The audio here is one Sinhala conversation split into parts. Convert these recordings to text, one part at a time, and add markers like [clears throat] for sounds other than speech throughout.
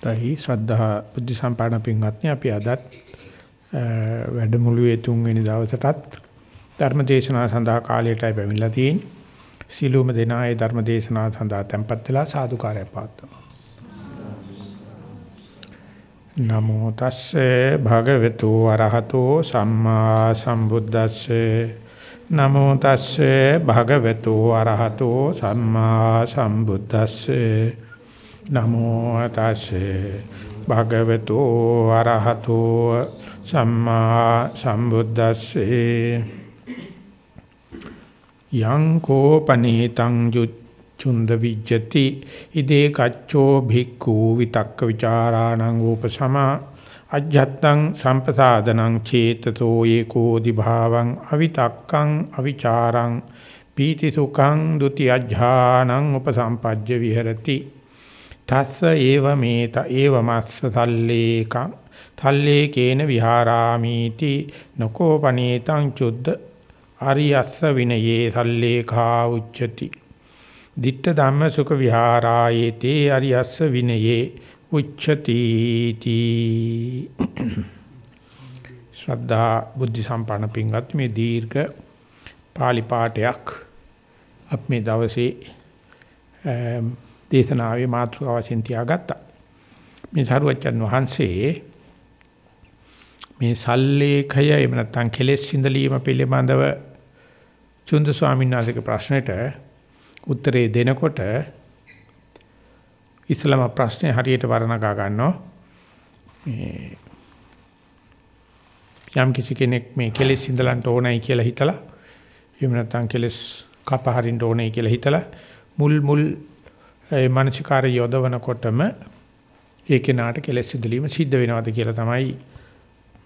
තයි ශ්‍රද්ධා බුද්ධ සම්පන්න පින්වත්නි අපි අදත් වැඩමුළුවේ තුන්වෙනි දවසටත් ධර්ම දේශනාව සඳහා කාලයටයි පැමිණලා තියෙන්නේ. සීලුම දෙනායේ ධර්ම දේශනාව සඳහා tempත් වෙලා සාදුකාරය පාත්තුමු. නමෝ තස්සේ භගවතු වරහතෝ සම්මා සම්බුද්දස්සේ නමෝ තස්සේ භගවතු වරහතෝ සම්මා සම්බුද්දස්සේ නමෝ තස්සේ භගවතු අරහතෝ සම්මා සම්බුද්දස්සේ යං කෝපනේතං චුන්ද විජ්ජති ඉදේ කච්චෝ භික්ඛු විතක්ක ਵਿਚාරාණං උපසමා අජ්ජත්තං සම්පසාදනං චේතතෝ ඒකෝදි භාවං අවිතක්කං අවිචාරං පීති සුඛං ဒ ුති අඥානං උපසම්පජ්ජ විහෙරති තස්ස ඒව මේත ඒව මස්ස තල්ලේකං. තල්ලේ කේන විහාරාමීති නකෝපනීතං චුද්ද. අරියස්ස විනයේ තල්ලේඛා උච්චති. ditta ධම්ම සුඛ විහාරායේතේ අරියස්ස විනයේ උච්චති තී ශ්‍රද්ධා බුද්ධ සම්පන්න පින්වත් මේ දීර්ඝ පාලි පාඨයක් අප මේ දවසේ දේශනාවේ මාතෘකාව වශයෙන් තියාගත්තා. මේ සරුවච්චන් වහන්සේ මේ සල්ලේඛය එහෙම නැත්නම් කෙලෙස් සිඳලීම පිළිබඳව චුන්ද ස්වාමීන් වහන්සේගේ ප්‍රශ්නෙට උත්තරේ දෙනකොට ඉස්ලාම ප්‍රශ්නේ හරියට වර්ණගා ගන්නවා. මේ යම් කිසි කෙනෙක් මේ කෙලෙස් සිඳලන්ට ඕනයි කියලා හිතලා එහෙම නැත්නම් කෙලෙස් කපහරින්න ඕනයි කියලා හිතලා මුල් මුල් ඒ මානසිකාර යොදවනකොටම ඒ කෙනාට කෙලෙස් සිදලීම සිද්ධ වෙනවද කියලා තමයි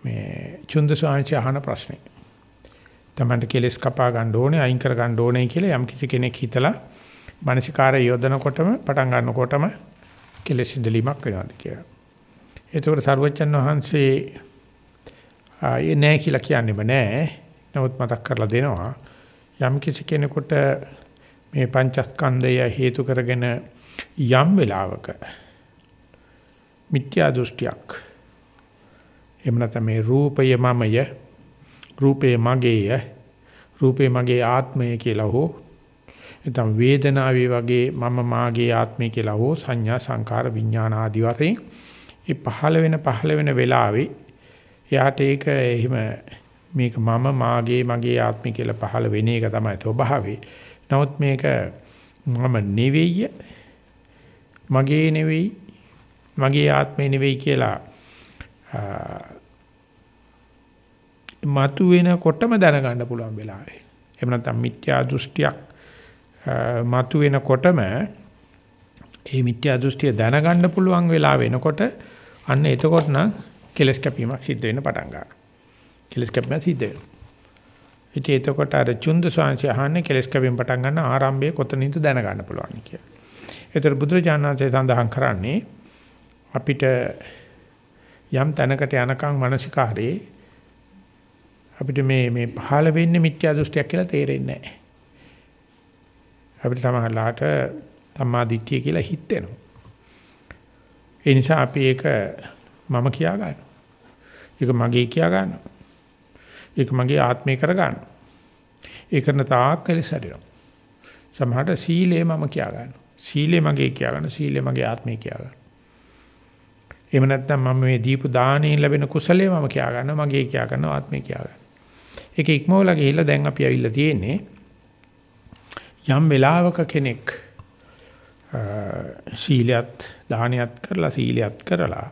මේ චුන්ද ස්වාමීන් අහන ප්‍රශ්නේ. තමන්ට කෙලෙස් කපා ගන්න ඕනේ අයින් කර ගන්න ඕනේ කියලා යම් කිසි කෙනෙක් හිතලා මානසිකාර යොදනකොටම පටන් ගන්නකොටම කෙලෙස් සිදලීමක් වෙනවද කියලා. ඒතකොට සර්වචන් වහන්සේ ආයේ නැහැ කියලා කියන්නේම නැහැ. නමුත් මතක් කරලා දෙනවා යම් කිසි කෙනෙකුට මේ පංචස්කන්ධය හේතු කරගෙන යම් වෙලාවක මිත්‍යා දෘෂ්ටියක් එහෙම නැත්නම් මේ රූපය මමය රූපේ මගේය රූපේ මගේ ආත්මය කියලා හෝ නැත්නම් වේදනාවේ වගේ මම මාගේ ආත්මය කියලා හෝ සංඥා සංකාර විඥාන ආදී වශයෙන් ඒ පහළ වෙන පහළ වෙන වෙලාවේ එයාට ඒක එහෙම මේක මම මාගේ මගේ ආත්මය කියලා පහළ වෙන එක තමයි ස්වභාවය. නමුත් මේක මම නෙවෙයි මගේ නෙවෙයි මගේ ආත්මේ නෙවෙයි කියලා මතු වෙනකොටම දැනගන්න පුළුවන් වෙලාවේ. එහෙම නැත්නම් මිත්‍යා දෘෂ්ටියක් මතු වෙනකොටම ඒ මිත්‍යා දෘෂ්ටිය දැනගන්න පුළුවන් වෙලාව වෙනකොට අන්න එතකොට නම් කෙලස් කැපීමක් සිද්ධ වෙන්න පටන් ගන්නවා. කෙලස් කැපීම සිද්ධ වෙනවා. ඉතින් එතකොට අර චුන්ද ස්වාංශය අහන්නේ කෙලස් කැපීම පටන් ගන්න ආරම්භයේ කොතනින්ද දැනගන්න පුළුවන් කියලා. ඒතර බුදුරජාණන්සේ සඳහන් කරන්නේ අපිට යම් තැනකට යනකම් මානසිකාරේ අපිට මේ මේ පහළ වෙන්නේ මිත්‍යා දෘෂ්ටියක් කියලා තේරෙන්නේ නැහැ. අපිට සමහරලාට සම්මා දිට්ඨිය කියලා හිතෙනවා. ඒ නිසා අපි ඒක මම කියා ගන්නවා. ඒක මගේ කියා ගන්නවා. ඒක මගේ ආත්මය කර ගන්නවා. ඒ කරන තාක් කෙලෙස් හැදෙනවා. සමහරට සීලය මම කියා ගන්නවා. සීලය මගේ කියා ගන්න සීලය මගේ ආත්මය කියා ගන්න. එහෙම නැත්නම් මම මේ දීපු දාණයෙන් ලැබෙන කුසලයේ මම කියා ගන්නවා මගේ කියා ගන්නවා ආත්මය කියා ගන්නවා. ඒක ඉක්මවලා ගිහිල්ලා දැන් අපි ඇවිල්ලා තියෙන්නේ යම් වෙලාවක කෙනෙක් සීලයත් දානයත් කරලා සීලයත් කරලා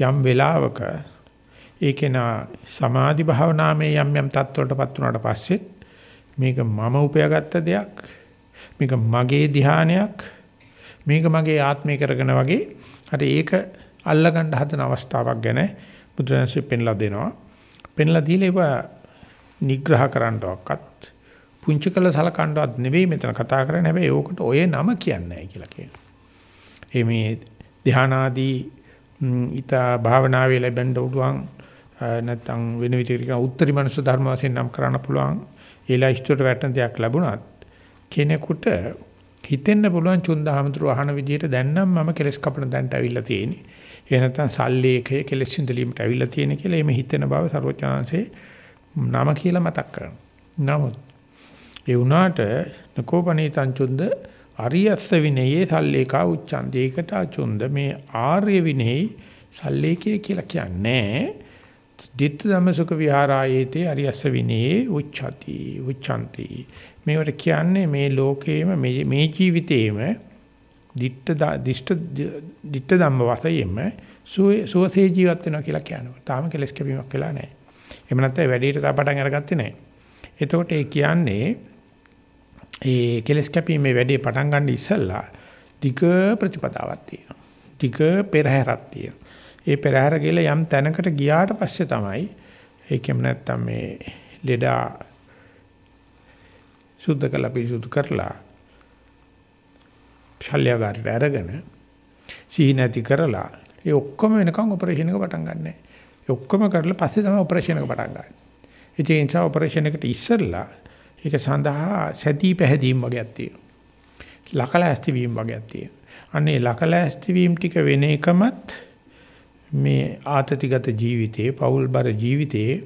යම් වෙලාවක ඒකේන සමාධි භාවනාවේ යම් යම් තත්වවලටපත් වුණාට පස්සෙත් මේක මම උපයාගත්ත දෙයක් මේක මගේ ධානයක් මේක මගේ ආත්මය කරගෙන වගේ හරි ඒක අල්ලගන්න හදන අවස්ථාවක් ගැන බුදුරජාණන්සේ පෙන්ලා දෙනවා. පෙන්ලා දීලා ඒවා නිග්‍රහ කරන්නවක්වත් පුංචි කළ සලකන්නවත් නෙවෙයි මෙතන කතා කරන්නේ. හැබැයි ඕකට ඔය නම කියන්නේ නැහැ කියලා කියනවා. ඒ මේ ධානාදී ඊට භාවනාවේ ලැබෙන්න උඩුවන් නැත්නම් වෙන විදිහට උත්තරී මනස ධර්ම වශයෙන් නම් කරන්න පුළුවන්. ඒලා ඉෂ්ටට වැටෙන දෙයක් ලැබුණත් කෙනෙකුට හිතෙන්න පුළුවන් චුන්දහමතුරු අහන විදිහට දැන් නම් මම කෙලස් කපන දැන්ට අවිල්ලා තියෙන්නේ. එනතන් සල්ලේකය කෙලෙස් ඉඳලීමට ඇවිල්ලා තියෙන කියලා එimhe හිතෙන බව ਸਰවඥාන්සේ නම කියලා මතක් කරනවා. නමුත් ඒ වුණාට නකෝපනීතං චුන්ද අරියස්ස විනයේ සල්ලේකා උච්චන්ති. ඒකට අචුන්ද මේ ආර්ය විනයේ සල්ලේකය කියලා කියන්නේ ditta dhammasuka viharaayete අරියස්ස විනයේ උච්චති උච්චන්ති. මේවට කියන්නේ මේ ලෝකේම මේ ජීවිතේම ditta ditta ditta ධම්ම වශයෙන්ම සුවසේ ජීවත් වෙනවා කියලා කියනවා. තාම කෙලස් කැපීමක් වෙලා නැහැ. එහෙම නැත්නම් වැඩේට තා පටන් අරගත්තේ නැහැ. එතකොට ඒ කියන්නේ ඒ කෙලස් කැපීමේ වැඩේ පටන් ගන්න ඉස්සෙල්ලා ධික ප්‍රතිපදාවක් තියෙනවා. ධික පෙරහැරක් තියෙනවා. ඒ පෙරහැර ගිහලා යම් තැනකට ගියාට පස්සේ තමයි ඒකෙම නැත්තම් මේ ලෙඩා සුද්ධ කළා පිරිසුදු කරලා ශල්‍යගාරයට අරගෙන සිහි නැති කරලා ඒ ඔක්කොම වෙනකන් ඔපරේෂන් එක පටන් ගන්නෑ. ඒ ඔක්කොම කරලා පස්සේ තමයි ඔපරේෂන් එක පටන් ගන්න. ඉතින් ඒ නිසා ඔපරේෂන් එකට ඉස්සෙල්ලා ඒක සඳහා සැදී පැහැදීම් වගේක් තියෙනවා. ලකලැස්ති වීම වගේක් තියෙනවා. අනේ ලකලැස්ති වීම ටික වෙන එකමත් මේ ආතතිගත ජීවිතයේ පෞල්බර ජීවිතයේ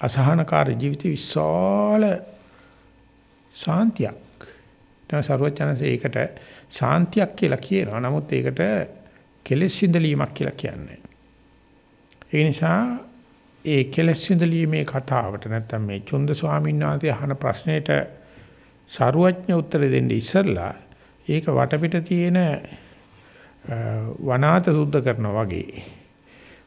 අසහනකාර ජීවිතේ විශාල ශාන්තියක්. දැන් සරුවචනසේ ඒකට ශාන්තියක් කියලා කියනවා. නමුත් ඒකට කෙලෙස් සිඳලීමක් කියලා කියන්නේ. ඒ නිසා ඒ කෙලෙස් සිඳලීමේ කතාවට නැත්තම් මේ චුන්ද ස්වාමීන් වහන්සේ අහන ප්‍රශ්නෙට සරුවඥ උත්තර දෙන්න ඉස්සෙල්ලා ඒක වටපිට තියෙන වනාත සුද්ධ කරනවා වගේ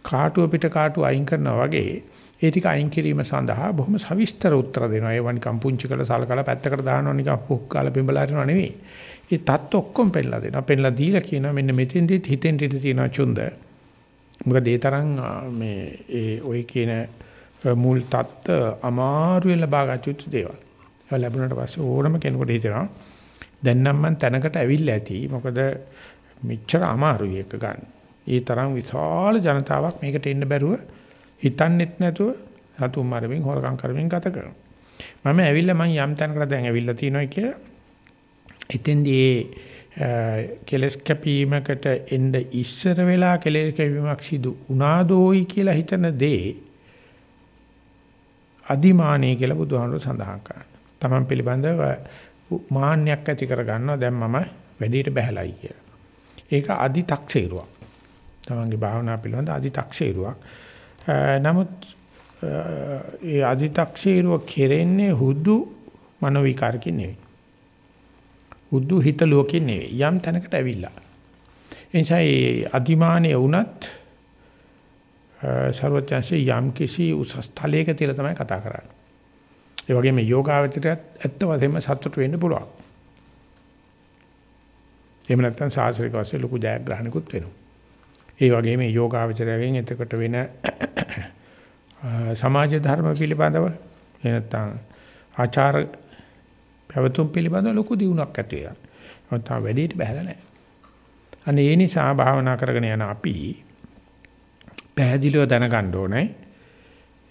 කාටුව පිට කාටුව අයින් කරනවා වගේ ඒ ටික අයින් කිරීම සඳහා බොහොම සවිස්තර උත්තර දෙනවා. ඒ වනිකම් පුංචි කරලා සලකලා පැත්තකට දානවා නිකන් පුක් කාලා පිඹලා හරිනව නෙවෙයි. ඒ தත් ඔක්කොම පෙන්නලා දෙනවා. පෙන්නලා දීලා කියනවා මෙන්න මෙතෙන්දිත් හිතෙන් ටික තියෙනවා චුන්ද. මොකද ඒ තරම් මේ ඒ ඔය කියන මුල් தත් අමාරුවෙන් ලබා ගත යුතු දේවල්. ඒවා ලැබුණාට පස්සේ ඕනම කෙනෙකුට හිතෙනවා දැන් නම් මම තැනකට ඇවිල්ලා ඇති. මොකද මෙච්චර අමාරුයි එක ගන්න. ඒ තරම් විශාල ජනතාවක් මේකට එන්න බැරුව හිතන්නෙත් නැතුව සතුම් මරමින් හොරකම් කරමින් ගත කරනවා. මම ඇවිල්ලා මම යම් තැනකට දැන් ඇවිල්ලා තියෙනවා කියලා. එතෙන්දී කෙලස් කැපීමකට එන්න ඉස්සර වෙලා කෙලස් කැපීමක් සිදු උනාදෝයි කියලා හිතන දේ අදිමානී කියලා බුදුහාමුදුර සඳහන් කරනවා. Taman පිළිබඳව මාන්නයක් ඇති කර ගන්නවා දැන් මම වැඩේට බහැලයි කියලා. ඒක අදි තක්සේරුවක්. තමන්ගේ භාවනා පිළිබඳ අදි තක්සේරුවක්. නමුත් ඒ අදි තක්සේරුව කෙරෙන්නේ හුදු මනෝ විකාරකින් නෙවෙයි. හුදු හිත ලෝකෙන් නෙවෙයි. යම් තැනකට ඇවිල්ලා. එනිසා ඒ අදිමානිය වුණත් ਸਰවඥාන්සේ යම් කිසි උසස් තලයක තියලා තමයි කතා කරන්නේ. ඒ වගේම යෝගාවචරයත් ඇත්ත වශයෙන්ම සතුට වෙන්න පුළුවන්. එහෙම නැත්නම් සාසනික වශයෙන් ලොකු ජයග්‍රහණිකුත් වෙනවා. ඒ වගේම යෝගාවචරයෙන් එතකොට වෙන සමාජ ධර්ම පිළිබඳව නැත්නම් ආචාර පැවතුම් පිළිබඳව ලොකු දියුණුවක් ඇති වෙනවා. මොකද තා වැඩේට බහැලා නැහැ. අනේ ඒ නිසා භාවනා කරගෙන යන අපි පැහැදිලිව දැනගන්න ඕනේ.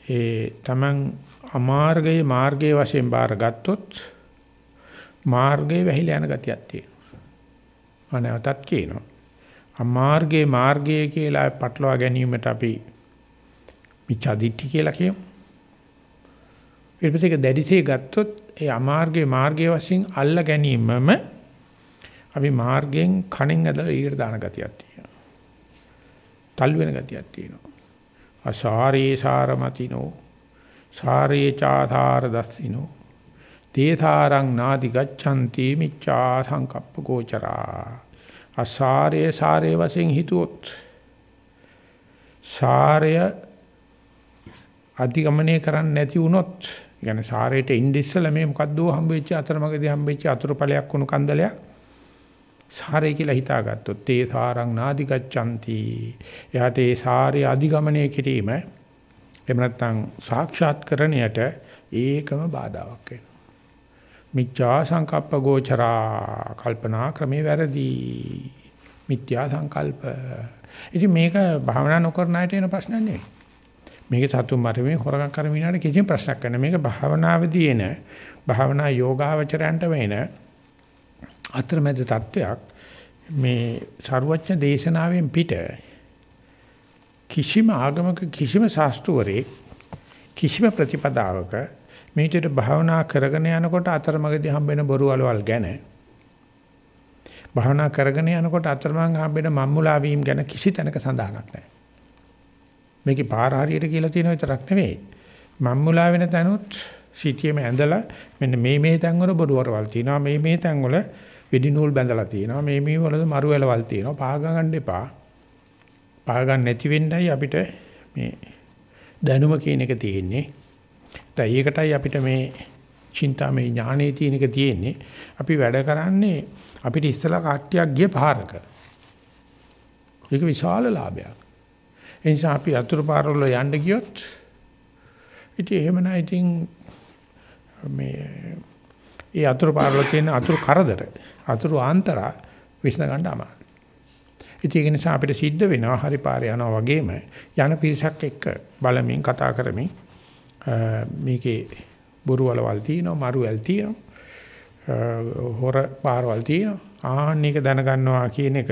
ඒ තමන් අමාර්ගයේ මාර්ගයේ වශයෙන් බාරගත්තොත් මාර්ගයේ වැහිලා යන ගතියක් තියෙනවා. අනවතත් කියනවා. අමාර්ගයේ මාර්ගය කියලා පටලවා ගැනීමට අපි මිච්ඡා දිට්ඨි කියලා කියමු. ඊට පස්සේ ඒක දැඩිසේ ගත්තොත් ඒ අමාර්ගයේ මාර්ගයේ වශයෙන් අල්ල ගැනීමම අපි මාර්ගයෙන් කණෙන් ඇදලා ඊට දාන ගතියක් තියෙනවා. තල් වෙන ගතියක් තියෙනවා. අසාරේ සාරමතිනෝ සාරේ චාථාර දස්සිනෝ තේථාරං නාදි ගච්ඡanti මිච්ඡා සංකප්ප ගෝචරා අසාරයේ සාරයේ වශයෙන් හිතුවොත් සාරය අධිගමනය කරන්න නැති වුණොත් يعني සාරයට ඉන්න ඉස්සලා මේ මොකද්ද හම්බෙච්ච අතරමඟදී හම්බෙච්ච අතුරුපලයක් වුණු කන්දලයක් සාරය කියලා හිතාගත්තොත් ඒ සාරං නාදි ගච්ඡanti එයාට ඒ සාරය අධිගමනය කිරීම එහෙම නැත්නම් සාක්ෂාත්කරණයට ඒකම බාධාවක් වෙනවා මිච්ඡා සංකප්ප ගෝචරා කල්පනා ක්‍රමේ වැරදි. මිත්‍යා සංකල්ප. ඉතින් මේක භාවනා නොකරන අයට එන ප්‍රශ්නයක් නෙවෙයි. මේක සතුම් මරමේ හොරගම් කරමිනාට කිසිම ප්‍රශ්නයක් නැහැ. මේක භාවනාවේදී එන භාවනා යෝගාවචරයන්ට වෙන අතරමැද තත්වයක්. මේ ਸਰුවඥ දේශනාවෙන් පිට කිසිම ආගමක කිසිම ශාස්ත්‍රවරේ කිසිම ප්‍රතිපදාවක මේ විදිහට භාවනා කරගෙන යනකොට අතරමඟදී හම්බෙන බොරු වලවල් ගැන භාවනා කරගෙන යනකොට අතරමඟ හම්බෙන මම්මුලා වීම ගැන කිසි තැනක සඳහනක් නැහැ. මේකේ පාර හරියට කියලා තියෙන විතරක් නෙවෙයි. මම්මුලා වෙන තැනුත් සිටියේම ඇඳලා මෙන්න මේ මේ තැන්වල බොරු වලවල් තියෙනවා මේ මේ තැන්වල වෙඩි නූල් බැඳලා තියෙනවා මේ මේ වල මරු වලවල් තියෙනවා පාග ගන්න එපා. පාග ගන්න නැති වෙන්නයි අපිට මේ දැනුම කියන එක තියෙන්නේ. දැන් ඒකටයි අපිට මේ චින්තාමය ඥානෙ තියෙන එක තියෙන්නේ. අපි වැඩ කරන්නේ අපිට ඉස්සලා කට්ටියක් ගිය පාරක. ඒක විශාල ලාභයක්. ඒ නිසා අපි අතුරු පාරවල යන්න ගියොත් ඉතින් එහෙම නැහැ ඉතින් මේ ඒ අතුරු පාරවල තියෙන අතුරු කරදර අතුරු ආන්තර විශ්න ගන්න අමාරුයි. ඉතින් ඒක නිසා අපිට සිද්ධ වෙනවා හරි පාරේ යනවා වගේම යන පිරිසක් එක්ක බලමින් කතා කරමින් මේකේ බොරු වලවල් තියෙනවා මරු වල තියෙනවා හොර පාරවල් තියෙනවා ආන්න එක දැනගන්නවා කියන එක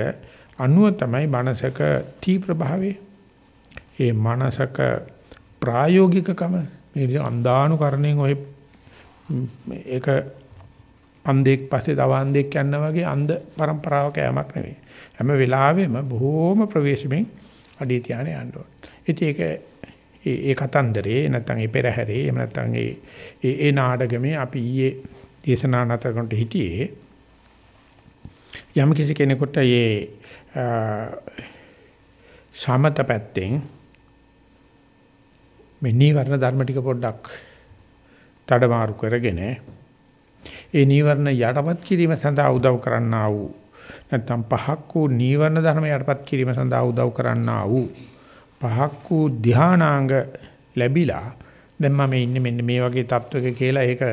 අනුව තමයි මනසක තීව්‍ර භාවය ඒ මනසක ප්‍රායෝගිකකම මේ අන්දානුකරණයෙන් ඔය ඒක අන්දෙක් පස්සේ තව අන්දෙක් යනවා වගේ අන්ද પરම්පරාවක යමක් නෙවෙයි හැම වෙලාවෙම බොහෝම ප්‍රවේශමෙන් අඩිය තියාගෙන යන්න ඕනේ. ඉතින් ඒක ඒ ඒ කතන්දරේ නැත්නම් ඒ පෙරහැරේ එහෙම නැත්නම් ඒ ඒ නාටකමේ අපි ඊයේ දේශනා නැත කරනට හිටියේ. යම් කිසි කෙනෙකුට ඒ සමත පැත්තෙන් මේ නීවරණ ධර්ම ටික පොඩ්ඩක් තඩමාරු කරගෙන ඒ නීවරණ යටපත් කිරීම සඳහා උදව් කරන්නා වූ නැත්නම් පහක් වූ නීවරණ ධර්ම යටපත් කිරීම සඳහා උදව් කරන්නා වූ පහක් වූ ධානාංග ලැබිලා දැන් මම ඉන්නේ මෙන්න මේ වගේ තත්වයක කියලා ඒක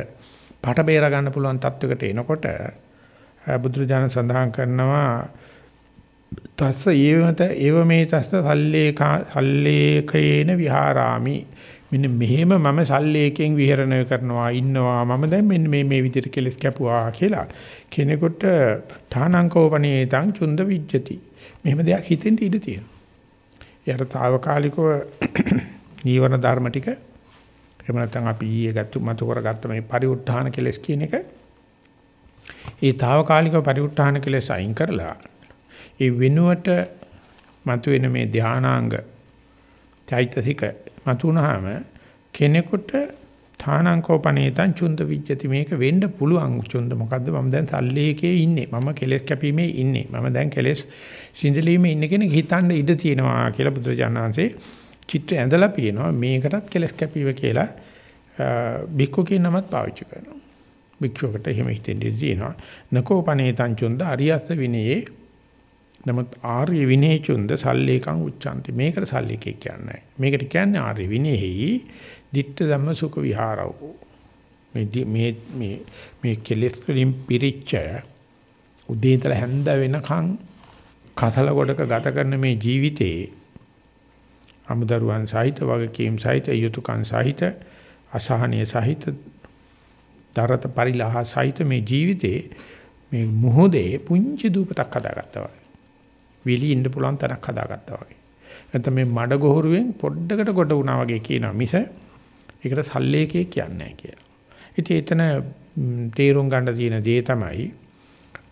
පට බේර ගන්න පුළුවන් තත්වයකට එනකොට බුදුරජාණන් සඳහන් කරනවා තස්ස ඒවත ඒව මේ තස්ස සල්ලේකා සල්ලේකේන විහාරාමි. මෙන්න මෙහෙම මම සල්ලේකෙන් විහරණය කරනවා ඉන්නවා. මම දැන් මෙන්න මේ මේ විදිහට කෙලස් කැපුවා කියලා කෙනෙකුට ඨානංකෝපනේතං චුන්ද විජ්ජති. මෙහෙම දෙයක් හිතෙන්න ඉඩ තියෙනවා. එයාට తాවකාලිකව [clears throat] නීවරණ ධර්ම ටික එහෙම නැත්නම් අපි ඊයේ ගත්ත මතු කරගත්ත මේ පරිඋත්ථාන කෙලස් කියන එක ඒ తాවකාලිකව පරිඋත්ථාන කෙලස් අයින් කරලා ඒ වෙනුවට මතුවෙන මේ ධානාංග චෛතසික මතුනහම කෙනෙකුට ථානංකෝපනේතං චුන්ද විජ්ජති. මේක වෙන්න පුළුවන් චුන්ද මොකද්ද? මම දැන් සල්ලේකේ ඉන්නේ. මම කෙලෙස් කැපීමේ ඉන්නේ. මම දැන් කෙලෙස් සිඳලීමේ ඉන්න කෙනෙක් හිතන්න ඉඩ තියෙනවා කියලා බුදුරජාණන්සේ චිත්‍රය ඇඳලා පියනවා මේකටත් කෙලෙස් කැපීම කියලා බික්කු කියන නමත් පාවිච්චි කරනවා. භික්ෂුවකට එහෙම හිතෙන්නේ තියෙනවා. නකෝපනේතං චුන්ද අරියස්ස විනයේ. නමුත් ආර්ය විනේචුන්ද සල්ලේකං උච්චාන්ති. මේකට සල්ලේකේ කියන්නේ මේකට කියන්නේ ආර්ය විනේහි ditta ධම්ම සුඛ විහාරව. මේ මේ මේ මේ කෙලෙස් වලින් පිරිච්ච උදේ ඉඳලා හැන්ද වෙනකන් කසල ගොඩක ගත කරන මේ ජීවිතේ අමුදරුවන් සහිත වගකීම් සහිත යුතුයකම් සහිත අසහනීය සහිත දරත පරිලහ සහිත මේ ජීවිතේ මේ මොහොතේ පුංචි දූපතක් හදාගත්තා වගේ. විලි ඉන්න පුළුවන් තැනක් හදාගත්තා වගේ. නැත්නම් මේ මඩ ගොහරුවෙන් පොඩ්ඩකට කොට වුණා වගේ කියනවා මිස ඒකට සල්ලේකේ කියන්නේ කියලා. ඉතින් එතන තේරුම් ගන්න තියෙන දේ තමයි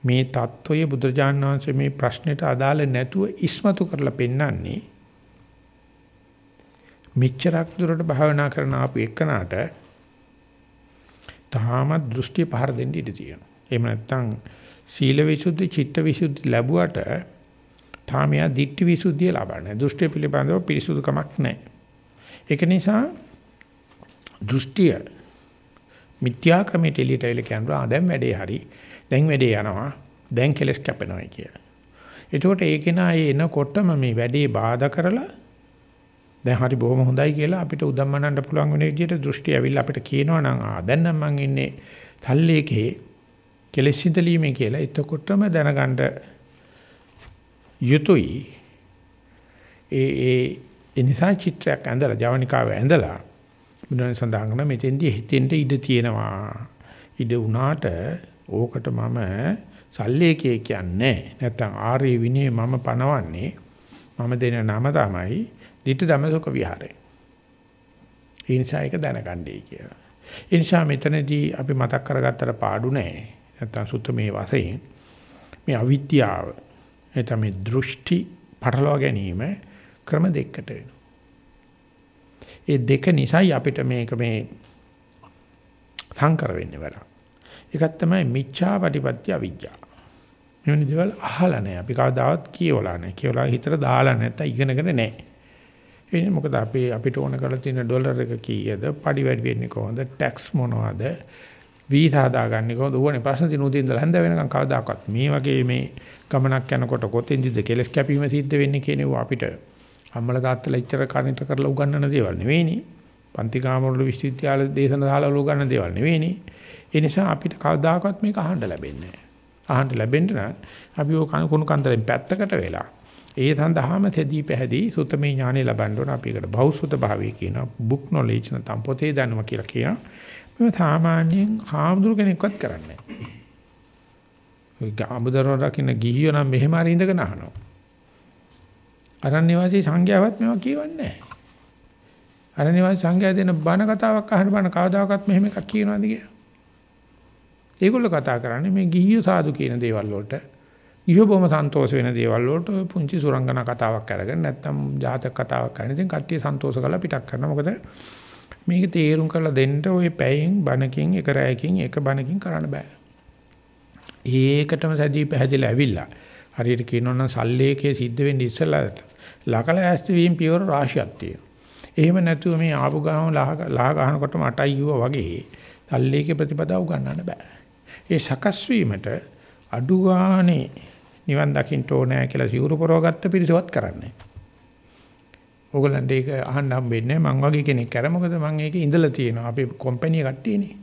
මේ தত্ত্বය බුදුරජාණන් වහන්සේ මේ ප්‍රශ්නෙට අදාළ නැතුව ඉස්මතු කරලා පෙන්නන්නේ මෙච්චරක් දුරට භාවනා කරන ආපු එක්කනට තාමත් දෘෂ්ටි පහර දෙන්න ඉඩ තියෙනවා. එහෙම නැත්නම් සීල විසුද්ධි, චිත්ත විසුද්ධි ලැබුවට තාම යා දිට්ඨි විසුද්ධිය ලබන්නේ. දෘෂ්ටි පිළිබඳව පිරිසුදුකමක් නැහැ. ඒක නිසා දෘෂ්ටිය මිත්‍යා ක්‍රමයට එළියට එල කියනවා දැන් වැඩේ හරි. දැන් වැඩේ යනවා. දැන් කෙලස් කැපෙනවා කිය. එතකොට ඒක නා එනකොටම මේ වැඩේ බාධා කරලා දැන් හරි බොහොම හොඳයි කියලා අපිට උදම්මනන්න පුළුවන් වෙන විදිහට දෘෂ්ටි ඇවිල්ලා අපිට කියනවා නම් ආ දැන් නම් මං ඉන්නේ තල්ලේකේ කෙලෙස් සිඳලීමේ කියලා. එතකොටම දැනගන්න යුතුයි ඒ ඒ ඒ නිසා චිත්‍රයක් ඇඳලා ජවනිකාව ඇඳලා බුදුන් සඳහන් කරන මෙතෙන්දී හිතෙන්ට ඉඩ තියෙනවා ඉඩ උනාට ඕකට මම සල්ලේකේ කියන්නේ නැත්තම් ආර්ය විනය මම පනවන්නේ මම දෙන නම තමයි ditta dhammasuka විහාරය. ඒ නිසා ඒක දැනගන්නයි කියලා. ඒ නිසා මෙතනදී අපි මතක් කරගත්තට පාඩු නැහැ. නැත්තම් සුත්ත මේ වශයෙන් මේ අවිද්‍යාව එතම මේ දෘෂ්ටි පටලවා ගැනීම ක්‍රම දෙකකට වෙනවා. ඒ දෙක නිසායි අපිට මේක මේ සංකර වෙන්නේ වැඩක්. එකක් තමයි මිච්ඡා ප්‍රතිපත්‍ය අවිජ්ජා. මෙවැනි දේවල් අහලා නැහැ. අපි කවදාවත් කියවලා නැහැ. කියවලා හිතට දාලා නැත්නම් ඉගෙනගෙන නැහැ. එන්නේ මොකද අපි අපිට ඕන කරලා තියෙන ඩොලර් එක කීයද? පඩි වැඩි වෙන්නේ කොහොමද? ටැක්ස් මොනවද? වීසා දාගන්නේ කොහොමද? ඌවනේ ප්‍රශ්න දින උදේ ඉඳලා හැන්ද වෙනකන් කවදාකවත් මේ වගේ මේ ගමනක් යනකොට කොතෙන්ද කෙලස් කැපීම සිද්ධ වෙන්නේ කියන ඒවා අපිට අම්මලා තාත්තලා ඉච්චර කනිට කරලා උගන්වන දේවල් නෙවෙයිනේ. පන්ති කාමරවල විශ්වවිද්‍යාල දේශන දාලා උගන්වන දේවල් නෙවෙයිනේ. ඒ නිසා අපිට කවදාකවත් මේක අහන්න ලැබෙන්නේ නැහැ. අහන්න ලැබෙන්න නම් අපි ඔය කුණු කන්දරෙන් පැත්තකට වෙලා ඒ සඳහාම තෙදී පැහැදී සුතමේ ඥානෙ ලබන්න ඕන අපි ඒකට බෞසුත භාවය කියනවා බුක් නොලෙජ් නැත්නම් පොතේ දැනුම කියලා කියනවා මේ සාමාන්‍යයෙන් හාමුදුරු කෙනෙක්වත් කරන්නේ නැහැ. ඔය ගාමුදරන රකින්න ගිහියෝ නම් මෙහෙම හරි ඉඳගෙන අහනවා. අරණ්‍ය වාසී සංඝයාවත් මේවා කියවන්නේ නැහැ. අරණ්‍ය වාසී සංඝයා දෙන බණ කතාවක් අහන බණ කවදාකවත් මෙහෙම එකක් කියනවාද කියලා. ඒගොල්ලෝ කතා කරන්නේ මේ ගිහියෝ සාදු කියන දේවල් වලට ගිහියෝ බොහොම සන්තෝෂ වෙන දේවල් වලට ඔය පුංචි සුරංගනා කතාවක් අරගෙන නැත්තම් ජාතක කතාවක් කරන ඉතින් කට්ටිය සන්තෝෂ කරලා පිටක් කරනවා මොකද මේක තේරුම් කරලා දෙන්න ඔය පැයෙන් බණකින් එක රැයකින් එක බණකින් කරන්න බෑ ඒකටම සැදී පැහැදිලා ඇවිල්ලා හරියට කියනවනම් සල්ලේකේ සිද්ධ වෙන්නේ ඉස්සලා ලකල ඇස්ති වීම පියවර රාශියක් තියෙනවා. එහෙම නැතුව මේ ආපු ගාම ලාහ ගන්නකොටම අටයි කිව්වා වගේ සල්ලේකේ ප්‍රතිපදාව ගන්නන්න බෑ. ඒ සකස් වීමට අඩු ගානේ නිවන් දකින්න ඕනෑ කියලා සිවුරු පරවගත්ත පිරිසවත් කරන්නේ. ඕගලන්ට ඒක අහන්න හම්බෙන්නේ මං වගේ කෙනෙක් කර මොකද මං ඒකේ ඉඳලා තියෙනවා. අපේ කම්පැනි කට්ටියනේ.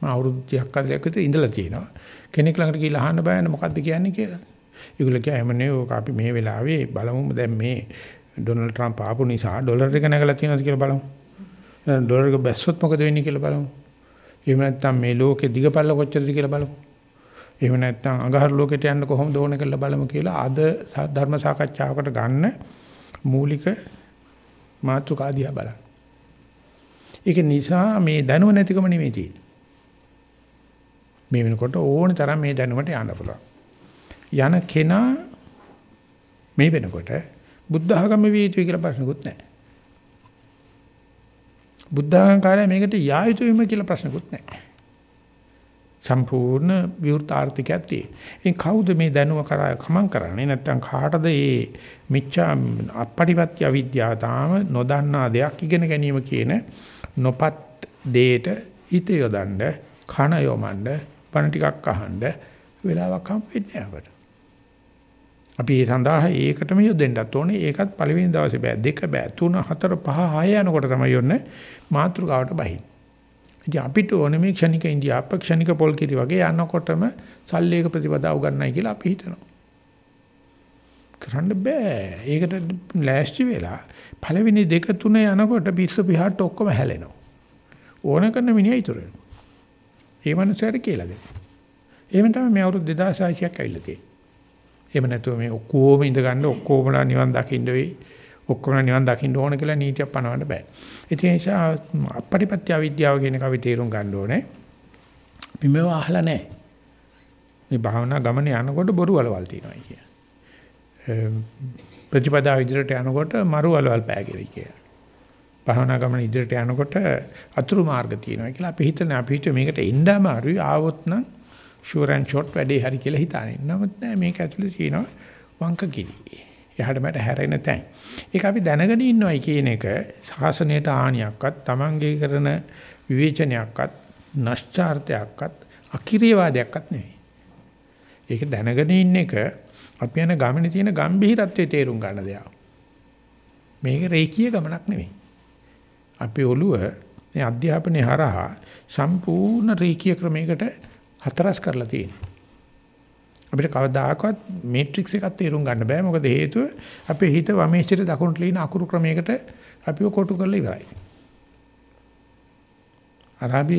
මම අවුරුදු 30ක් 40ක් විතර ඉඳලා තියෙනවා. කෙනෙක් ළඟට ගිහිල්ලා අහන්න බෑනේ මොකද්ද කියන්නේ කියලා. ඒගොල්ලෝ කියෑමනේ ඕක අපි මේ වෙලාවේ බලමු දැන් මේ ඩොනල්ඩ් ට්‍රම්ප් ආපු නිසා ඩොලර් එක නැගලා තියෙනවද කියලා බලමු. ඩොලර් එක බැස්සොත් මොකද වෙන්නේ කියලා බලමු. එහෙම නැත්නම් මේ ලෝකේ දිගපල්ල කොච්චරද කියලා බලමු. එහෙම නැත්නම් අඟහරු ලෝකෙට යන්න කොහොමද ඕන කියලා බලමු කියලා අද ධර්ම සාකච්ඡාවකට ගන්න මූලික මාතෘකා දිහා බලන්න. ඒක නිසා මේ දැනුම නැතිකම නෙමෙයි තියෙන්නේ. මේ වෙනකොට ඕන තරම් මේ දැනුමට යන්න පුළුවන්. යන කෙනා මේ වෙනකොට බුද්ධ ආගම විය යුතුයි කියලා ප්‍රශ්නකුත් නැහැ. බුද්ධ ආගම්කාරය මේකට යා යුතුයිම කියලා ප්‍රශ්නකුත් නැහැ. සම්පූර්ණ විවෘත ආර්ථිකයක් තියෙන. ඉතින් කවුද මේ දැනුම කරා කමං කරන්නේ නැත්නම් කාටද මේ මිච්ඡා අපටිපත්‍ය අවිද්‍යාව තාම නොදන්නා දෙයක් ඉගෙන ගැනීම කියන නොපත් දෙයට හිත යොදන්න කන යොමන්න බණ ටිකක් අහන්න වෙලාවක් හම් වෙන්නේ අපට. අපි ඒ සඳහා ඒකටම යොදෙන්නත් ඕනේ. ඒකත් පළවෙනි දවසේ බෑ දෙක බෑ තුන හතර පහ හය යනකොට තමයි යන්නේ මාත්‍රකාවට බහින්නේ. ඉතින් අපිට ඕනේ මේ ක්ෂණික ඉන්දියා අපක්ෂණික පොල් කිරි වගේ යනකොටම සල්ලේක ප්‍රතිපදාව උගන්නයි කියලා අපි හිතනවා. කරන්න බෑ. ඒකට ලෑස්ති වෙලා පළවෙනි දෙක තුන යනකොට පිස්සු පිහාට ඔක්කොම හැලෙනවා. ඕන කරන මිනිහා ඉතුරු වෙනවා. ඒ මනුස්සයාට කියලා දෙන්න. එහෙම තමයි මේ අවුරුදු 2600ක් ඇවිල්ලා තියෙන්නේ. එහෙම නැතුව මේ ඔක්කොම ඉඳ ගන්න ඔක්කොමලා නිවන් දකින්න වෙයි. ඔක්කොම නිවන් දකින්න ඕන කියලා නීතියක් පනවන්න බෑ. ඒ නිසා අපටිපත්‍ය අවිද්‍යාව කියන එක අපි තේරුම් ගන්න ඕනේ. අපි මේව අහලා නැහැ. මේ භාවනා ගමනේ යනකොට බොරු වලවල් තියෙනවා කිය. ප්‍රතිපදාව ඉදිරියට යනකොට මරු වලවල් පෑගෙවි කිය. භාවනා ගමන ඉදිරියට යනකොට අතුරු මාර්ග තියෙනවා කියලා අපි හිතන අපි හිත මේකට එන්න අමාරුයි ආවොත් නම් ෂුවර් ඇන්ඩ් ෂොට් වැඩේ හරි කියලා හිතානේ. නමුත් නෑ මේක ඇතුලේ තියෙනවා වංක කිරි. එහාට මට හැරෙන තැන්. ඒක අපි දැනගෙන ඉන්නවයි කියන එක ශාසනයට හානියක්වත් Tamange කරන විවේචනයක්වත් නැස්චාර්තයක්වත් අකිරියවාදයක්වත් නෙවෙයි. ඒක දැනගෙන ඉන්න එක අපි යන ගමනේ තියෙන ගැඹිරත්වයේ තේරුම් ගන්න දෙයක්. මේක රේකී ගමනක් නෙවෙයි. අපේ ඔළුව මේ අධ්‍යාපනයේ හරහා සම්පූර්ණ රේකී ක්‍රමයකට හතරස් කරලා තියෙනවා. අපිට කවදාකවත් මේට්‍රික්ස් එකක් තේරුම් ගන්න බෑ මොකද හේතුව අපේ හිත වමේ සිට දකුණට ලියන අකුරු ක්‍රමයකට අපිව කොටු කරලා ඉවරයි. අරාබි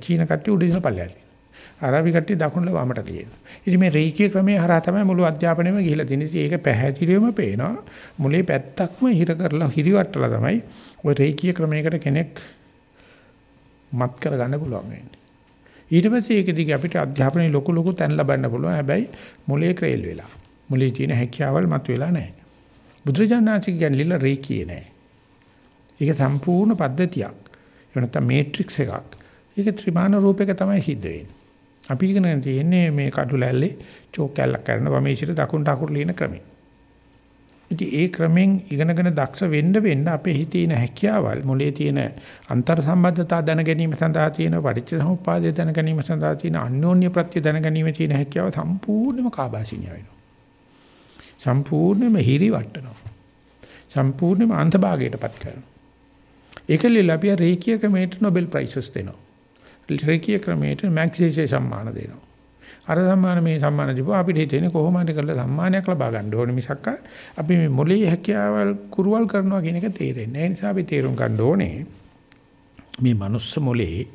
චීන කට්ටිය උඩින් පල්ලයට. අරාබි කට්ටිය දකුණට වමට ලියනවා. ඉතින් මේ රේඛීය ක්‍රමයේ හරහා තමයි මුළු අධ්‍යාපනයම ගිහිලා තියෙන්නේ. ඒක පැහැදිලිවම පේනවා. මුලේ පැත්තක්ම හිර කරලා හිරිවට්ටලා තමයි ওই රේඛීය ක්‍රමයකට කෙනෙක් මත් කරගන්න පුළුවන් වෙන්නේ. ඊට පස්සේ ඒක දිගේ අපිට අධ්‍යාපනයේ ලොකු ලොකු තැන් ලබන්න පුළුවන්. හැබැයි මොලේ ක්‍රේල් වෙලා. මොලේ තියෙන හැකියාවල් මත වෙලා නැහැ. බුදුරජාණන්සේ කියන්නේ රේඛීය නැහැ. ඒක සම්පූර්ණ පද්ධතියක්. ඒ නැත්නම් මේට්‍රික්ස් එකක්. ඒක ත්‍රිමාන රූපයක තමයි සිද්ධ වෙන්නේ. අපි ඉගෙන තියෙන්නේ මේ කටු ලැල්ලේ චෝක් කැල්ලක් කරන වමේශිට දකුණට අකුරු ලියන ක්‍රමය. ඉතින් ඒ ක්‍රමෙන් ඉගෙනගෙන දක්ෂ වෙන්න වෙන්න අපේ හිතේ ඉන හැකියාවල් මොලේ තියෙන අන්තර් සම්බන්ධතා දැන ගැනීම සඳහා තියෙන පරිච්ඡේදෝපාදය දැන ගැනීම සඳහා තියෙන අන්‍යෝන්‍ය ප්‍රත්‍ය දැන ගැනීම තියෙන හැකියාව සම්පූර්ණයෙන්ම කාබාසිනිය වෙනවා. සම්පූර්ණයෙන්ම හිරි වටනවා. සම්පූර්ණයෙන්ම අන්තභාගයටපත් කරනවා. ඒකලිල අපි රේඛීය ක්‍රමයට Nobel Prizes දෙනවා. රේඛීය ක්‍රමයට මැග්සීසේ සම්මාන දෙනවා. අර සම්මාන මේ සම්මාන දීපුවා අපිට හිතෙන්නේ කොහොම හරි කරලා සම්මානයක් ලබා ගන්න ඕනේ මිසක් අපි මේ මොලේ හැකියාවල් කුරුවල් කරනවා කියන එක තේරෙන්නේ නැහැ. ඒ නිසා අපි තේරුම් ගන්න ඕනේ මේ මනුස්ස මොලේ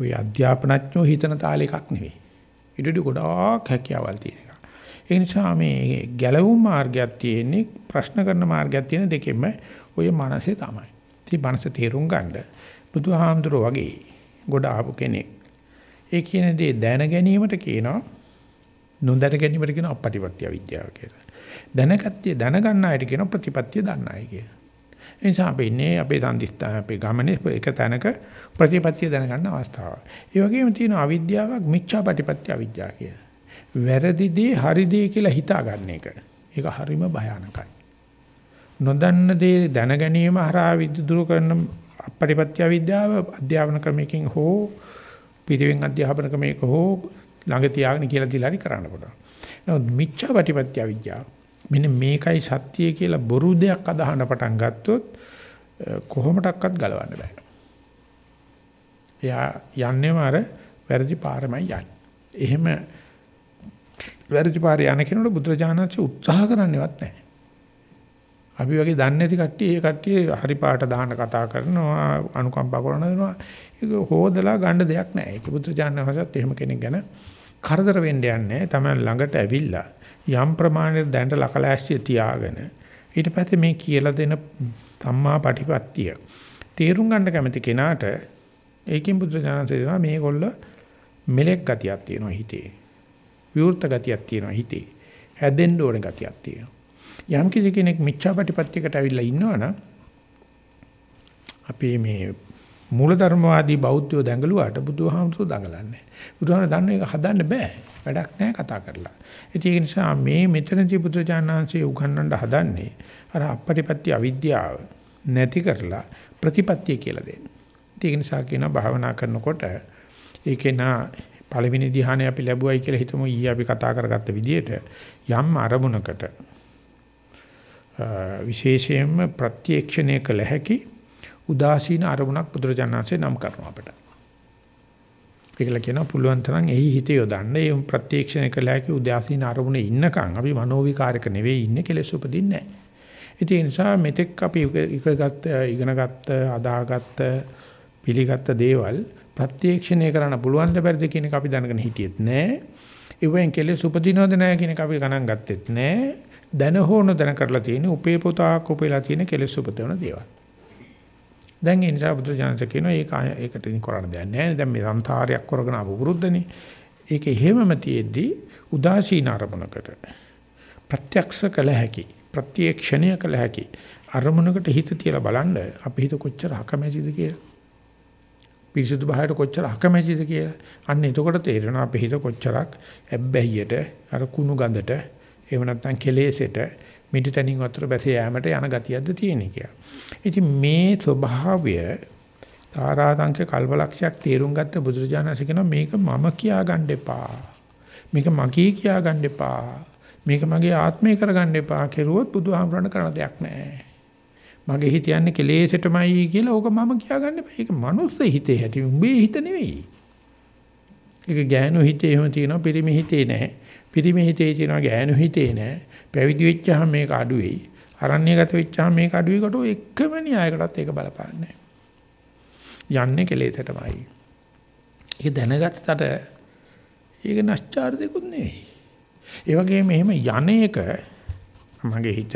ওই අධ්‍යාපනඥයෝ හිතන තාල එකක් නෙවෙයි. ඊටදී ගොඩාක් හැකියාවල් තියෙන එක. ඒ නිසා මේ ගැලවුම් මාර්ගයක් තියෙන්නේ ප්‍රශ්න කරන මාර්ගයක් තියෙන දෙකෙම ඔය මනසේ තමයි. ඉතින් මනස තේරුම් ගන්න බුදුහාමුදුරුවෝ වගේ ගොඩ ආපු කෙනෙක් ඒ කියන දේ දැන ගැනීමට කියනවා නොදැන ගැනීමට කියනවා අපපටිපත්‍ය විද්‍යාව කියලා. දැනගත්තේ දැනගන්න අයට කියන ප්‍රතිපත්‍ය දන්න අය කියලා. ඒ නිසා අපි ඉන්නේ අපේ සම්දිස්ථා අපේ ගමනේ එක තැනක ප්‍රතිපත්‍ය දැනගන්න අවස්ථාව. ඒ වගේම තියෙන අවිද්‍යාවක් මිච්ඡාපටිපත්‍ය අවිද්‍යාව කියලා. වැරදි දේ හරි දේ කියලා හිතා ගන්න එක. ඒක හරිම භයානකයි. නොදන්න දේ දැන ගැනීම හරහා විදුරු කරන අපපටිපත්‍ය විද්‍යාව අධ්‍යාපන ක්‍රමයකින් හෝ පිරිවෙන් අධ්‍යාපන ක්‍රමයක හෝ ළඟ තියාගෙන කියලා දීලා හරි කරන්න පුළුවන්. නමුත් මිච්ඡා ප්‍රතිපත්‍ය විද්‍යාව මෙන්න මේකයි සත්‍යය කියලා බොරු දෙයක් අදහන පටන් ගත්තොත් කොහොමඩක්වත් ගලවන්න බෑ. එයා යන්නේම අර වැරදි පාරමයි යන්නේ. එහෙම වැරදි පාරේ යන කෙනෙකුට බුදුරජාණන්සේ උත්සාහ කරන්නේවත් නැහැ. අපි වගේ දන්නේ නැති කට්ටිය ඒ කට්ටිය හරි පාට දාන්න කතා කරනවා අනුකම්පා කරනවා ඒක හොදලා ගන්න දෙයක් නැහැ. ඒක බුදුචානන් වහන්සේත් එහෙම කෙනෙක් ගැන කරදර වෙන්න යන්නේ තමයි ළඟට ඇවිල්ලා යම් ප්‍රමාණයකට දැනට ලකලෑස්තිය තියාගෙන ඊට පස්සේ මේ කියලා දෙන සම්මා පටිපත්තිය තේරුම් ගන්න කැමති කෙනාට ඒකෙන් බුදුචානන් කියනවා මේගොල්ල මෙලෙක් ගතියක් තියෙනවා හිතේ. විවෘත ගතියක් තියෙනවා හිතේ. හැදෙන්න ඕන ගතියක් තියෙනවා. යම් කිසි කෙනෙක් මිච්ඡාපටිපත්‍යකට ඇවිල්ලා ඉන්නවනම් අපේ මේ මූලධර්මවාදී බෞද්ධයෝ දැඟලුවාට බුදුහාමුදුරුවෝ දඟලන්නේ. බුදුහාමුදුරුවෝ දන්න එක හදන්න බෑ. වැඩක් නැහැ කතා කරලා. ඒක නිසා මේ මෙතනදී බුදුචානන්සේ උගන්වන්න හදන්නේ අර අපපටිපත්‍ය අවිද්‍යාව නැති කරලා ප්‍රතිපත්‍ය කියලා දෙන්න. ඒක නිසා කියන භාවනා කරනකොට ඒකේ නා පළවෙනි ධ්‍යානය අපි ලැබුවයි කියලා හිතමු ඊයේ අපි කතා කරගත්ත විදිහට යම් අරමුණකට විශේෂයෙන්ම ප්‍රත්‍යක්ෂණය කළ හැකි උදාසීන අරමුණක් බුදුරජාණන්සේ නම් කරනවා අපට. ඒකල කියනවා පුළුවන් තරම් එහි හිත යොදන්න. ඒ ප්‍රත්‍යක්ෂණය කළ හැකි උදාසීන අරමුණේ ඉන්නකම් අපි මනෝවිකාරක නෙවෙයි ඉන්නේ කෙලෙස් උපදින්නේ නැහැ. ඒ නිසා මෙතෙක් අපි ඉගෙනගත්ත ඉගෙනගත්ත අදාගත්ත පිළිගත්ත දේවල් ප්‍රත්‍යක්ෂණය කරන්න පුළුවන් ද බැරිද කියන එක අපි දැනගෙන හිටියෙත් නෑ. ඒ වෙන් කෙලෙස් උපදිනවද නැහැ කියන එක අපි ගණන් ගත්තෙත් නෑ. දැන හෝන දැන කරලා තියෙන උපේ පුතාක් උපේලා තියෙන කෙලෙස් උපදවන දේවල්. දැන් ඒ නිසා බුදුජානක කියනවා ඒක ඒකට ඉතින් කරන්න දෙයක් නැහැ. දැන් මේ සංසාරයක් කරගෙන ආපු පුරුද්දනේ. ඒක එහෙමම තියෙද්දි උදාසීන අරමුණකට ප්‍රත්‍යක්ෂ කළ හැකි ප්‍රත්‍යක්ෂණය කළ හැකි අරමුණකට හිත තියලා බලන්න අපි හිත කොච්චර අකමැතිද කියලා. පිරිසුදු බහයට කොච්චර අකමැතිද කියලා. අන්න එතකොට තේරෙනවා අපි හිත කොච්චරක් ඇබ්බැහියට අර කුණු ගඳට එහෙම නැත්නම් කෙලෙසෙට මිඩතනින් වතුර බැස යෑමට යන ගතියක්ද තියෙන්නේ කියලා. ඉතින් මේ ස්වභාවය තාරාංශක කල්පලක්ෂයක් තේරුම් ගත්ත බුදුරජාණන්සේ කියනවා මේක මම කියා ගන්න එපා. මේක මගේ කියා ගන්න එපා. මේක මගේ ආත්මය කරගන්න එපා. කෙරුවොත් බුදුහාමුදුරණ කරන දෙයක් නැහැ. මගේ හිත යන්නේ කෙලෙසටමයි කියලා ඕක මම කියා ගන්න එපා. ඒක මනුස්ස හිතේ ඇති උඹේ හිත නෙවෙයි. ඒක ගෑනු හිතේ එහෙම තියෙනවා පිරිමි හිතේ නැහැ. පිරිමි හිතේ තියෙනවා ගෑනු හිතේ නැහැ. පැවිදි වෙච්චාම මේක අඩු වෙයි. අරණ්‍යගත වෙච්චාම මේක අඩු වෙයිකට එකම න්‍යායකටත් ඒක බලපාන්නේ යන්නේ කෙලෙසටමයි. ඒක දැනගත්තට ඒක නැස්චාර දෙකුත් නෙවෙයි. ඒ වගේම මෙහෙම යන්නේක මගේ හිත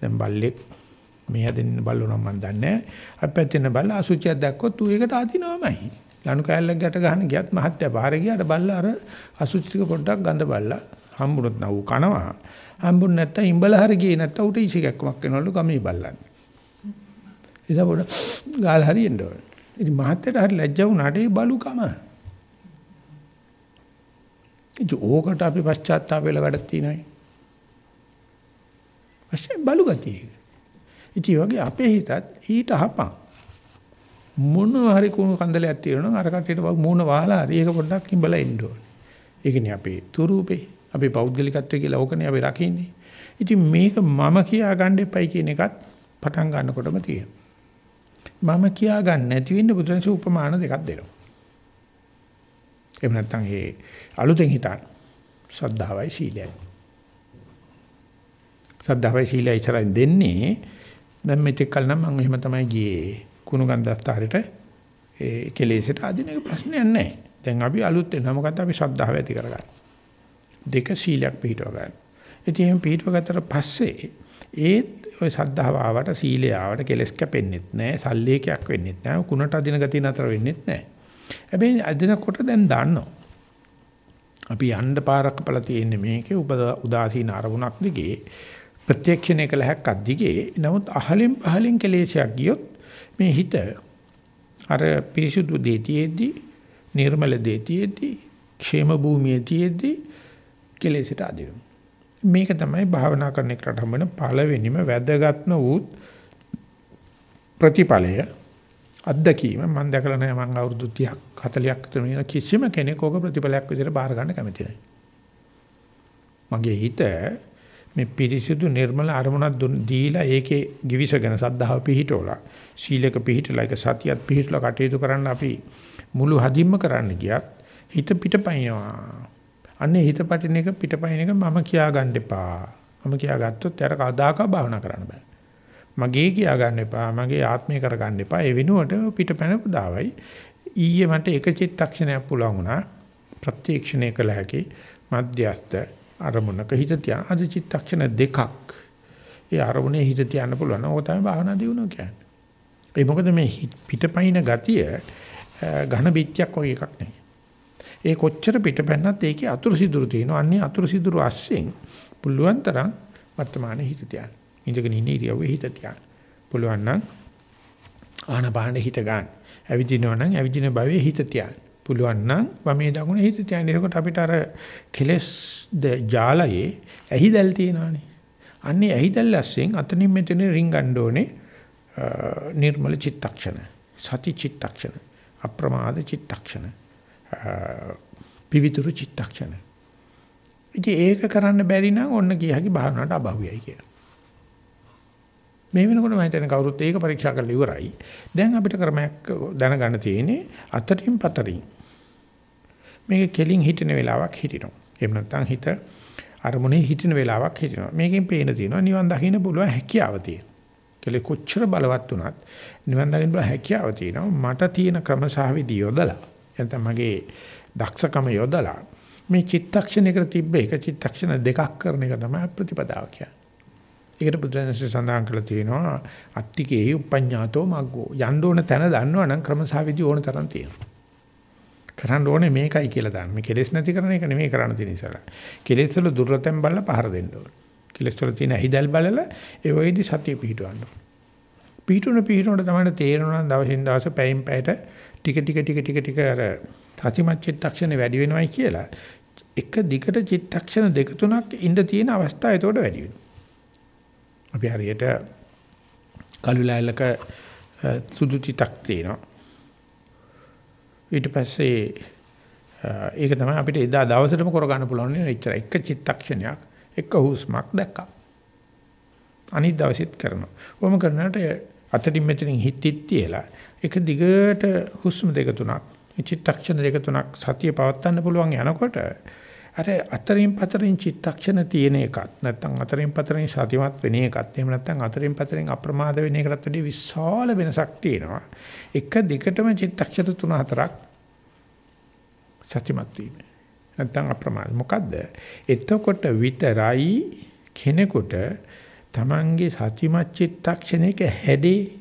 දැන් බල්ලෙක් මේ හැදෙන්න බල්ලෝ නම් මන් දන්නේ නැහැ. අපැත්තෙන් බල්ල අසුචියක් දැක්කොත් ඌ ඒකට අදිනවමයි. ලනු කෑල්ලක් ගැට ගන්න ගියත් මහත්ය පාරේ ගියාට බල්ල අර අසුචි ටික පොඩ්ඩක් ගඳ බල්ලා හම්බුනොත් නව කනවා. හම්බුනේ නැත්තම් ඉඹල හරි ගියේ නැත්තම් උට ඉසිකක්මක් වෙනවලු ගමේ බල්ලන්නේ. ඉතින් පොඩ ගාල් හරියෙන්න ඕන. ඉතින් මහත්තයට හරි ලැජ්ජා වුණාට ඒ බලුකම. ඉතින් ඕකට අපි පශ්චාත්තාප වෙලා වැඩක් තියෙනයි. වශයෙන් බලු ගතිය. ඉතින් වගේ අපේ හිතත් ඊට අහපන්. මොන හරි කුණු කන්දලයක් තියෙනවා නම් අර කටේට මූණ වහලා හරි ඒක පොඩ්ඩක් ඉඹලා එන්න ඕනේ. ඒකනේ අපේ තුරූපේ අපේ පෞද්ගලිකත්වය කියලා ඕකනේ අපි රකින්නේ. ඉතින් මේක මම කියා ගන්න එපයි කියන එකත් පටන් ගන්නකොටම තියෙනවා. මම කියා ගන්න නැති වෙන්න බුදුන්සේ උපමාන දෙකක් දෙනවා. එහෙම නැත්නම් ඒ අලුතෙන් හිතන්න. ශ්‍රද්ධාවයි සීලයයි. ශ්‍රද්ධාවයි සීලයයි ඉතරයි දෙන්නේ දැන් මෙතෙක් කල නම් මම එහෙම තමයි ගියේ. කුණු ගන්ධස්තරයට ඒ කෙලෙසට අදින එක ප්‍රශ්නයක් නැහැ. දැන් අපි අලුත් වෙනවා මොකද අපි ශ්‍රද්ධාව ඇති කරගන්න. දෙක සීලයක් පිළිටව ගන්න. ඉතින් එහෙම පිළිටව ගත්තට පස්සේ ඒත් ඔය සද්ධාව ආවට සීලය ආවට කෙලස් කැපෙන්නෙත් නැහැ සල්ලේකයක් වෙන්නෙත් නැහැ කුණට අදින ගතිය නතර වෙන්නෙත් නැහැ හැබැයි අදිනකොට දැන් දන්නවා අපි යන්න පාරක් බල තියෙන්නේ මේකේ උදාසීන අරමුණක් දිගේ ප්‍රත්‍යක්ෂණය කළ හැක්කක් දිගේ නමුත් අහලින් පහලින් කෙලෙසයක් ගියොත් මේ හිත අර පිරිසුදු දෙතියෙද්දි නිර්මල දෙතියෙද්දි ക്ഷേම භූමියේදී කෙලෙසට අදිනවා මේක තමයි භාවනා කරන එකට හම්බෙන පළවෙනිම වැදගත්ම වූ ප්‍රතිඵලය අත්දැකීම මම දැකලා නැහැ මම අවුරුදු 30ක් 40ක් විතර මේ කිසිම කෙනෙක් ඕක ප්‍රතිඵලයක් විදිහට බාර ගන්න කැමති නැහැ. මගේ හිත මේ පිරිසිදු නිර්මල අරමුණක් දීලා ඒකේ givisගෙන සද්ධාව පිහිටවලා සීලක පිහිටලා ඒක සතියත් පිහිටලා කටයුතු කරන්න අපි මුළු හදින්ම කරන්න ගියත් හිත පිටපයින්නවා. අන්නේ හිත පටින එක පිටපයින් එක මම කියා ගන්න එපා. මම කියා ගත්තොත් යාර කවදාකවත් භාවනා කරන්න බෑ. මගේ කියා ගන්න එපා. මගේ ආත්මය කර ගන්න එපා. ඒ වෙනුවට පිටපැන පුදාවයි. ඊයේ මට එක චිත්තක්ෂණයක් පුළුවන් වුණා. ප්‍රත්‍යක්ෂණය කළ හැකි මධ්‍යස්ත අරමුණක හිත තියන අද චිත්තක්ෂණ දෙකක්. ඒ අරමුණේ හිත තියන්න පුළුවන්. ඕක තමයි භාවනා දියුණුව කියන්නේ. ඒ මොකද මේ පිටපයින් ගතිය ඝන බිච්චක් වගේ එකක් නෙවෙයි. ඒ කොච්චර පිටපැන්නත් ඒකේ අතුරු සිදුරු තියෙනවා. අන්නේ අතුරු සිදුරු අස්සෙන් පුළුවන් තරම් වර්තමානයේ හිත තියන්න. ඉඳගෙන ඉන්න ඉරියව්වේ හිත තියන්න. පුළුවන් නම් ආනපාන හිත ගන්න. ඇවිදිනවා නම් ඇවිදින භවයේ හිත තියන්න. පුළුවන් නම් වමේ දකුණේ හිත තියන්න. එතකොට අපිට අර කෙලස් ජාලයේ ඇහිදල් තියෙනවානේ. අන්නේ ඇහිදල් ඇස්සෙන් අතනින් මෙතන රින්ගන්න ඕනේ නිර්මල චිත්තක්ෂණ. සති චිත්තක්ෂණ. අප්‍රමාද චිත්තක්ෂණ. පිවිතුරු චිත්තක්ෂණ. ඉතින් ඒක කරන්න බැරි නම් ඔන්න කියහකි භාවනාවට අභව්‍යයි කියලා. මේ වෙනකොට මම හිතන්නේ කවුරුත් ඒක පරීක්ෂා කරලා ඉවරයි. දැන් අපිට ක්‍රමයක් දැනගන්න තියෙන්නේ අතරින් පතරින්. මේක කෙලින් හිටින වෙලාවක් හිටිනවා. එහෙම නැත්නම් හිත අරමුණේ හිටින වෙලාවක් හිටිනවා. මේකෙන් පේන තියෙනවා නිවන් දකින්න පුළුවන් හැකියාව තියෙනවා. කෙලෙ කොච්චර බලවත් වුණත් නිවන් දකින්න පුළුවන් හැකියාව තියෙනවා. මට තියෙන ක්‍රම සහ විදි යොදලා නැත්නම් මගේ දක්ෂකම යොදලා මේ චිත්තක්ෂණයකට තිබ්බ එක චිත්තක්ෂණ දෙකක් කරන එක තමයි ප්‍රතිපදාව කියන්නේ. ඒකට බුදුරජාණන්සේ සඳහන් කරලා තියෙනවා අත්තිකේ උපඤ්ඤාතෝ මග්ගෝ යන්න ඕන තැන දන්නවනම් ක්‍රමසාවිදි ඕන තරම් තියෙනවා. කරන්න ඕනේ මේකයි කියලා දාන්න. මේ කෙලෙස් නැති කරන එක නෙමෙයි කරන්න තියෙන ඉස්සලා. කෙලෙස් වල දුර්වතෙන් බලලා පහර දෙන්න ඕනේ. කෙලෙස් වල තියෙන හිදල් බලලා ඒ වගේදී සතිය පිහිටවන්න ඕනේ. පිහිටුන පිහිටුනට තමයි තේරෙනවා දවසින් දවස පැයින් පැයට ටික ටික ටික ටික ටික අර සතිමත් චිත්තක්ෂණ වැඩි වෙනවයි කියලා එක දිගට චිත්තක්ෂණ දෙක තුනක් ඉඳ තියෙන අවස්ථා එතකොට වැඩි වෙනවා. අපි හරියට කළු ලෑල්ලක සුදු තිතක් තියෙනවා. ඊට පස්සේ ඒක තමයි අපිට එදා දවසටම කරගන්න පුළුවන් නේ එච්චර එක චිත්තක්ෂණයක් එක හුස්මක් දැක්කා. අනිත් දවසෙත් කරනවා. කොහොම කරනාට අතටින් මෙතනින් හිට හිට තියලා එක දිගට හුස්ම දෙක තුනක් චිත්තක්ෂණ දෙක තුනක් සතිය පවත්වන්න පුළුවන් යනකොට අර අතරින් පතරින් චිත්තක්ෂණ තියෙන එකත් නැත්නම් අතරින් පතරින් සතිමත් වෙන එකත් එහෙම නැත්නම් අතරින් පතරින් අප්‍රමාද වෙන එකකට වඩා විශාල වෙනසක් තියෙනවා එක දිගටම චිත්තක්ෂණ තුන හතරක් සතිමත් වීම නැත්තම් අප්‍රමාද. මොකද්ද? එතකොට විතරයි කෙනෙකුට Tamange සතිමත් චිත්තක්ෂණයක හැඩේ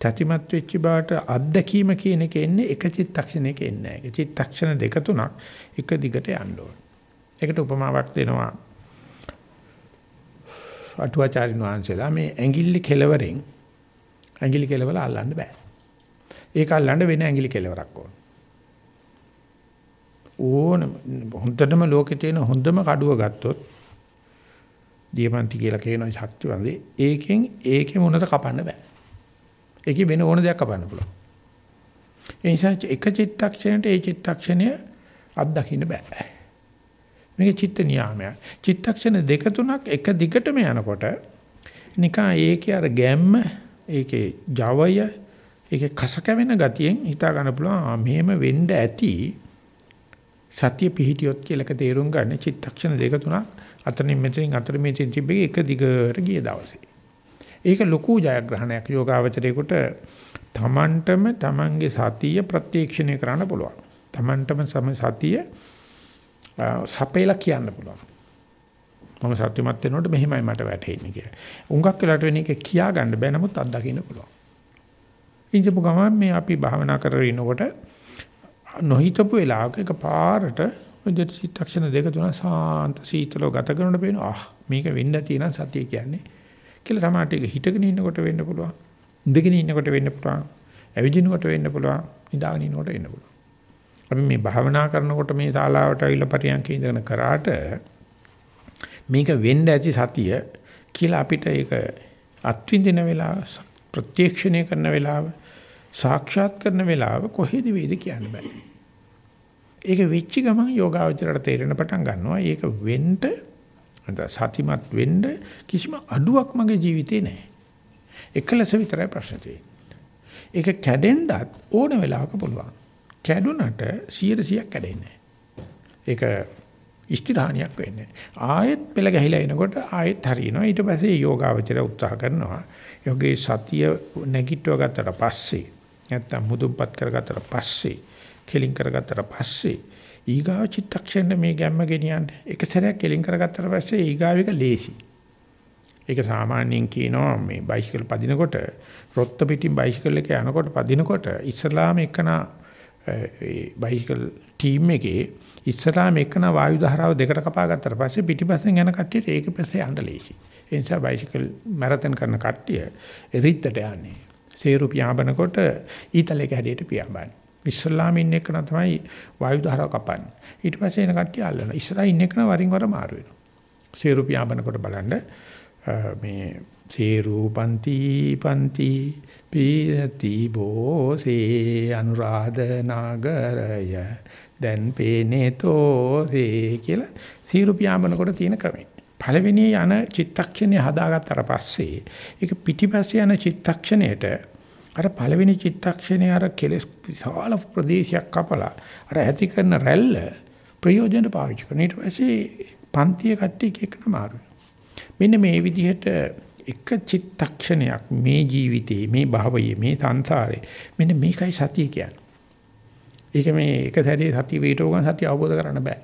සතිමත් වෙච්ච බාට අත්දැකීම කියන එක එන්නේ එක චිත්තක්ෂණයක එන්නේ නැහැ. චිත්තක්ෂණ දෙක තුනක් එක දිගට යන්න ඕන. ඒකට උපමාවක් දෙනවා. අටුවාචාරින් වහන්සේලා මේ ඇඟිලි කෙලවරෙන් ඇඟිලි කෙලවල අල්ලන්න බෑ. ඒක අල්ලන්න වෙන ඇඟිලි කෙලවරක් ඕන. ඕන හොඳටම ලෝකේ තියෙන හොඳම කඩුව ගත්තොත් දියමන්ති කියලා කියන ශක්තිවන්දේ ඒකෙන් ඒකේ මොනද කපන්න බෑ. ඒකේ වෙන ඕන දෙයක් කපන්න පුළුවන්. ඒ නිසා එක චිත්තක්ෂණයට ඒ චිත්තක්ෂණය අත්දකින්න බෑ. මේක චිත්ත නියාමයක්. චිත්තක්ෂණ දෙක තුනක් එක දිගටම යනකොට නිකන් ඒකේ අර ගැම්ම ඒකේ ජවය ඒකේ කස කැවෙන ගතියෙන් හිතා ගන්න පුළුවන් මෙහෙම වෙන්න ඇති සතිය පිහිටියොත් කියලාක තේරුම් ගන්න චිත්තක්ෂණ දෙක තුනක් අතනින් මෙතනින් අතර මෙතනින් තිබෙන්නේ එක දිගට ගිය දවසේ. ඒක ලොකු ජයග්‍රහණයක් යෝගාවචරයේකට තමන්ටම තමන්ගේ සතිය ප්‍රත්‍යක්ෂණය කරන්න පුළුවන්. තමන්ටම සම සතිය සපේලා කියන්න පුළුවන්. මම සත්‍යමත් වෙනකොට මෙහෙමයි මට වැටහෙන්නේ කියලා. උඟක් වෙලාට වෙන එක කියා ගන්න බෑ නමුත් අත්දකින්න පුළුවන්. ඉඳපු ගමන් මේ අපි භාවනා කරගෙන ඉනකොට නොහිතපු වෙලාවක එක පාරට විදිහට චිත්තක්ෂණ දෙක තුන සාන්ත සීතලව ගත කරනකොට පේනවා ආ මේක වෙන්න තියෙන සතිය කියන්නේ කියලා තමයි ටික හිටගෙන ඉන්නකොට වෙන්න පුළුවන්. ඉඳගෙන ඉන්නකොට වෙන්න පුළුවන්. ඇවිදිනකොට වෙන්න පුළුවන්. නිදාගෙන ඉන්නකොට වෙන්න පුළුවන්. අපි මේ භාවනා කරනකොට මේ ශාලාවට අවිල පරියන්කේ ඉඳගෙන කරාට මේක වෙන්න ඇති සතිය කියලා අපිට ඒක අත්විඳින වෙලාව ප්‍රත්‍යක්ෂණය කරන වෙලාව සාක්ෂාත් කරන වෙලාව කොහෙද වේද කියන්න බෑ. ඒක වෙච්ච ගමන් යෝගාවචරයට තේරෙන පටන් ගන්නවා. ඒක වෙන්න සතිමත් වෙන්න කිසිම අඩුවක් මගේ ජීවිතේ නැහැ. එකලස විතරයි ප්‍රශ්න තියෙන්නේ. ඒක කැඩෙන්නත් ඕන වෙලාවක පුළුවන්. කැඩුනට 100%ක් කැඩෙන්නේ ඒක ඉෂ්ටිධානියක් වෙන්නේ. ආයෙත් පෙළ ගැහිලා එනකොට ආයෙත් හරියනවා. ඊට පස්සේ යෝගාවචර උත්සාහ කරනවා. යෝගේ සතිය නැගිටව ගත්තට පස්සේ නැත්තම් මුදුන්පත් කරගත්තට පස්සේ කෙලින් කරගත්තට පස්සේ ඊගාව චිත්තක්ෂණ මේ ගැම්ම ගෙනියන්න එක සැරයක් කෙලින් කරගත්තට පස්සේ ඊගාව එක ලේසි. ඒක සාමාන්‍යයෙන් කියනවා මේ බයිසිකල් පදිනකොට රොත්ත පිටින් බයිසිකල් එක යනකොට පදිනකොට ඉස්ලාම එකනා ඒ බයිසිකල් ටීම් එකේ ඉස්සරහාම එකන වායු ධාරාව දෙකට කපා ගත්තට පස්සේ පිටිපස්සෙන් යන කට්ටියට ඒක පස්සේ යන්න ලේසි. ඒ නිසා බයිසිකල් මැරතන් කරන කට්ටිය රිත්තට යන්නේ. සේරු පියාඹනකොට ඊතලයක හැඩයට පියාඹන්නේ. ඉස්සල්ලාම ඉන්න එකන තමයි වායු ධාරාව කපන්නේ. ඊට පස්සේ එන කට්ටිය අල්ලනවා. ඉස්සරහා ඉන්න එකන වරින් වර මාරු වෙනවා. සේරු පියාඹනකොට බලන්න මේ සේරු පන්ති පන්ති පීරති බෝසේ අනුරාධ නගරය දැන් පේනේ තෝසේ කියලා සීරු පියාඹනකොට තියෙන ක්‍රමය. පළවෙනි යන චිත්තක්ෂණය හදාගත්තට පස්සේ ඒක පිටිපස්සේ යන චිත්තක්ෂණයට අර පළවෙනි චිත්තක්ෂණයේ අර කෙලස් විශාල ප්‍රදේශයක් කපලා අර ඇති කරන රැල්ල ප්‍රයෝජන පාවිච්චි කරන. ඊට පස්සේ පන්තිය කට්ටිය එකන මාරු මෙන්න මේ විදිහට එක චිත්තක්ෂණයක් මේ ජීවිතේ මේ භවයේ මේ සංසාරේ මෙන්න මේකයි සතිය කියන්නේ. ඒක මේ එක සැරේ සතිය වේටව ගන්න සතිය අවබෝධ කරන්න බෑ.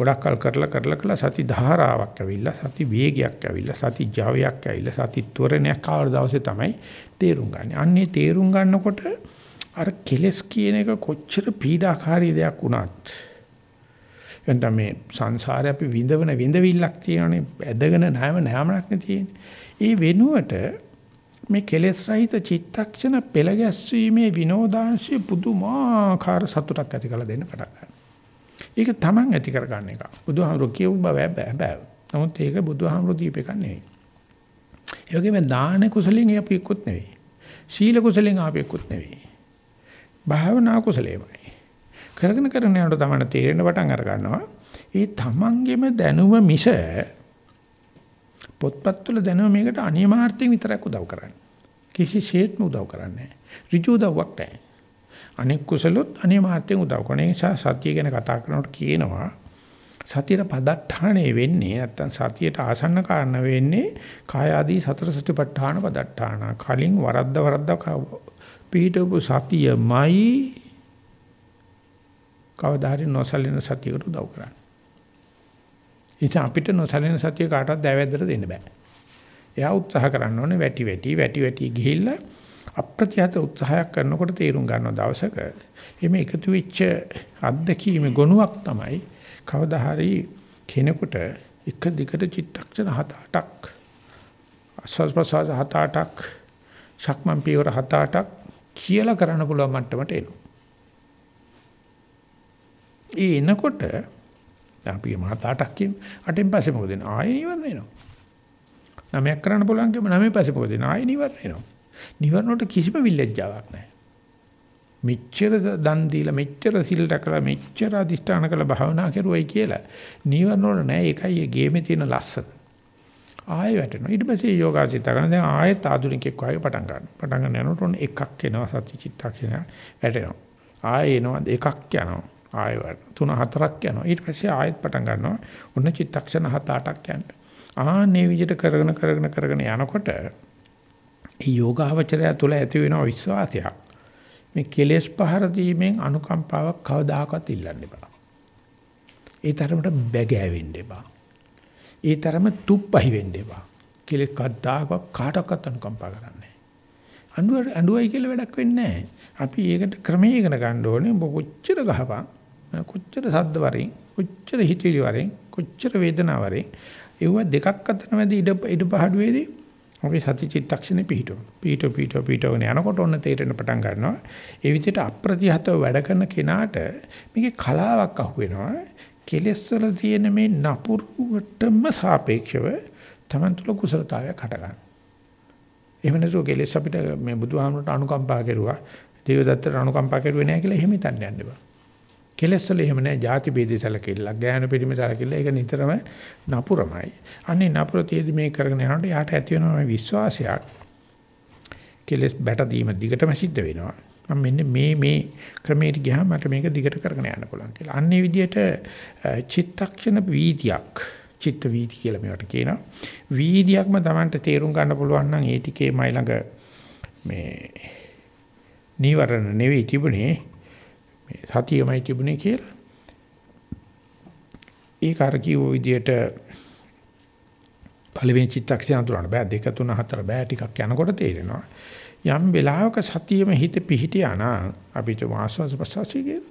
ගොඩක් කල් කරලා කරලා කරලා සති ධාරාවක් ඇවිල්ලා සති වේගයක් ඇවිල්ලා සති ජවයක් ඇවිල්ලා සති ත්වරණයක් ආවර දවසේ තමයි තේරුම් ගන්න. අන්නේ තේරුම් ගන්නකොට අර කෙලස් කියන එක කොච්චර පීඩාකාරී දෙයක් වුණත් එතන මේ සංසාරේ අපි විඳවන විඳවිල්ලක් තියෙනනේ ඇදගෙන නැම නැමනක් නේ තියෙන්නේ. ඒ වෙනුවට මේ කෙලෙස් රහිත චිත්තක්ෂණ පෙළ ගැස්වීමේ විනෝදාංශය පුදුමාකාර සතුටක් ඇති කරලා දෙන්න පටන් ගන්නවා. ඒක තමන් ඇති කරගන්න එක. බුදුහාමුදුරුවෝ කියපු බව බෑ. නමුත් ඒක බුදුහාමුදුරුවෝ දීප එකක් නෙවෙයි. ඒ වගේම දාන කුසලෙන් අපි එක්කුත් නෙවෙයි. සීල කුසලෙන් අපි එක්කුත් නෙවෙයි. භාවනා කුසලෙමයි. කරගෙන කරගෙන යනකොට තමයි තේරෙන පටන් අර ගන්නවා. ඒ තමන්ගේම දැනුම මිස පොත්පත් වල දැනුම මේකට අනියමාර්ථයෙන් විතරක් උදව් කරන්නේ. කිසිසේත්ම උදව් කරන්නේ නැහැ. ඍජු උදව්වක් නැහැ. අනෙක් කුසලොත් අනියමාර්ථයෙන් උදව් කරන නිසා සත්‍ය ගැන කතා කරනකොට කියනවා සතියට පදට්ඨානේ වෙන්නේ නැත්තම් සතියට ආසන්න කාරණ වෙන්නේ කාය ආදී සතර සතිපට්ඨාන පදට්ඨාන. කලින් වරද්ද වරද්ද පිහිටවපු සතියමයි කවදා හරි නොසලින සතියකට උදව් කරන්නේ. ඉතින් අපිට නොසැලෙන සතිය කාටවත් දැවැද්දට දෙන්න බෑ. එයා උත්සාහ කරන්න ඕනේ වැටි වැටි වැටි වැටි ගිහිල්ලා අප්‍රතිහත උත්සාහයක් කරනකොට තේරුම් ගන්නවා දවසක එimhe එකතු වෙච්ච අත්දැකීමේ ගුණයක් තමයි කවදා හරි කෙනෙකුට එක දිගට චිත්තක්ෂණ 7-8ක් අස්වාස් ප්‍රසවාස 7-8ක් ශක්මන් පියවර 7-8ක් කියලා කරන්න පුළුවන් මට්ටමට එනවා. ඒ එනකොට අපි 7-8ක් කියමු. අටෙන් පස්සේ මොකද වෙන්නේ? ආයෙ නිවර්ණ වෙනවා. නමයක් කරන්න පුළුවන් කියමු නමෙන් පස්සේ මොකද වෙන්නේ? ආයෙ නිවර්ණ වෙනවා. නිවර්ණ වලට කිසිම විල්ලැජ්ජාවක් නැහැ. මෙච්චර දන් දීලා මෙච්චර සිල් රැකලා මෙච්චර අදිෂ්ඨාන කළ භාවනා කරුවයි කියලා නිවර්ණ වල නැහැ. ඒකයි ඒ ගේමේ තියෙන ලස්සන. ආයෙ වැටෙනවා. ඊට පස්සේ යෝගාචිත කරන දැන් ආයෙත් ආධුනිකෙක් වගේ පටන් ගන්නවා. පටන් ගන්න යනකොට ඔන්න එකක් එනවා සති චිත්තක්ෂණ වැටෙනවා. ආයෙ එනවා දෙකක් යනවා. ආයෙ තුන හතරක් යනවා. ඊට පස්සේ ආයෙත් පටන් ගන්නවා. ඔන්න චිත්තක්ෂණ හත අටක් යනවා. ආන්නේ විදිහට කරගෙන කරගෙන කරගෙන යනකොට මේ යෝගාවචරය තුළ ඇති වෙන විශ්වාසයක් මේ කෙලෙස් පහර දීමෙන් අනුකම්පාවක් කවදාකවත් ඉල්ලන්න එපා. ඒ තරමට බැගෑවෙන්න එපා. ඒ තරම තුප්පහි වෙන්න එපා. කෙලෙස් කද්දාකවත් කාටවත් අනුකම්පා කරන්නේ නැහැ. අඬුව අඬුවයි කියලා වැඩක් වෙන්නේ නැහැ. අපි ඒකට ක්‍රමයේ ඉගෙන ගන්න ඕනේ. ඔබ කොච්චර ගහපන් කොච්චර සද්ද වරින් කොච්චර හිතවිලි වරින් කොච්චර වේදනාව වරින් ඒව දෙකක් අතර මැද ඉඩ ඉඩ පහඩුවේදී අපි සති චිත්තක්ෂණේ පිහිටව. පිහිටව පිහිටව පිහිටවගෙන යනකොට ඔන්න තේරෙන පටන් ගන්නවා. ඒ විදිහට අප්‍රතිහතව වැඩ කරන කෙනාට මේකේ කලාවක් අහුවෙනවා. කෙලෙස් වල තියෙන මේ නපුරුවටම සාපේක්ෂව Taman තුල කුසලතාවයක් හටගන්නවා. එහෙම නැතුව කෙලෙස් අපිට මේ බුදුහාමුදුරට අනුකම්පා කෙරුවා, දේවදත්තට අනුකම්පා කෙරුවේ නැහැ කියලා එහෙම හිතන්න යන්න එපා. කෙලෙස් වල එහෙම නැහැ, ಜಾති ભેදේ සැලකිල්ල, ඥාන පිරිමි සැලකිල්ල ඒක නිතරම නපුරමයි. අනේ නපුර තියදී මේ කරගෙන යනකොට යාට ඇති වෙනවා විශ්වාසයක්. කෙලෙස් බැට දීම දිගටම සිද්ධ වෙනවා. මම මෙන්න මේ මේ ක්‍රමයට ගියාම මට මේක දිගට කරගෙන යන්න පුළුවන් කියලා. අන්නේ විදිහට චිත්තක්ෂණ වීතියක් චිත්ත වීති කියලා මේවට කියනවා. වීදියක්ම Tamanට තේරුම් ගන්න පුළුවන් නම් ඒ ටිකේ මයි ළඟ මේ නීවරණ නෙවෙයි තිබුණේ මේ සතියමයි තිබුණේ කියලා. ඒක අර කිව්ව විදිහට පළවෙනි චිත්තක්ෂණ අඳුරන්න බෑ දෙක තුන හතර බෑ ටිකක් යනකොට තේරෙනවා. යම් වෙලාවක සතියෙම හිත පිහිටියා නම් අපිට වාසස් ප්‍රසවාසී කියන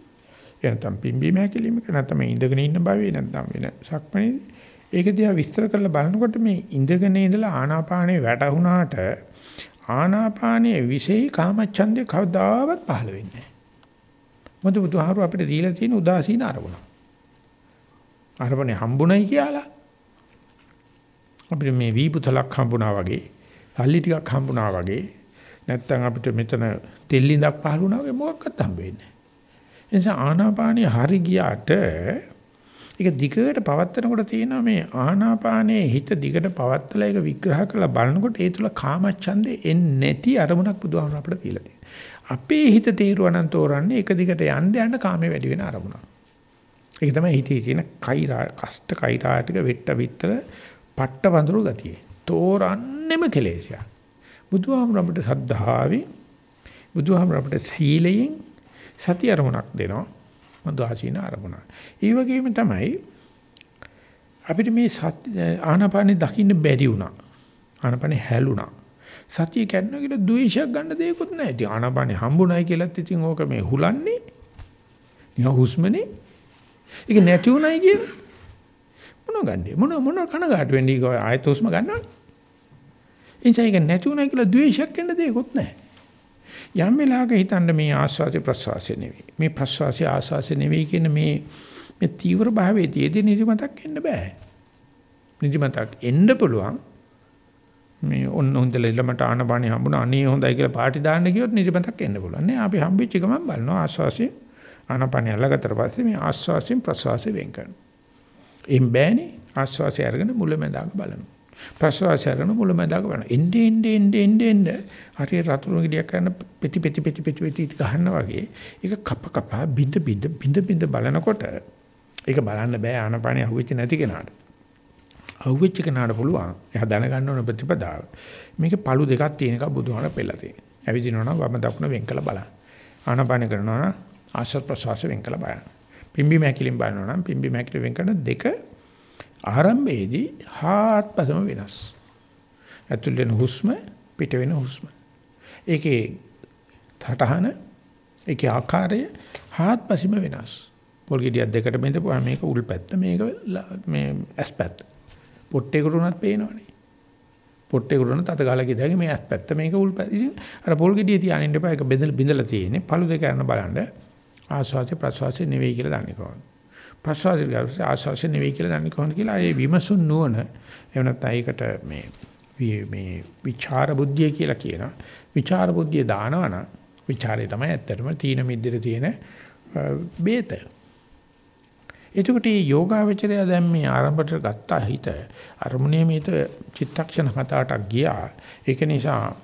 එනතම් පිම්බීම හැකිලිමක නැත්නම් ඉඳගෙන ඉන්න භාවයේ නැත්නම් වෙන සක්මණේ ඒක දිහා විස්තර කරලා බලනකොට මේ ඉඳගෙන ඉඳලා ආනාපානේ වැටුණාට ආනාපානයේ විශේෂ කාමච්ඡන්දේ කවදාවත් පහළ වෙන්නේ නැහැ. මොකද බුදුහාරු අපිට දීලා තියෙන උදාසීන අරමුණ. අරමුණේ හම්බුණයි කියලා අපිට මේ වීපුතලක් හම්බුණා වගේ, සල්ලි ටිකක් හම්බුණා වගේ නැත්තම් අපිට මෙතන තෙල්ලින්දක් පහළ වුණා වගේ මොකක්වත් හම්බ වෙන්නේ නැහැ. ඒ නිසා ආනාපානිය හරි ගියාට ඒක දිගට පවත්නකොට තියෙනවා මේ ආනාපානයේ හිත දිගට පවත්ලා ඒක විග්‍රහ කරලා බලනකොට ඒ තුල කාමච්ඡන්දේ එන්නේ නැති අරමුණක් බුදුහාමර අපිට දීලා තියෙනවා. අපේ හිත තීරුවනම් තෝරන්නේ එක දිගට යන්න යන්න කාමේ වැඩි වෙන අරමුණක්. ඒක තමයි හිතේ තියෙන කෛරා කෂ්ට කෛරා ටික වෙට්ට විතර පට්ට වඳුරු ගතිය. තෝරන්නෙම කෙලෙසියක්. බුදුහාමර අපිට සද්ධාවේ බුදුහාමර අපිට සීලයෙන් සති අරමුණක් දෙනවා. මදුආසීන අරමුණක්. ඒ වගේම තමයි අපිට මේ ආනාපානෙ දකින්න බැරි වුණා. ආනාපානෙ හැලුණා. සතිය කැඩනවා කියලා ද්වේෂයක් ගන්න දෙයක්වත් නැහැ. ඉතින් ආනාපානෙ හම්බුනායි කියලාත් ඉතින් ඕක මේ හුලන්නේ. නිකන් හුස්මනේ. ඒක නැති උනායි කියලා. මොනව ගන්නේ? මොන මොන කනගාටු වෙන්නේ? ආයෙත් හුස්ම ගන්නවනේ. එනිසා ඒක නැති උනායි කියලා ද්වේෂයක් වෙන්න දෙයක්වත් නැහැ. යම් වෙලාවක හිතන්න මේ ආස්වාසිය ප්‍රසවාසය නෙවෙයි. මේ ප්‍රසවාසය ආස්වාසිය නෙවෙයි කියන මේ මේ තීව්‍ර භාවයේදී නිදිමතක් එන්න බෑ. නිදිමතක් එන්න පුළුවන්. මේ ඔන්න හොඳලා ළමට ආනපානිය හම්බුණා අනේ හොඳයි කියලා පාටි දාන්න ගියොත් නිදිමතක් එන්න පුළුවන්. නේ අපි හම්බෙච්ච ගමන් බලනවා ආස්වාසිය ආනපානිය අල්ලගත්තට පස්සේ මේ ආස්වාසියෙන් ප්‍රසවාසය වෙන් කරනවා. එම් බෑනේ ආස්වාසිය අරගෙන මුලැමැදාක බලනවා. ප්‍රසවාසය කරන මුලමඳාක බලන. එන්නේ එන්නේ එන්නේ එන්නේ එන්නේ හරිය රතුරු ගෙඩියක් කරන පෙති පෙති පෙති පෙති පෙති ගහනවා වගේ ඒක කප කප බින්ද බින්ද බින්ද බින්ද බලනකොට ඒක බලන්න බෑ ආනපානිය අහුවෙච්ච නැති කෙනාට. අහුවෙච්ච කෙනාට පුළුවන්. එයා දැනගන්න ඕන ප්‍රතිපදාව. මේක පළු දෙකක් තියෙන එක බුදුහාම පෙළලා තියෙනවා. ඇවිදිනවා නම් වම දකුණ වෙන් කළ බලන්න. ආනපාන කරනවා නම් ආශ්වාස ප්‍රශ්වාස වෙන් කළ බලන්න. පිම්බි මැකිලින් බලනවා නම් පිම්බි මැකිලි වෙන් කරන දෙක ආරම්භයේදී හාත්පසම වෙනස්. ඇතුළෙන් හුස්ම පිට වෙන හුස්ම. ඒකේ තටහන ඒකේ ආකාරය හාත්පසම වෙනස්. පොල් ගෙඩියක් දෙකට බෙදපුවා මේක උල් පැත්ත මේක මේ ඇස් පැත්ත. පොට්ටේකට උනත් පේනවනේ. පොට්ටේකට උනත් අත ගාලා කිදාගේ මේ ඇස් පැත්ත මේක උල් පැත්ත. ඉතින් අර පොල් ගෙඩිය තියාගෙන ඉඳපුවා ඒක බෙදලා බිඳලා තියෙන්නේ. පළු දෙක යන බලන්න ආස්වාසිය ප්‍රසවාසය නෙවෙයි කියලා දන්නේ කොහොමද? ප්‍රසවාසය ගාස්වාසිය ආස්වාසිය නෙවෙයි කියලා දන්නේ කොහොමද කියලා ඒ විමසුන් නුවණ එහෙම නැත්නම් ඒකට මේ මේ විචාර බුද්ධිය කියලා කියනවා. විචාර බුද්ධිය දානවනම් විචාරය තමයි ඇත්තටම තීන මිද්දේ තියෙන බේත. එතකොට මේ යෝගාවචරය දැන් මේ ආරම්භට ගත්තා හිත අරමුණේ මේත චිත්තක්ෂණ හතටක් ගියා. ඒක නිසා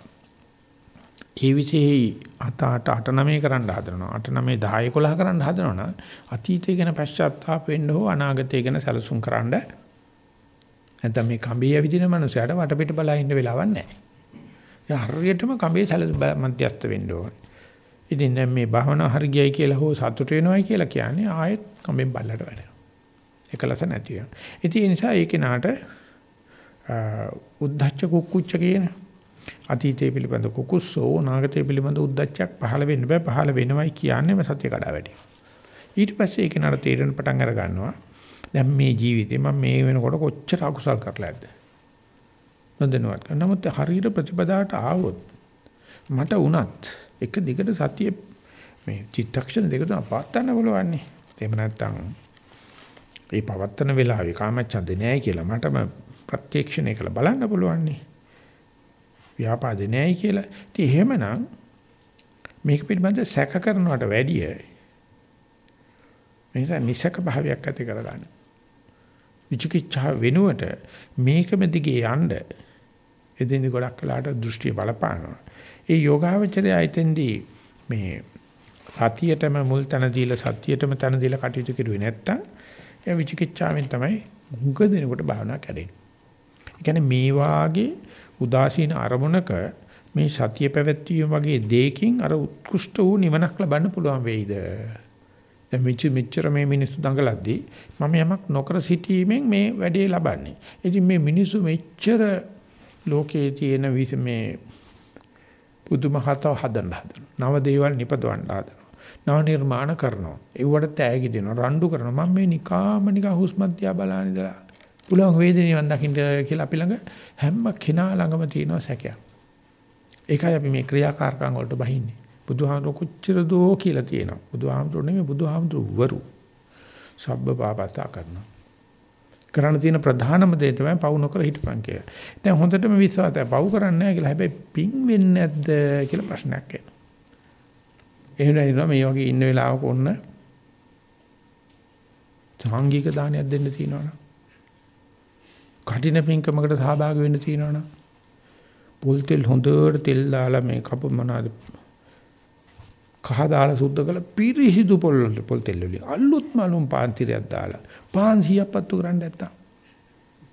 ඒ විශේෂයි අත අට අට නමේ කරන්න හදනවා. අට නමේ 10 11 කරන්න හදනවා නම් අතීතය ගැන පශ්චාත්තාප වෙන්න හෝ අනාගතය ගැන සැලසුම් කරන්න නැත්නම් මේ කඹේ ඇවිදින මනුස්සයාට වටපිට බලා ඉන්න වෙලාවක් නැහැ. ඒ හරියටම කඹේ සැල මධ්‍යස්ත වෙන්න ඕනේ. ඉතින් දැන් මේ භවනා හරියයි කියලා හෝ සතුට වෙනවයි කියලා කියන්නේ ආයෙත් කඹෙන් බල්ලට වැඩෙනවා. එකලස නැති වෙනවා. ඉතින් ඒ නිසා ඒ කෙනාට උද්ධච්ච කුක්කුච්ච කියන අතීතයේ පිළිබඳ කුකුස්සෝ නාගතයේ පිළිබඳ උද්දච්චයක් පහළ වෙන්න බෑ පහළ වෙනවයි කියන්නේම සත්‍ය කඩා වැටීම. ඊට පස්සේ ඒක නතර තීරණ පටන් අර ගන්නවා. දැන් මේ ජීවිතේ මම මේ වෙනකොට කොච්චර අකුසල් කරලා ඇද්ද? නොදැනුවත්. නමුත් හරියට ප්‍රතිපදාවට ආවොත් මට උනත් එක දිගට සතිය මේ චිත්තක්ෂණ දෙක තුන පවත්වන්න බලවන්නේ. එහෙම නැත්නම් ඒ පවත්තන වෙලාවේ කාමච්ඡන්ද නෑ කියලා මටම ප්‍රත්‍යක්ෂණය කළ බලන්න පුළුවන්නේ. ව්‍යාපාදේ නෑයි කියලා. ඉතින් එහෙමනම් මේක පිළිබඳ සැක කරනවට වැඩිය මේක නිසක භාවයක් ඇති කරගන්න. විචිකිච්ඡා වෙනුවට මේකම දිගේ යන්න එදින්දි ගොඩක් වෙලාට දෘෂ්ටිය බලපානවා. ඒ යෝගාවචරය ආයතෙන්දී මේ සතියටම මුල් තැන දීලා සතියටම තැන දීලා කටයුතු කරුවේ නැත්තම් ඒ විචිකිච්ඡාවෙන් තමයි මුග දෙනකොට භාවනා කැඩෙන්නේ. ඒ කියන්නේ මේ වාගේ උදාසීන අරමුණක මේ සතිය පැවැත්වීම වගේ දෙයකින් අර උත්කෘෂ්ඨ වූ නිවනක් ලබන්න පුළුවන් වෙයිද? දැන් මෙච්චර මෙච්චර මේ මිනිස්සු දඟලද්දී මම යමක් නොකර සිටීමෙන් මේ වැඩේ ලබන්නේ. ඉතින් මේ මිනිස්සු මෙච්චර ලෝකයේ තියෙන මේ පුදුමහතව හදන්න හදනවා. නව දේවල් නිපදවන්න හදනවා. නව නිර්මාණ කරනවා. ඒවට තෑගි දෙනවා. රණ්ඩු කරනවා. මම මේ නිකාම නිකා හුස්මත් දිහා බලන ඉඳලා පුළුවන් වේදනියවන් දකින්න කියලා අපි ළඟ හැම කෙනා ළඟම තියෙනවා සැකයක්. ඒකයි අපි මේ ක්‍රියාකාරකම් වලට බහින්නේ. බුදුහාමුදුර කොච්චර දෝ කියලා තියෙනවා. බුදුහාමුදුර නෙමෙයි බුදුහාමුදුර වරු. සබ්බ පාපතා කරනවා. කරන්න තියෙන ප්‍රධානම දේ තමයි පවු නොකර හිටපන් කියලා. දැන් හොඳටම විශ්වාසය පවු කරන්නේ නැහැ කියලා. හැබැයි පිං වෙන්නේ නැද්ද කියලා ප්‍රශ්නයක් එනවා. එහෙම නේද මේ වගේ ඉන්න වෙලාවක ඔන්න සාංගික දානයක් දෙන්න තියෙනවනේ. කටින පිංකමකට සහභාගී වෙන්න තියෙනවනම් පොල් තෙල් හොඳට තෙල් දාලා මේ කප මොනවාද කහ දාලා සුද්ධ කරලා පිරිසිදු පොල් පොල් තෙල් වලින් අලුත් මලුම් පාන්තිරයක් දාලා 500ක් පත්තු කරන්න නැත්තම්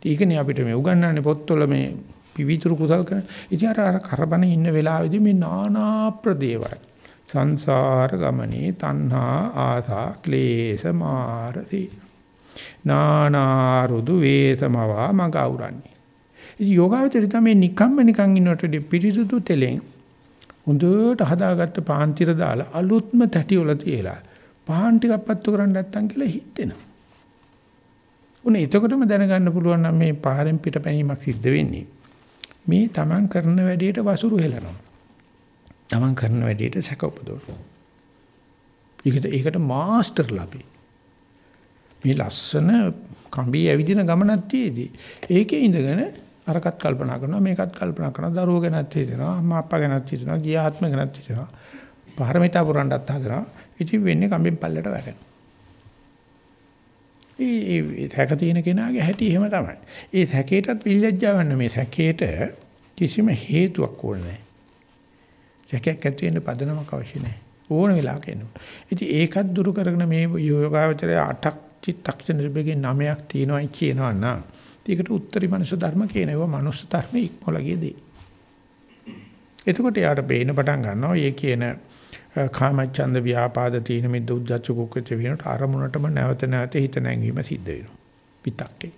ඒකනේ අපිට මේ උගන්වන්නේ පොත්වල මේ පිවිතුරු කුසල් කරන ඉතින් අර අර කරබන ඉන්න වෙලාවේදී මේ নানা ප්‍රදේවල් සංසාර ගමනේ තණ්හා ආසා ක්ලේශ මාරති නානාරුදු වේසමවා මග අවරන්නේ. ඉතින් යෝගාවචරය තමයි නිකම්ම නිකන් ඉන්නකොට පිරිසුදු තෙලෙන් හොඳට හදාගත්ත පාන්තිර දාලා අලුත්ම තැටි වල තියලා පහන් ටිකක් පත්තු කරන්න නැත්තම් කියලා හිතෙනවා. උනේ එතකොටම දැනගන්න පුළුවන් නම් මේ පාරෙන් පිටපැනීමක් සිද්ධ වෙන්නේ. මේ තමන් කරන වැඩේට වසුරු හෙලනවා. තමන් කරන වැඩේට සැක උපදවනවා. ඒකට ඒකට මාස්ටර්ලා අපි. මේ ලස්සන කම්බී ඇවිදින ගමනක් තියේදී ඒකේ ඉඳගෙන අරකට කල්පනා කරනවා මේකත් කල්පනා කරනවා දරුවෝ ගැනත් හිතෙනවා අම්මා අප්පා ගැනත් හිතෙනවා ගිය ආත්ම ගැනත් හිතෙනවා පාරමිතා පුරන්නත් හදනවා ඉතින් වෙන්නේ කම්බෙන් පල්ලට වැටෙනවා ඒ සැක තියෙන කෙනාගේ හැටි එහෙම තමයි. ඒ සැකේටත් පිළිලැජ්ජාවන්න මේ සැකේට කිසිම හේතුවක් ඕනේ නැහැ. සැකයක් ඇති වෙන්න පදනමක් අවශ්‍ය නැහැ. ඕන වෙලාවක එනවා ඉතින් ඒකත් දුරු කරගෙන මේ යෝගාවචරය 8ක් චිත්තක්ෂණ දෙකේ නමයක් තියෙනවායි කියනවා නම් ඒකට උත්තරී මනුෂ්‍ය ධර්ම කියනවා මනුෂ්‍ය ධර්ම ඉක්මොලගේ දේ. එතකොට යාට බේන පටන් ගන්නවා මේ කියන කාමච්ඡන්ද ව්‍යාපාද තීන මිද්ද උද්ධච්ච කුක්කච්ච වෙනට අරමුණටම නැවත නැවත හිත නැංවීම සිද්ධ වෙනවා. පිටක්කේ.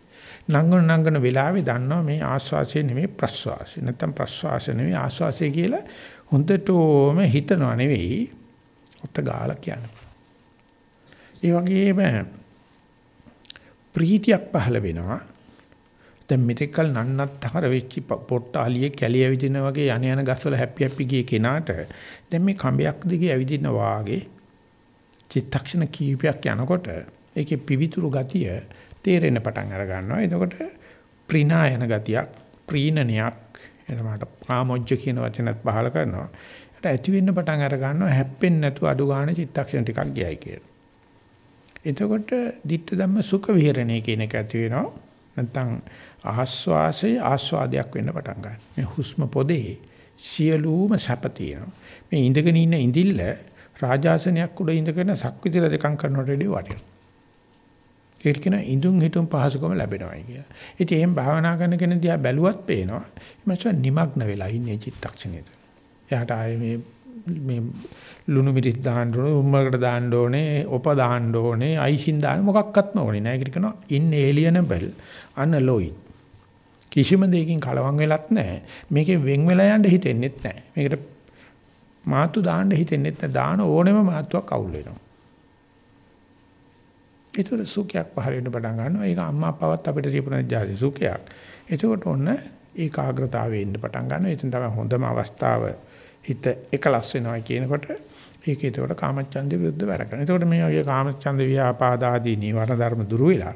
නංගන නංගන වෙලාවේ දන්නවා මේ ආස්වාසය නෙමෙයි ප්‍රස්වාසය. නැත්තම් ප්‍රස්වාසය නෙමෙයි ආස්වාසය කියලා හොඳටම හිතනවා නෙවෙයි. ඔත්ත ගාලා කියන්නේ. ඒ වගේම ප්‍රීතියක් පහළ වෙනවා. දැන් මෙතෙක්කල් නන්නත්තර වෙච්ච පොට්ටාලියේ කැලිය ඇවිදින වගේ යන යන ගස්වල හැපි හැපි ගියේ කෙනාට දැන් මේ කඹයක් දිගේ ඇවිදින වාගේ චිත්තක්ෂණ කීපයක් යනකොට ඒකේ පිවිතුරු ගතිය තේරෙන්න පටන් අර ගන්නවා. එතකොට ප්‍රිනායන ගතියක්, ප්‍රීණනයක් එනකට ආමොජ්ජ කියන වචනත් පහල කරනවා. ඒකට ඇති වෙන්න පටන් අර ගන්නවා හැප්පෙන්නේ නැතුව අඩු ගන්න චිත්තක්ෂණ ටිකක් ගියයි කියලා. එතකොට ditta ධම්ම සුඛ විහරණය කියන එක ඇති වෙනවා. නැත්තම් ආස්වාසේ ආස්වාදයක් වෙන්න පටන් ගන්නවා. මේ හුස්ම පොදේ සියලුම සැප තියෙනවා. මේ ඉඳගෙන ඉන්න ඉඳිල්ල රාජාසනයක් උඩ ඉඳගෙන සක්විති රජකම් කරනවට වඩා වටිනවා. ඒකට කියන ඉඳුන් හිටුන් පහසුකම ලැබෙනවා කියලා. ඉතින් එහෙම භාවනා කරන කෙන දිහා බැලුවත් පේනවා. එමස නිමග්න වෙලා ඉන්නේ චිත්තක්ෂණයට. එයාට ආයේ මේ මේ ලුණු මිරිස් දාන්න ඕනේ, උම්මකට දාන්න ඕනේ, ඔප දාන්න ඕනේ, අයිසින් දාන්න මොකක්වත්ම ඕනේ නෑ. ඒකට කියනවා inalienable unalloyed කිසිම දෙයකින් කලවම් වෙලත් නැහැ. මේකෙන් වෙන් වෙලා යන්න හිතෙන්නෙත් නැහැ. මේකට මාතු දාන්න හිතෙන්නෙත් නැහැ. දාන ඕනෙම මාතුවක් අවුල් වෙනවා. ඒතර සුඛයක් පහළ වෙන්න පටන් ගන්නවා. ඒක අම්මා අප්පාවත් අපිට දීපුන ජාති සුඛයක්. එතකොට ඔන්න ඒකාග්‍රතාවෙ ඉන්න පටන් ගන්නවා. එතෙන් තමයි හොඳම අවස්ථාව හිත එකලස් වෙනවා කියනකොට ඒක ඒතකොට කාමච්ඡන්දේ විරුද්ධ වැඩ කරනවා. එතකොට මේ වගේ කාමච්ඡන්ද ව්‍යාපාද ආදී නීවරණ ධර්ම දුරු වෙලා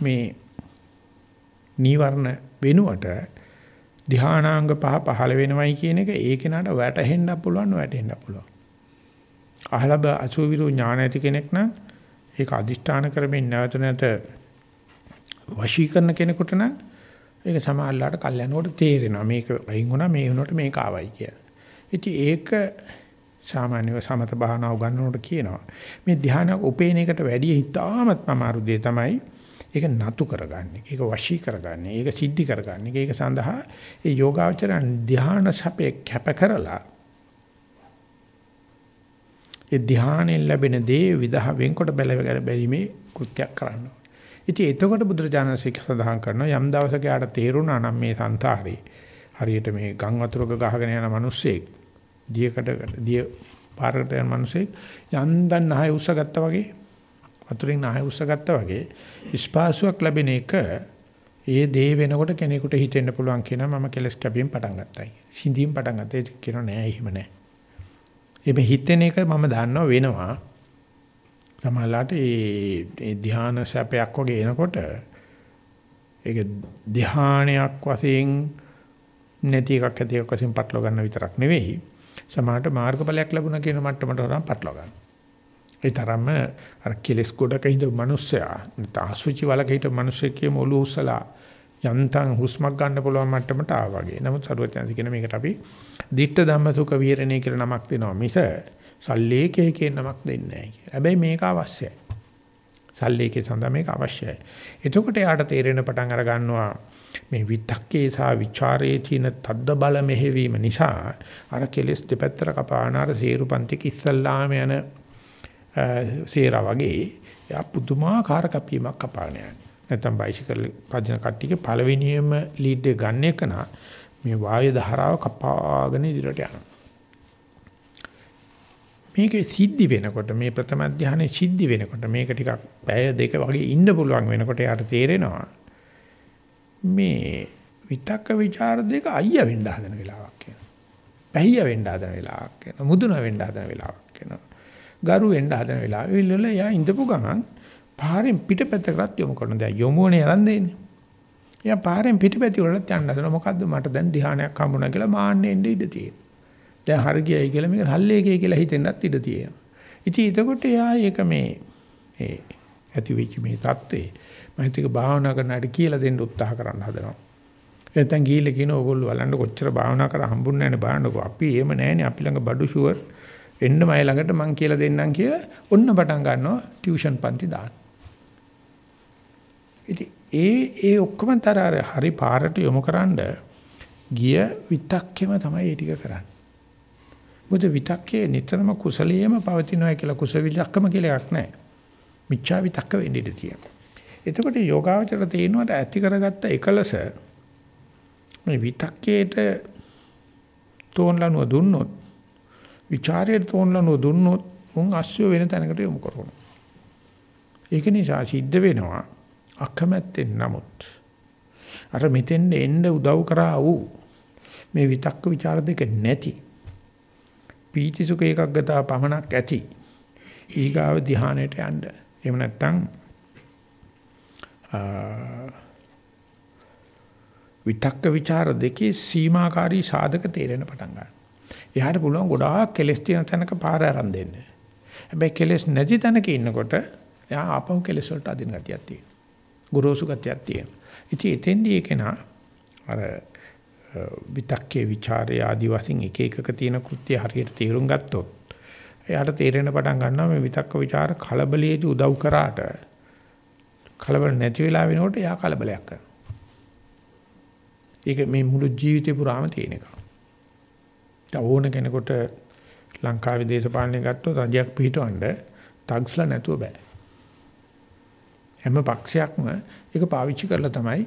මේ නීවරණ වෙනුවට ධානාංග පහ පහළ වෙනවයි කියන එක ඒ කෙනාට වැටහෙන්න පුළුවන් වැටෙන්න පුළුවන්. අහලබ අසුවිරු ඥාන ඇති කෙනෙක් නම් ඒක අදිෂ්ඨාන කරමින් නැවත නැවත වශී කරන කෙනෙකුට නම් ඒක සමාහල්ලාට කල්යනකොට තේරෙනවා මේක අයින් වුණා මේ වුණාට මේක ආවයි කියලා. ඉතින් ඒක සාමාන්‍යව සමත භාවනාව ගන්නකොට කියනවා මේ ධානය උපේන එකට වැඩිය හිතාමත් අමාරු දෙය තමයි ඒක නතු කරගන්නේ. ඒක වශී කරගන්නේ. ඒක සිද්ධි කරගන්නේ. ඒක සඳහා ඒ යෝගාචරණ ධාන සපේ කැප කරලා ඒ ධානයෙන් ලැබෙන දේ විදහ වෙන්කොට බැලීමේ කෘත්‍යයක් කරන්න ඉතින් එතකොට බුදුරජාණන් ශ්‍රී සඳහන් කරනවා යම් දවසක යාට තේරුණා නම් මේ සංසාරේ හරියට මේ ගම් වතුරක ගහගෙන යන මිනිස්සෙක් දියකට දිය පාරකට යන මිනිස්සෙක් යන්දන් නහය උස්සගත්තා වගේ වතුරෙන් නහය උස්සගත්තා වගේ ස්පාසුවක් ලැබෙන එක ඒ දේ වෙනකොට කෙනෙකුට හිතෙන්න පුළුවන් කියනවා මම කෙලස් කැපීම් පටන් ගත්තයි. සිඳීම් පටන් ගත්තා. ඒක කියනවා නෑ එහෙම නෑ. එමෙ හිතෙන එක මම දන්නවා වෙනවා. සමහරලාට ඒ ඒ ධාන සැපයක් වගේ එනකොට ඒක ධානයක් වශයෙන් නැති එකක් ඇති එකක් වශයෙන් පටලව ගන්න විතරක් නෙවෙයි. සමහරට මාර්ගඵලයක් ලැබුණා කියන මට්ටමට වරන් පටලව ගන්න. ඒ තරම්ම අර කෙලස් ගොඩක හිඳ මිනිස්සයා නැත්නම් අසුචි වලක හිට මිනිස්සෙක් කියම ඔලුව උස්සලා යන්තම් හුස්මක් ගන්න පුළුවන් මට්ටමට ආවා වගේ. නමුත් සරුවත්යන්සි කියන මේකට අපි ditta ධම්ම සුඛ විහරණය කියලා නමක් දෙනවා මිස සල්ලේකේ කියන නමක් දෙන්නේ නැහැ කියලා. හැබැයි මේක අවශ්‍යයි. සල්ලේකේ සඳහා මේක අවශ්‍යයි. එතකොට යාට තේරෙන පටන් අර ගන්නවා මේ විතක්කේ සහ ਵਿਚාරයේ තියෙන තද්ද බල මෙහෙවීම නිසා අර කෙලස් දෙපැත්තට කපාන අර සේරුපන්තික ඉස්සල්ලාම යන සේරා වගේ යා පුදුමාකාර කපීමක් කපාගෙන යන්නේ. නැත්නම් බයිසිකල් පදින කට්ටියගේ පළවෙනියම ලීඩ් එක ගන්න එක නා මේ වායු ධාරාව කපාගෙන ඉදිරියට යනවා. මේක සිද්ධි වෙනකොට මේ ප්‍රථම ධානයේ සිද්ධි වෙනකොට මේක ටිකක් පැය දෙක වගේ ඉන්න පුළුවන් වෙනකොට යාට තේරෙනවා මේ විතක්ක ਵਿਚාර දෙක අයියා වෙන්න හදන වෙලාවක් කියනවා. පැහිය වෙන්න හදන වෙලාවක් කියනවා. මුදුන වෙන්න හදන වෙලාවක් කියනවා. ගරු වෙන්න හදන වෙලාව. ඒ වෙලාව යා ඉඳපු ගමන් පාරෙන් පිටපැත්තකට යොමු කරන දැන් යොමුනේ යරන් දෙන්නේ. එයා පාරෙන් පිටපැති වලට යන්න හදන මොකද්ද මට දැන් ධ්‍යානයක් හම්බුණා කියලා මාන්නේ එන්න ඉඩ තියෙනවා. දැන් හරි ගියයි කියලා මේක සල්ලේකේ කියලා හිතෙන්නත් ඉඩ තියෙනවා. ඉතින් එතකොට එයා ඒක මේ ඒ ඇති වෙච්ච මේ தත්ත්වේ මම හිතේ භාවනා කරන අයට කියලා දෙන්න උත්සාහ කරන්න හදනවා. එතෙන් ගිහිල්ලා කියන ඕගොල්ලෝ බලන්න කොච්චර භාවනා කරා හම්බුන්නේ නැහැ නේ බලන්නකෝ. අපි එහෙම නැහැනේ අපි ළඟ බඩු ෂුවර් එන්න මයි ළඟට මං කියලා දෙන්නම් කියලා ඔන්න පටන් ගන්නවා ටියුෂන් පන්ති දාන්න. ඉතින් ඒ ඒ ඔක්කොම තර හරි පාරට යොමුකරනද ගිය විතක්කෙම තමයි ඒ ටික කරන්නේ. මොකද විතක්කේ නිතරම කුසලියෙම පවතිනවා කියලා කුසල විතක්කම කියලා එකක් නැහැ. මිච්ඡා විතක්ක වෙන්න ඉඩ තියෙනවා. එතකොට යෝගාවචර තේිනවට ඇති කරගත්ත එකලස මේ විතක්කේට තෝන්ලනුව දුන්නොත් ਵਿචාරයට තෝන්ලනුව දුන්නොත් උන් අස්සය වෙන තැනකට යොමු කරනවා. ඒක නිසා සිද්ධ වෙනවා අකමැත්තෙන් නමුත් අර මෙතෙන් එන්න උදව් කරා වූ මේ විතක්ක ਵਿਚාර දෙක නැති පීති සුඛ එකක් ගතා පමණක් ඇති ඊගාව ධානයට යන්න එහෙම නැත්නම් විතක්ක ਵਿਚාර දෙකේ සීමාකාරී සාධක තේරෙන පටන් ගන්නවා එයාට පුළුවන් ගොඩාක් කෙලස් තියෙන තැනක පාර අරන් දෙන්න. හැබැයි කෙලස් නැති තැනක ඉන්නකොට එයා ආපහු කෙලස් වලට අදින ගතියක් තියෙනවා. ගුරුසු ගතියක් තියෙනවා. ඉතින් එතෙන්දී එකනා අර විතක්කේ ਵਿਚාරය ආදි වශයෙන් එක එකක තියෙන කෘත්‍ය හරියට තේරුම් ගත්තොත් එයාට තේරෙන පටන් ගන්නවා මේ විතක්ක ਵਿਚාර කලබලයේදී උදව් කරාට කලබල නැති වෙලා වෙනකොට එයා කලබලයක් කරනවා. ඒක මේ මුළු ජීවිතේ පුරාම තියෙන එකක්. ඕන කෙනෙකුට ලංකාවේ දේශපාලනය ගත්තොත් රජයක් පිහිටවන්න තග්ස්ලා නැතුව බෑ. හැම පක්ෂයක්ම ඒක පාවිච්චි කරලා තමයි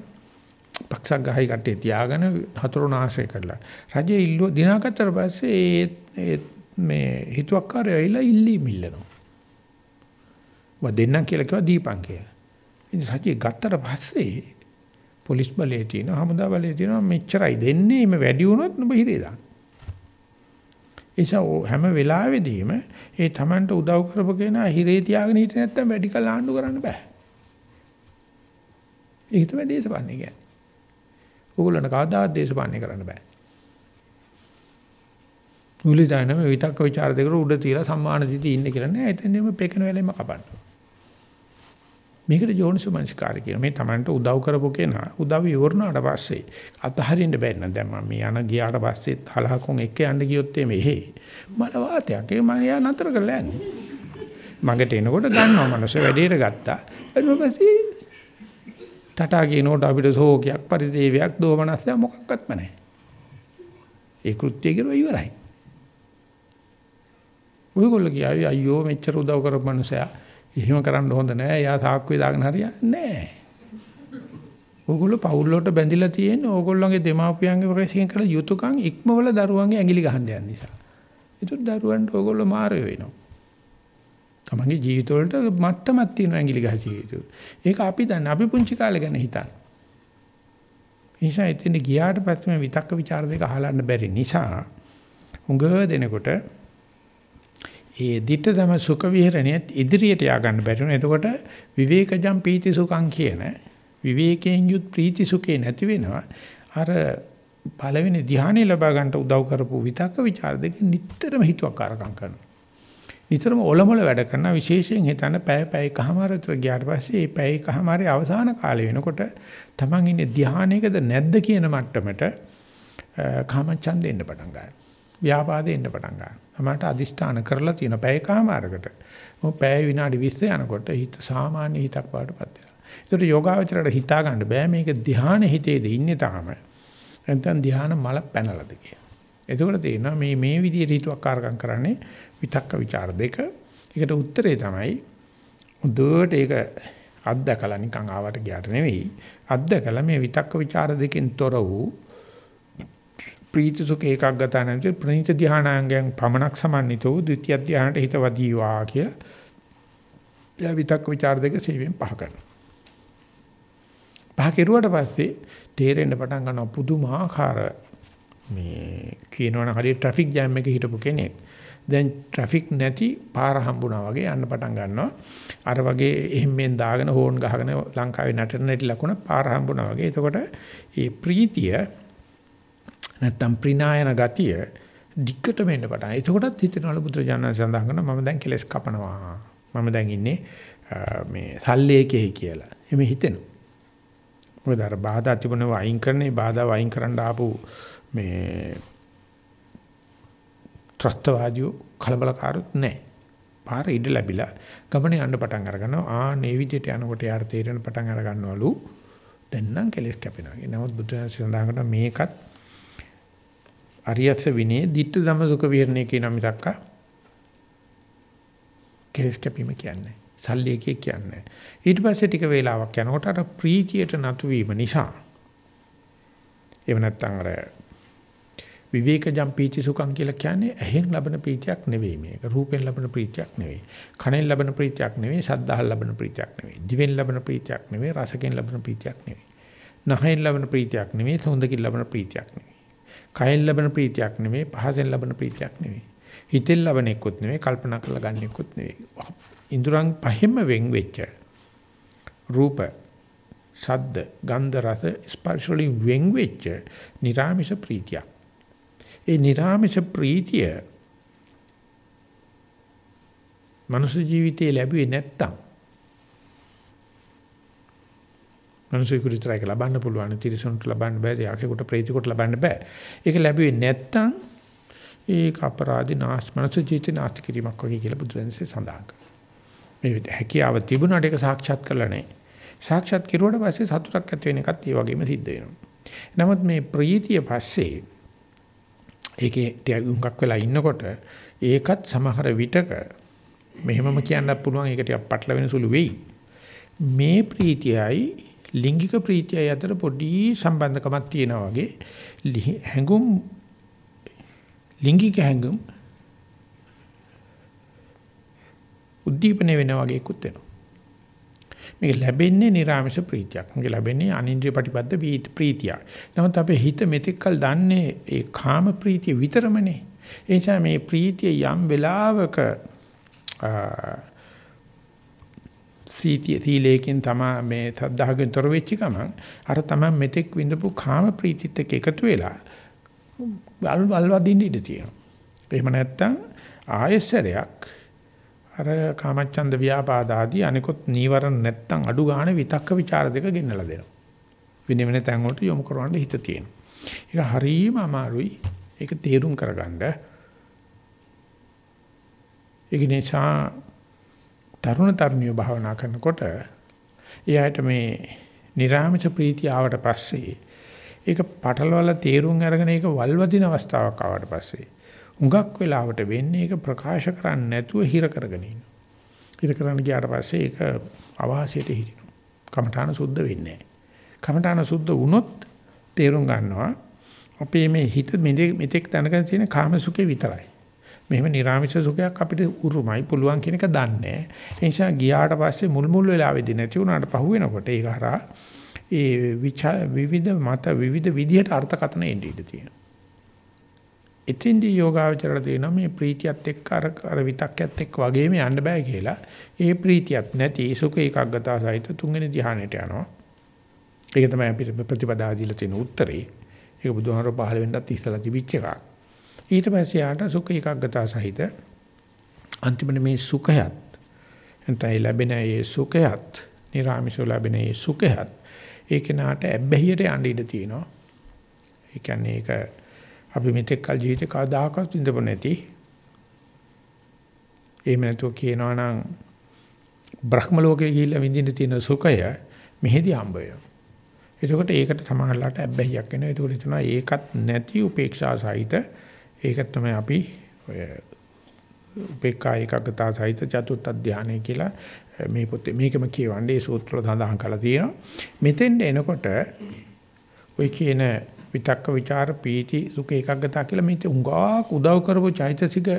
පක්ෂක් ගහයි කට්ටිය තියාගෙන හතුරුන ආශ්‍රය කරලා. රජය ඉල්ලුව දිනාගත්තට පස්සේ ඒ මේ හිතුවක්කාරය ඇවිල්ලා ඉල්ලී මිල්ලනවා. වා දෙන්නම් කියලා කිව්වා දීපන් කියලා. ඉතින් රජය ගත්තට පස්සේ පොලිස් බලයේ තියෙන හමුදා බලයේ තියෙන මෙච්චරයි දෙන්නේ මේ වැඩි වුණොත් නුඹ හිරේ දාන්න. ඒසෝ හැම වෙලාවෙදීම ඒ Tamanට උදව් කරපු කෙනා හිරේ තියාගෙන හිටියේ නැත්නම් වැඩි කල ආණ්ඩු කරන්න බෑ. ඒක තමයි දේශපාලනය කියන්නේ. ඕගොල්ලන්ට කවදාවත් දේශපාලනය කරන්න බෑ. මුලිදානම විතක්ක ਵਿਚාර දෙකට උඩ තියලා සම්මාන දිටි ඉන්න කියලා නෑ. එතනදිම පෙකන වෙලෙම කපන්න. මේකට යෝනිසෝමනස්කාරය කියන. මේ Tamanට උදව් කරපු කෙනා උදව් ඉවරනාට පස්සේ අතහරින්න බැරි නම් දැන් මම මේ යන ගියාට පස්සේ හලහකොන් එක්ක යන්න ගියොත් එමේ. මල වාතයක්. ඒ මම යා නතර කරලා යන්නේ. මගට එනකොට ගන්නවා මනස වැඩේට ගත්තා. ඊට පස්සේ ටටා කියනකොට අපිට ශෝකයක් පරිදේවයක් දෝමනස්යක් මොකක්වත්ම නැහැ. ඒ කෘත්‍යය කරුවා ඉවරයි. ඔයගොල්ලෝ කියාවි අයියෝ මෙච්චර උදව් කරපු මනුස්සයා එහෙම කරන්න හොඳ නෑ. එයා සාක්කුවේ දාගෙන හරියන්නේ නෑ. ඕගොල්ලෝ පවුල් වලට බැඳිලා තියෙන්නේ ඕගොල්ලෝගේ දෙමාපියන්ගේ වගකීම් කළ යුතුයකම් ඉක්මවල දරුවන්ගේ ඇඟිලි ගහන්න යන නිසා. ඒකට දරුවන්ට ඕගොල්ලෝ මාරය වෙනවා. තමන්ගේ ජීවිතවලට මට්ටමක් තියෙනවා ඇඟිලි ගහසිය යුතු. ඒක අපි දන්නේ අපි පුංචි කාලේ ගැන හිතන්න. නිසා එතන ගියාට පස්සේ මේ විතක්ක ਵਿਚාර දෙක අහලන්න බැරි නිසා හුඟ දෙනකොට ඒ ditta දම සුඛ විහරණයත් ඉදිරියට යා ගන්න බැරි වෙනවා. එතකොට විවේකජම් පීති සුඛං කියන විවේකයෙන් යුත් ප්‍රීති සුඛේ නැති වෙනවා. අර පළවෙනි ධ්‍යානෙ ලබා ගන්නට උදව් කරපු විතක්ක ਵਿਚාර දෙක නිටතරම හිතුවක්කාරකම් කරනවා. නිතරම ඔලොමල වැඩ කරන විශේෂයෙන් හිතන පැය පැය කමාරතර ගියාට පස්සේ මේ පැය කමාරේ අවසාන කාලය වෙනකොට Taman ඉන්නේ ධ්‍යානයකද නැද්ද කියන මට්ටමට කාමචන්දෙ එන්න පටන් ගන්නවා. ව්‍යාපාදෙ එන්න පටන් ගන්නවා. සමහරට අදිෂ්ඨාන කරලා තියෙන පැයකමාරකට. මොකද පැය විනාඩි 20 යනකොට හිත සාමාන්‍ය හිතක් වඩටපත් වෙනවා. ඒතර යෝගාවචරයට හිතා ගන්න බෑ මේක ධ්‍යාන හිතේද ඉන්නේ තාම. නැත්නම් ධ්‍යාන මල පැනලද කියලා. එතකොට තේරෙනවා මේ මේ විදිහට හිතුවක්කාරකම් කරන්නේ විතක්ක ਵਿਚාර දෙක. ඒකට උත්තරේ තමයි හොඳට ඒක අත්දකලා නිකන් ආවට ගියාට නෙවෙයි. අත්දකලා මේ විතක්ක ਵਿਚාර දෙකෙන් තොර වූ ප්‍රීති සුඛ ඒකග්ගත නැති ප්‍රණීත ධානාංගයන් පමණක් සමන්විත වූ ද්විතිය ධානයට හිත වදීවා කියලා. එයා විතක්ක ਵਿਚාර දෙක සීවෙන් පහ කරනවා. පහ කෙරුවට පස්සේ තේරෙන්න පටන් ගන්නවා පුදුමාකාර මේ කියනවනම් හරිය ට්‍රැෆික් ජෑම් එකේ හිටපු කෙනෙක්. දැන් ට්‍රැෆික් නැති පාර හම්බුණා වගේ යන්න පටන් ගන්නවා. අර වගේ එහෙම්ෙන් දාගෙන හෝන් ගහගෙන ලංකාවේ නටන නැටි ලකුණ පාර හම්බුණා වගේ. එතකොට මේ ප්‍රීතිය නැත්තම් ප්‍රිනායන ගතිය දික්කටම එන්න පටන්. එතකොටත් හිතනවලු බුදුරජාණන් සඳහන් කරනවා මම දැන් කෙලස් කපනවා. මම දැන් ඉන්නේ මේ සල්ලේකෙහි කියලා. එමෙ හිතෙනවා. මොකද අර බාධා තිබුණව අයින් කරන්නේ බාධා වයින් කරන්න ආපු මේ ත්‍රස්තවාදියෝ කලබලකාරුත් නැහැ. පාර ඉඩ ලැබිලා ගමනේ යන්න පටන් අර ගන්නවා. ආ මේ විදිහට යනකොට යාර තේරෙන පටන් අර ගන්නවලු. දැන් නම් කෙලස් කැපෙනවා. නමුත් බුදුන් සඳහන් කරන මේකත් අරියස්ස විනේ ditta ධම්ම සුඛ විහරණය කියන මිසක්ක කෙලස් කැපීම කියන්නේ. සල්ලියකේ කියන්නේ. ඊට පස්සේ ටික වේලාවක් යනකොට අර ප්‍රීතියට නතු වීම නිසා එහෙම නැත්නම් අර විවේකජම් පීති සුඛං කියලා කියන්නේ ඇහෙන් ලබන ප්‍රීතියක් නෙවෙයි මේක. රූපෙන් ලබන ප්‍රීතියක් නෙවෙයි. කනෙන් ලබන ප්‍රීතියක් නෙවෙයි. ශබ්දහල් ලබන ප්‍රීතියක් නෙවෙයි. දිවෙන් ලබන ප්‍රීතියක් නෙවෙයි. රසකෙන් ලබන ප්‍රීතියක් නෙවෙයි. නහයෙන් ලබන ප්‍රීතියක් නෙවෙයි. සොඳකින් ලබන ප්‍රීතියක් නෙවෙයි. කයෙන් ලබන ප්‍රීතියක් නෙවෙයි. පහසෙන් ලබන ප්‍රීතියක් නෙවෙයි. හිතෙන් ලබන එක්කුත් නෙවෙයි. කල්පනා කරලා ගන්න එක්කුත් නෙවෙයි. ඉඳුරන් පහෙම වෙන් වෙච්ච රූප ශබ්ද ගන්ධ රස ස්පර්ශ වලින් වෙන් වෙච්ච නිර්ාමිෂ ප්‍රීතිය. ඒ නිර්ාමිෂ ප්‍රීතිය මනුෂ්‍ය ජීවිතේ ලැබුවේ නැත්තම් මනුෂ්‍යයෙකුට විතරයි ලබන්න පුළුවන්. තිරිසනුට ලබන්න බෑ යකෙකුට ප්‍රේතෙකුට ලබන්න බෑ. ඒක ලැබුවේ නැත්තම් ඒක අපරාධි නාස් මනුෂ්‍ය ජීවිතේ නාස්ති කිරීමක් වගේ කියලා බුදුරජාණන්සේ සඳහන් කරනවා මේ හැකියාව තිබුණාට ඒක සාක්ෂාත් කරලා නැහැ. සාක්ෂාත් කෙරුවට පස්සේ සතුටක් ඇති වෙන එකත් ඒ වගේම සිද්ධ වෙනවා. නමුත් මේ ප්‍රීතිය පස්සේ ඒකේ ටිකක් වෙලා ඉන්නකොට ඒකත් සමහර විටක මෙහෙමම කියන්නත් පුළුවන්. ඒක ටිකක් පටල වෙන සුළු වෙයි. මේ ප්‍රීතියයි ලිංගික ප්‍රීතියයි අතර පොඩි සම්බන්ධකමක් තියෙනවා වගේ හැඟුම් ලිංගික හැඟුම් උද්දීපන වෙනවා වගේ ඉක්ුත් වෙනවා. මේක ලැබෙන්නේ නිර්ආමිෂ ප්‍රීතියක්. මේක ලැබෙන්නේ අනින්ද්‍රිය ප්‍රතිපද ප්‍රීතිය. නමුත් අපේ හිත මෙතෙක්කල් දන්නේ ඒ කාම ප්‍රීතිය විතරමනේ. ඒ නිසා මේ ප්‍රීතිය යම් වෙලාවක සීතිය තීලේකින් තමයි මේ තද්දාගෙන් තොර වෙච්ච ගමන් අර තමයි මෙතෙක් විඳපු කාම ප්‍රීතිත් එක්ක එකතු වෙලා වල් වල්වදින්න ඉඩ තියෙනවා. එහෙම නැත්නම් ආයසරයක් අර කාමච්ඡන්ද ව්‍යාපාද ආදී අනිකොත් නීවරණ නැත්තම් අඩු ගන්න විතක්ක ਵਿਚාර දෙක ගෙන්නලා දෙනවා. වෙන වෙන තැන් වලට යොමු කරවන්න හිත තියෙනවා. ඒක හරීම අමාරුයි. ඒක තේරුම් කරගන්න. ඒක නිසා තරුණ තරුණිය භාවනා කරනකොට එයාට මේ නිර්ආමිත ප්‍රීතිය ආවට පස්සේ ඒක පටලවලා තේරුම් අරගෙන ඒක වල්වදින අවස්ථාවක් ආවට පස්සේ හුඟක් වෙලාවට වෙන්නේ ඒක ප්‍රකාශ කරන්නේ නැතුව හිර කරගෙන ඉන්නවා. හිර කරන්න ගියාට පස්සේ ඒක අවාසියට හිරිනවා. කමඨාන සුද්ධ වෙන්නේ නැහැ. කමඨාන සුද්ධ වුණොත් තේරුම් ගන්නවා අපේ මේ හිත මෙතෙක් දැනගෙන තියෙන කාම සුඛේ විතරයි. මෙහෙම නිර්ාමිෂ සුඛයක් අපිට උරුමයි පුළුවන් කියන එක දන්නේ. ඒ නිසා ගියාට පස්සේ මුල් මුල් වෙලාවෙදී නැති වුණාට පහු වෙනකොට ඒක හරහා ඒ විවිධ මත විවිධ විදිහට අර්ථකථන එන්නේ ඉඳී තියෙනවා. එතෙන්දී යෝගාවචරයට දෙනවා මේ ප්‍රීතියත් එක්ක අර අර විතක්කයත් එක්ක වගේම යන්න බෑ කියලා. ඒ ප්‍රීතියත් නැති සුඛ ඒකග්ගතා සහිත තුන්වෙනි ධ්‍යානෙට යනවා. ඒක තමයි අපිට ප්‍රතිපදා දීලා තියෙන උත්තරේ. ඒක බුදුහාමර පහළ වෙන්නත් ඉස්සලා තිබිච්ච එකක්. ඊට පස්සේ යාට සුඛ ඒකග්ගතා සහිත අන්තිමට මේ සුඛයත් එතයි ලැබෙන ඒ සුඛයත් නිර්ආමිෂ ලැබෙන ඒ සුඛයත් ඒක නාට ඇබ්බැහියට යන්න ඉඩ තියෙනවා. ඒ කියන්නේ ඒක අපි මෙතෙක් කල ජීවිතේ කවදාකවත් විඳපො නැති එහෙම නැතුව කියනවා නම් බ්‍රහ්ම ලෝකයේ ගිහිල්ලා විඳින්න තියෙන සුඛය මෙහෙදි හම්බ වෙනවා. එතකොට ඒකට සමාහලට අබ්බැහියක් එනවා. ඒකට හිතනවා ඒකත් නැති උපේක්ෂා සහිත ඒක තමයි අපි ඔය උපේක්ඛා ඒකග්ගතා සහිත චතුර්ථ ධානය කියලා මේ පොතේ මේකම කියවන්නේ සූත්‍ර සඳහන් කරලා තියෙනවා. මෙතෙන් එනකොට ඔය කියන විතක්ක ਵਿਚාර පීති සුඛ ඒකග්ගතා කියලා මේ උඟාක් උදව් කරපු චෛතසික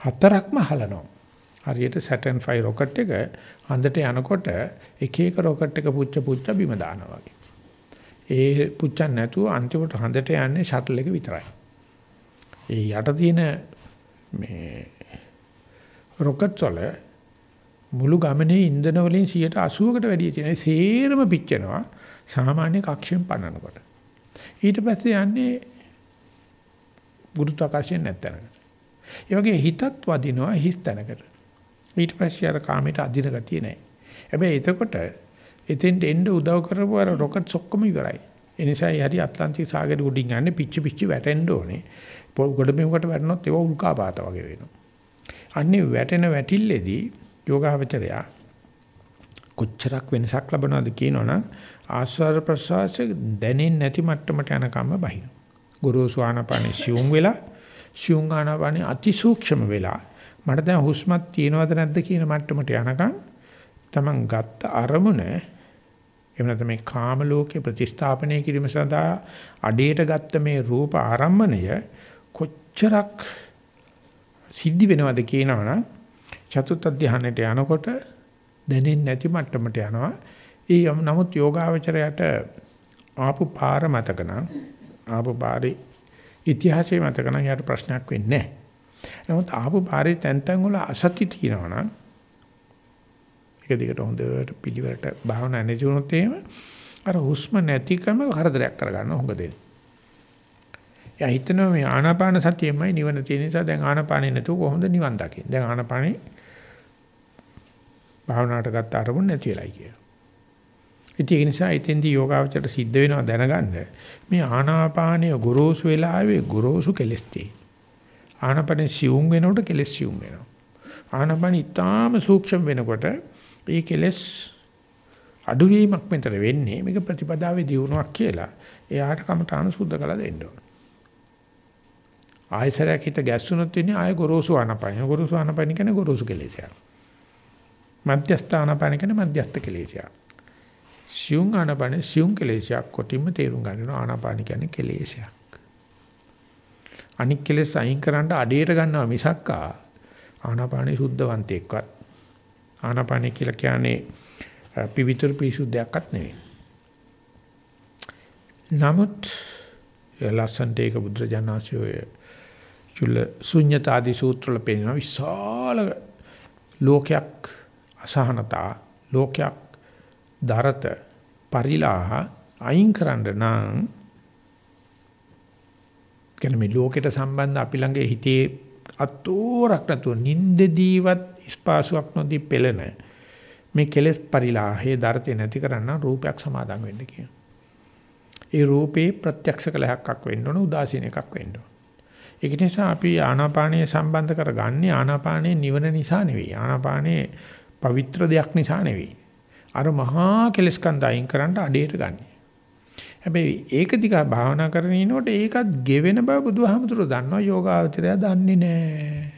හතරක්ම හලනවා. හරියට Saturn 5 rocket එක හන්දට යනකොට එක එක rocket එක පුච්ච පුච්ච බිම දානවා වගේ. ඒ පුච්චන් නැතුව අන්තිමට හන්දට යන්නේ shuttle එක විතරයි. ඒ යට තියෙන මේ rocket වල මුළු ගමනේ ඉන්ධන වලින් 80කට වැඩිය තියෙන සේරම පිච්චෙනවා සාමාන්‍ය කක්ෂයෙන් පන්නනකොට. ඊට පස්සේ යන්නේ ගුරුත්වාකර්ෂණ නැත්තනකට. ඒ වගේ හිතත් වදිනවා හිස් තැනකට. ඊට පස්සේ අර කාමයට අදින ගතිය නැහැ. හැබැයි එතකොට එතෙන්ට එන්න උදව් කරපු අර රොකට්ස් ඔක්කොම ඉවරයි. ඒ නිසා යටි ඇට්ලන්ටික් සාගරේ උඩින් යන්නේ පිච්චි පිච්චි වැටෙන්න ඕනේ. ගොඩබිමකට වැටෙනොත් ඒක උල්කාපාත වගේ වෙනවා. අන්නේ වැටෙන වැටිල්ලේදී යෝගාවචරයා කොච්චරක් වෙනසක් ලබනවද කියනවනම් ආස්වාද ප්‍රසවාසයේ දැනෙන්නේ නැති මට්ටමට යනකම් බහින. ගුරුසු ආනපානෙ සියුම් වෙලා සියුම් ආනපානෙ අතිසූක්ෂම වෙලා මට දැන් හුස්මක් තියෙනවද නැද්ද කියන මට්ටමට යනකම් Taman ගත්ත අරමුණ එහෙම නැත්නම් මේ කාම ලෝකේ ප්‍රතිස්ථාපනය කිරීම සඳහා අඩේට ගත්ත මේ රූප ආරම්මණය කොච්චරක් සිද්ධි වෙනවද කියනවනම් චතුත් අධ්‍යාහනයට යනකොට දැනෙන්නේ නැති මට්ටමට යනවා. ඒ නමුත් යෝගාවචරයට ආපු පාර මතක නම් ආපු පාරේ ඉතිහාසයේ මතක නම් යාට ප්‍රශ්නයක් වෙන්නේ නැහැ. නමුත් ආපු පාරේ තැන් තැන් වල අසත්‍ය තියෙනවා නම් ඒක දිගට හොඳට පිළිවෙලට භාවනා නැති වුණොත් එහෙම අර හුස්ම නැතිකම කරදරයක් කරගන්න හොඟ දෙන්නේ. එයා හිතනවා මේ ආනාපාන සතියෙමයි නිවන තියෙන නිසා දැන් ආනාපානෙ නැතුව කොහොමද නිවන් දකින්නේ? දැන් ආනාපානෙ භාවනාවට ගත්ත අරමුණ නැති වෙලයි කියලා. ඉතින් ඒ නිසා ඉතින්දී යෝගාවචරයට සිද්ධ වෙනවා දැනගන්න මේ ආනාපානය ගොරෝසු වෙලාවේ ගොරෝසු කෙලස් තියෙනවා. ආනාපානෙ සියුම් වෙනකොට කෙලස් සියුම් වෙනවා. ආනාපාන ඊටාම සූක්ෂම වෙනකොට ඒ කෙලස් අඩුවීමක් මෙතන වෙන්නේ මේක ප්‍රතිපදාවේ දියුණුවක් කියලා. එයාට කමඨාන සුද්ධ කළ දෙන්න ඕන. ආයසරයක් හිත ගැස්සුනොත් ඉන්නේ ආය ගොරෝසු ආනාපාන. ගොරෝසු ආනාපාන කියන්නේ ගොරෝසු කෙලෙසයක්. මධ්‍යස්ථ ආනාපාන කියන්නේ මධ්‍යස්ථ කෙලෙසයක්. සියුම් ආනාපාන සියුම් කෙලෙසයක් කොටින්ම තේරුම් ගන්න ආනාපාන කියන්නේ කෙලෙසයක්. අනික් කෙලෙස් අයින් කරන්න අඩේට ගන්නවා මිසක්කා ආනාපානේ සුද්ධවන්තයෙක්වත් ආනාපානේ කියලා කියන්නේ පිවිතුරු පිසුද්ධයක්වත් නෙවෙයි. නමුත් ලස්සන්ට ඒක බුද්ධජනනාංශයේ චුල්ල ශුන්්‍යතාදී සූත්‍රවල පෙන්නන විශාල ලෝකයක් අසහනතා ලෝකයක් දරත පරිලාහ අයින් කරන්න නම් කියන්නේ මේ ලෝකෙට සම්බන්ධ අපි ළඟ හිතේ අතෝරක් නැතුව නින්දදීවත් ස්පාසුවක් නොදී පෙළෙන මේ කෙලෙස් පරිලාහයේ දරතේ නැති කරන්න රූපයක් සමාදන් වෙන්න කියන. ඒ රූපේ ප්‍රත්‍යක්ෂ කලහක්ක් වෙන්න ඕන උදාසීන එකක් වෙන්න ඕන. ඒක නිසා අපි ආනාපානීය සම්බන්ධ කරගන්නේ ආනාපානයේ නිවන නිසා නෙවෙයි. ආනාපානයේ පවිත්‍ර දෙයක් නිසා නෙවෙයි. අර මහා කෙලස් කන්ද අයින් කරන්න අඩේට ගන්න. හැබැයි ඒක දිහා භාවනා කරගෙන ඉනකොට ඒකත් ගෙවෙන බව බුදුහාමුදුරුවෝ දන්නවා යෝගාවචරය දන්නේ නැහැ.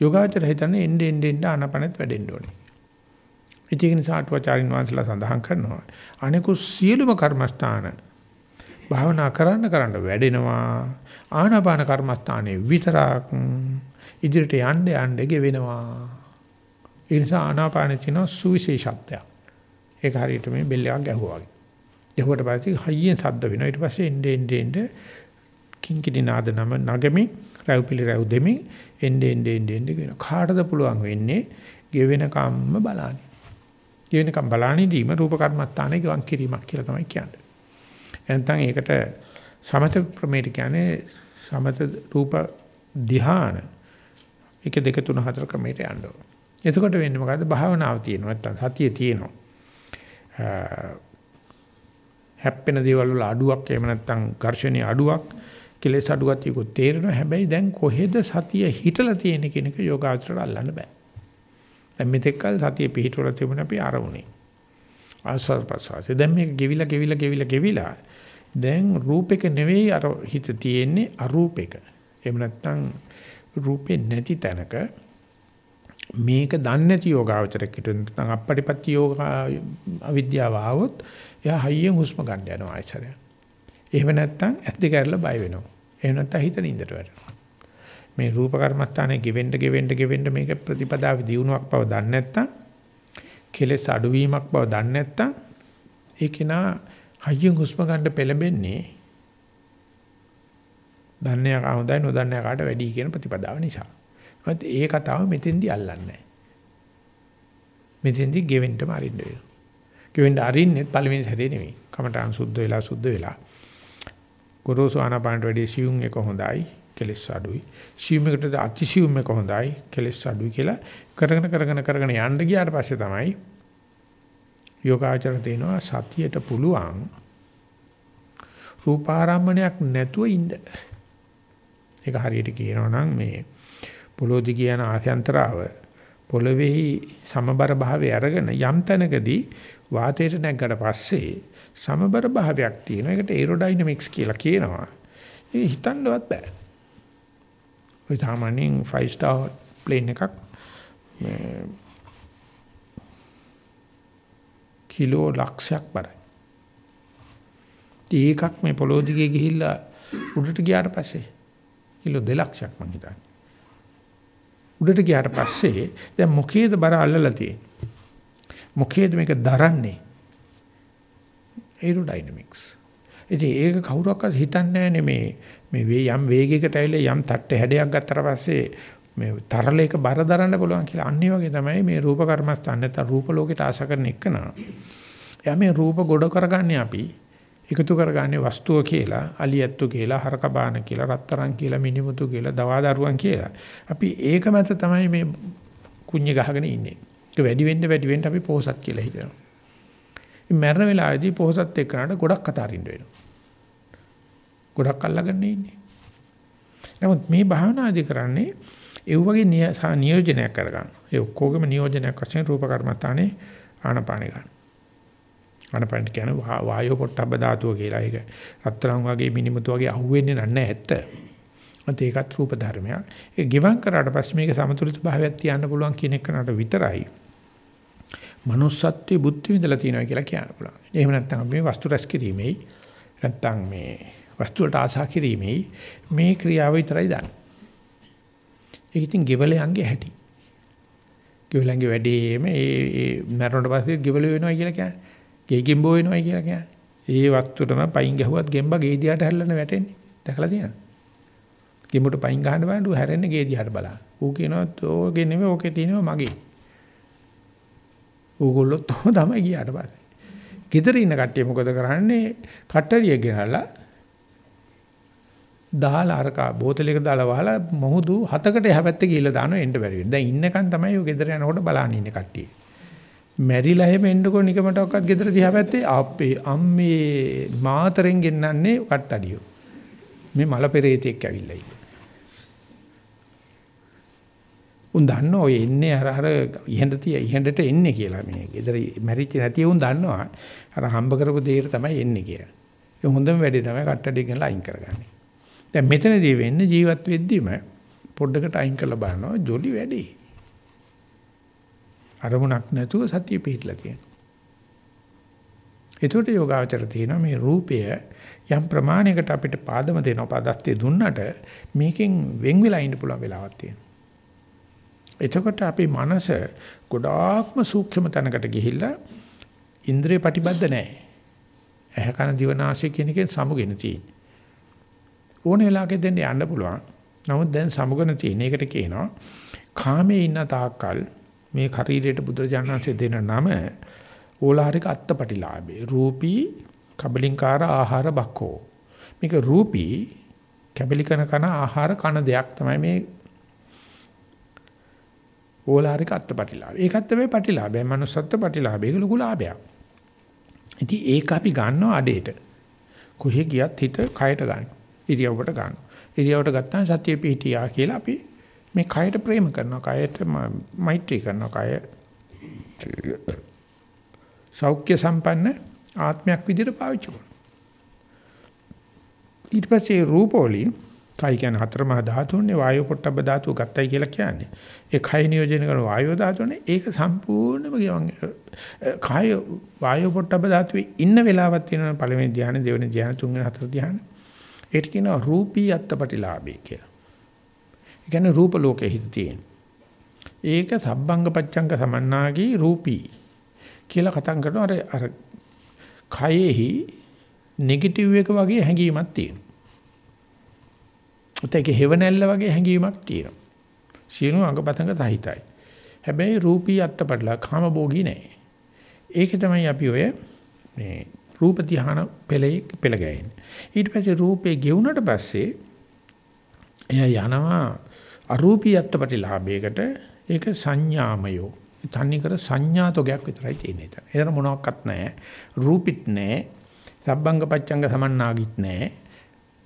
යෝගාවචරය හිතන්නේ එන්නේ එන්නේ එන්නේ ආනාපානෙත් වැඩෙන්න ඕනේ. ඒක නිසා අටුවාචාරින් වහන්සේලා සඳහන් කරනවා. අනිකුත් සියලුම කර්මස්ථාන භාවනා කරන්න කරන්න වැඩෙනවා. ආනාපාන කර්මස්ථානයේ විතරක් ඉදිරියට යන්න යන්න ගෙවෙනවා. ඒ නිසා ආනාපානෙ තියෙන සුවිශේෂත්වයක්. ඒක හරියට මේ බෙල් එකක් ගැහුවා වගේ. ගැහුවට පස්සේ හයියෙන් සද්ද වෙනවා. ඊට පස්සේ එnde ende ende කිංකිණි නාද නම නගමි රැව්පිලි රැව් දෙමි එnde ende ende ende කියන කාටද පුළුවන් වෙන්නේ? ගෙවෙන කම්ම බලන්නේ. ගෙවෙන කම් බලන්නේදීම රූප කර්මස්ථානයේ ගවන් කිරීමක් කියලා තමයි කියන්නේ. නැත්නම් ඒකට සමත ප්‍රමේය කියන්නේ සමත රූප ධ්‍යාන 1 2 3 4 ක්‍රමයට යන්න ඕන. එතකොට වෙන්නේ මොකද්ද? භාවනාව තියෙනවා නැත්නම් සතිය තියෙනවා. හැප්පෙන දේවල් වල අඩුවක් එහෙම නැත්නම් ඝර්ෂණයේ අඩුවක් කෙලෙස් අඩුවක් තියකො තේරෙනවා. හැබැයි දැන් කොහෙද සතිය හිටලා තියෙන කියන එක යෝගාචරයට අල්ලන්න බෑ. දැන් මෙතෙක් කල සතිය පිහිටවල තිබුණ අපි ආරමුණේ. ආස්වාද ප්‍රසවාසය. දැන් මේක ගෙවිලා ගෙවිලා ගෙවිලා ගෙවිලා දැන් රූපෙක නෙවෙයි අර හිත තියෙන්නේ අරූපෙක. එහෙම නැත්නම් රූපේ නැති තැනක මේක දන්නේ නැති යෝගාවචරයක් හිටු නැත්නම් අපපටිපත්ති යෝග අවිද්‍යාව ආවොත් එයා හයියෙන් හුස්ම ගන්න යනවා ආචරය. එහෙම නැත්නම් ඇස් දෙක ඇරලා බය වෙනවා. එහෙම නැත්නම් හිත නින්දට වැටෙනවා. මේ රූප කර්මස්ථානයේ ගෙවෙන්න ගෙවෙන්න ගෙවෙන්න මේක ප්‍රතිපදාවේ දියුණුවක් බව දන්නේ නැත්නම් කෙලෙස් අඩුවීමක් බව දන්නේ නැත්නම් ඒක නා හයියෙන් හුස්ම ගන්න පෙළඹෙන්නේ දන්නේ කා හොඳයි නොදන්නේ කාට වැඩි කියන ප්‍රතිපදාව නිසා. මොකද ඒ කතාව මෙතෙන්දී අල්ලන්නේ නැහැ. මෙතෙන්දී ගෙවෙන්නම අරින්න වෙනවා. ගෙවෙන්න අරින්නේ පළවෙනි සැරේ නෙවෙයි. කමඨාන් සුද්ධ වෙලා සුද්ධ වෙලා. ගුරුසු ආනාපානට වැඩි සියුම් එක හොඳයි. කෙලස් අඩුයි. සියුම් එකට අතිසියුම් එක හොඳයි. කෙලස් අඩුයි කියලා කරගෙන කරගෙන කරගෙන යන්න ගියාට පස්සේ තමයි යෝගාචර දෙනවා සතියට පුළුවන් රූපාරම්මණයක් නැතුව ඉන්න. ඒක හරියට කියනවා නම් මේ පොළොදි කියන ආත්‍යන්තරාව පොළොවේහි සමබර භාවය අරගෙන යම් තැනකදී වාතයට නැග්ගට පස්සේ සමබර භාවයක් තියෙනවා. ඒකට ඒරෝඩයිනමික්ස් කියලා කියනවා. ඒ හිතන්නවත් බෑ. ඔය සාමාන්‍යයෙන් 5 star plane එකක් මේ කිලෝ ලක්ෂයක් බරයි. ඒකක් මේ පොළොව දිගේ ගිහිල්ලා උඩට ගියාට පස්සේ කිලෝ 2 ලක්ෂයක් මං හිතන්නේ. උඩට ගියාට පස්සේ දැන් මොකේද බර අල්ලලා තියෙන්නේ? මොකේද මේක දරන්නේ? ඒරෝඩයිනමික්ස්. ඉතින් ඒක කවුරක්වත් හිතන්නේ නැහැ මේ මේ යම් වේගයකට ඇවිල්ලා යම් තට්ටේ හැඩයක් ගත්තට පස්සේ මේ තරලයක බර දරන්න පුළුවන් කියලා. අන්න වගේ තමයි මේ රූප කර්මස්ථාන නැත්නම් රූප ලෝකයට ආශ කරන එකනා. එයා මේ රූප ගොඩ කරගන්නේ අපි එකතු කරගන්නේ වස්තුව කියලා, අලියැත්තු කියලා, හරකබාන කියලා, රත්තරන් කියලා, මිනිමුතු කියලා, දවාදරුවන් කියලා. අපි ඒක මත තමයි මේ කුඤ්ඤ ගහගෙන ඉන්නේ. ඒක වැඩි වෙන්න වැඩි වෙන්න අපි පොහසත් කියලා හිතනවා. මේ මරණ වෙලාවේදී පොහසත් එක්කනට ගොඩක් අතාරින්න වෙනවා. ගොඩක් අල්ලගෙන ඉන්නේ. නමුත් මේ භාවනාදී කරන්නේ ඒ වගේ නියෝජනයක් කරගන්න. ඒ ඔක්කොගේම නියෝජනයක් වශයෙන් රූප කර්මස්ථානේ ආනපාන ගන්න. ආනපාන කියන්නේ වායෝ පොට්ටබ්බ ධාතුව කියලා. ඒක රත්තරන් වගේ මිනිමුතු වගේ අහුවෙන්නේ නැහැ ඇත්ත. මත ඒකත් රූප ධර්මයක්. ඒ ගිවන් කරාට පස්සේ මේක සමතුලිත භාවයක් තියන්න පුළුවන් කියන එකනට විතරයි. manussත්වයේ බුද්ධ විඳලා තියෙනවා කියලා කියන්න පුළුවන්. එහෙම නැත්නම් අපි මේ වස්තු රැස් කිරීමේ නැත්නම් මේ වස්තු වලට ආශා කිරීමේ මේ ක්‍රියාව විතරයි දන්නේ. ඒක ඉතින් ගෙවලයන්ගේ හැටි. ගෙවලයන්ගේ වැඩේම ඒ ඒ මරණයට පස්සේ ගෙවල වෙනවා කියලා කියන්නේ. ගෙයිගෙන් බෝ වෙනවා කියලා කියන්නේ. ඒ වස්තුවටම පයින් ගැහුවත් ගෙම්බ ගේ දිහාට හැල්ලන වැටෙන්නේ. දැකලා තියෙනවද? ගෙමුට පයින් ගහන්න බෑනු හැරෙන්නේ ගේ දිහාට බලන්න. ඌ කියනවා ඕකේ නෙමෙයි ඕකේ තියෙනවා මගේ. ඕගොල්ලොත් තමයි ගියාට පස්සේ. ගෙදර ඉන්න කට්ටිය මොකද කරන්නේ? කට්ටරිය ගෙනල්ලා දාලා අර බෝතලයක දාලා වහලා මොහුදු හතකට එහා පැත්තේ ගිහිල්ලා දානවා එන්න බැරි වෙන්නේ. දැන් ඉන්නකන් තමයි ඔය ගෙදර යනකොට බලන්න ඉන්නේ කට්ටිය. මැරිලා හැම එන්නකො නිකමටවත් ගෙදර දිහා පැත්තේ අපේ අම්මේ මාතරෙන් ගෙන්නන්නේ කට්ටඩියෝ. මේ මල පෙරේතෙක් ඇවිල්ලා ඉන්නේ. උන් දන්නෝ ඔය එන්නේ අර අර ඉහෙන්ද තිය ඉහෙන්දට එන්නේ කියලා මේ ගෙදර මැරිච්ච නැති උන් දන්නවා අර හම්බ කරපු දෙයට තමයි එන්නේ කියලා. ඒ හොඳම වැඩේ තමයි කට්ටඩිය ගෙනලා අයින් කරගන්නේ. දැන් මෙතනදී වෙන්නේ ජීවත් වෙද්දිම පොඩ්ඩකට අයින් කරලා බලනවා ජොලි වැඩි. අරමුණක් නැතුව සතිය පිටලා තියෙනවා. ඒකට යෝගාවචර තියෙනවා මේ රූපය යම් ප්‍රමාණයකට අපිට පාදම දෙනවා පදස්තේ දුන්නට මේකෙන් වෙන් වෙලා ඉන්න පුළුවන් වෙලාවක් තියෙනවා. එතකොට අපේ මනස ගොඩාක්ම සූක්ෂම තැනකට ගිහිල්ලා ඉන්ද්‍රිය ප්‍රතිබද්ධ නැහැ. ඇහැ කන දිව නාසය කියන එකෙන් සමුගෙන තියෙන්නේ. ඕන වෙලාවක දෙන්න යන්න පුළුවන්. නමුත් දැන් සමුගන තියෙන එකට කියනවා කාමයේ ඉන්න තාක්කල් මේ ශරීරයට බුදුරජාණන්සේ දෙන නම ඕලාරික අත්පටිලාභේ. රූපී කබලින්කාර ආහාර බක්කෝ. මේක රූපී කබලිකන කන ආහාර කන දෙයක් තමයි මේ ඕලාරික අත්පටිලාභය. ඒකත් තමයි පටිලාභය. manussත්ත්ව පටිලාභය. ඒක ලොකු ලාභයක්. ඉතින් ඒක අපි ගන්නවා අඩේට. කොහෙ ගියත් හිත කයට ගන්න. ඉරියව්වට ගන්න. ඉරියව්වට ගත්තාම සතිය පිහිටියා කියලා අපි මේ කයට ප්‍රේම කරනවා. කයට මෛත්‍රී කරනවා. කය සෞඛ්‍ය සම්පන්න ආත්මයක් විදිහට පාවිච්චි කරනවා. ඊට පස්සේ රූපෝලි කයි කියන්නේ හතර මහා ධාතුන්නේ වායෝ පොට්ටබ්බ ධාතුව ගත්තයි කියලා කියන්නේ. ඒ කය නියෝජනය කරන වායෝ ධාතුනේ ඒක සම්පූර්ණයෙන්ම ගියවන් කය වායෝ පොට්ටබ්බ ධාතුවේ ඉන්න වෙලාවක් තියෙනවා පළවෙනි ධ්‍යාන දෙවෙනි ධ්‍යාන තුන්වෙනි හතර ධ්‍යාන. ඒකට කියනවා රූපී අත්පටිලාභය කියලා. ඒ කියන්නේ රූප ලෝකයේ හිත තියෙන. ඒක සබ්බංග පච්චංග සමන්නාගී රූපී කියලා කතා කරනවා අර අර කයෙහි නෙගටිව් එක වගේ හැඟීමක් තියෙනවා. උතේක හේවණැල්ල වගේ හැඟීමක් තියෙනවා. සියලු අංගපතංග සහිතයි. හැබැයි රූපී අත්පටලා කාම භෝගී නැහැ. ඒක තමයි අපි ඔය මේ රූප ධ්‍යාන පෙළේ පෙළ ගැහෙන්නේ. ඊට පස්සේ රූපේ ගෙවුනට පස්සේ එයා යනවා අරූපී අත්පටිලාභයකට ඒක සංඥාමයෝ. තන්නේ කර සංඥාතෝගයක් විතරයි තියෙන්නේ. එතන මොනවත් නැහැ. රූපිත් නැහැ. සබ්බංග පච්චංග සමන්නාගිත් නැහැ.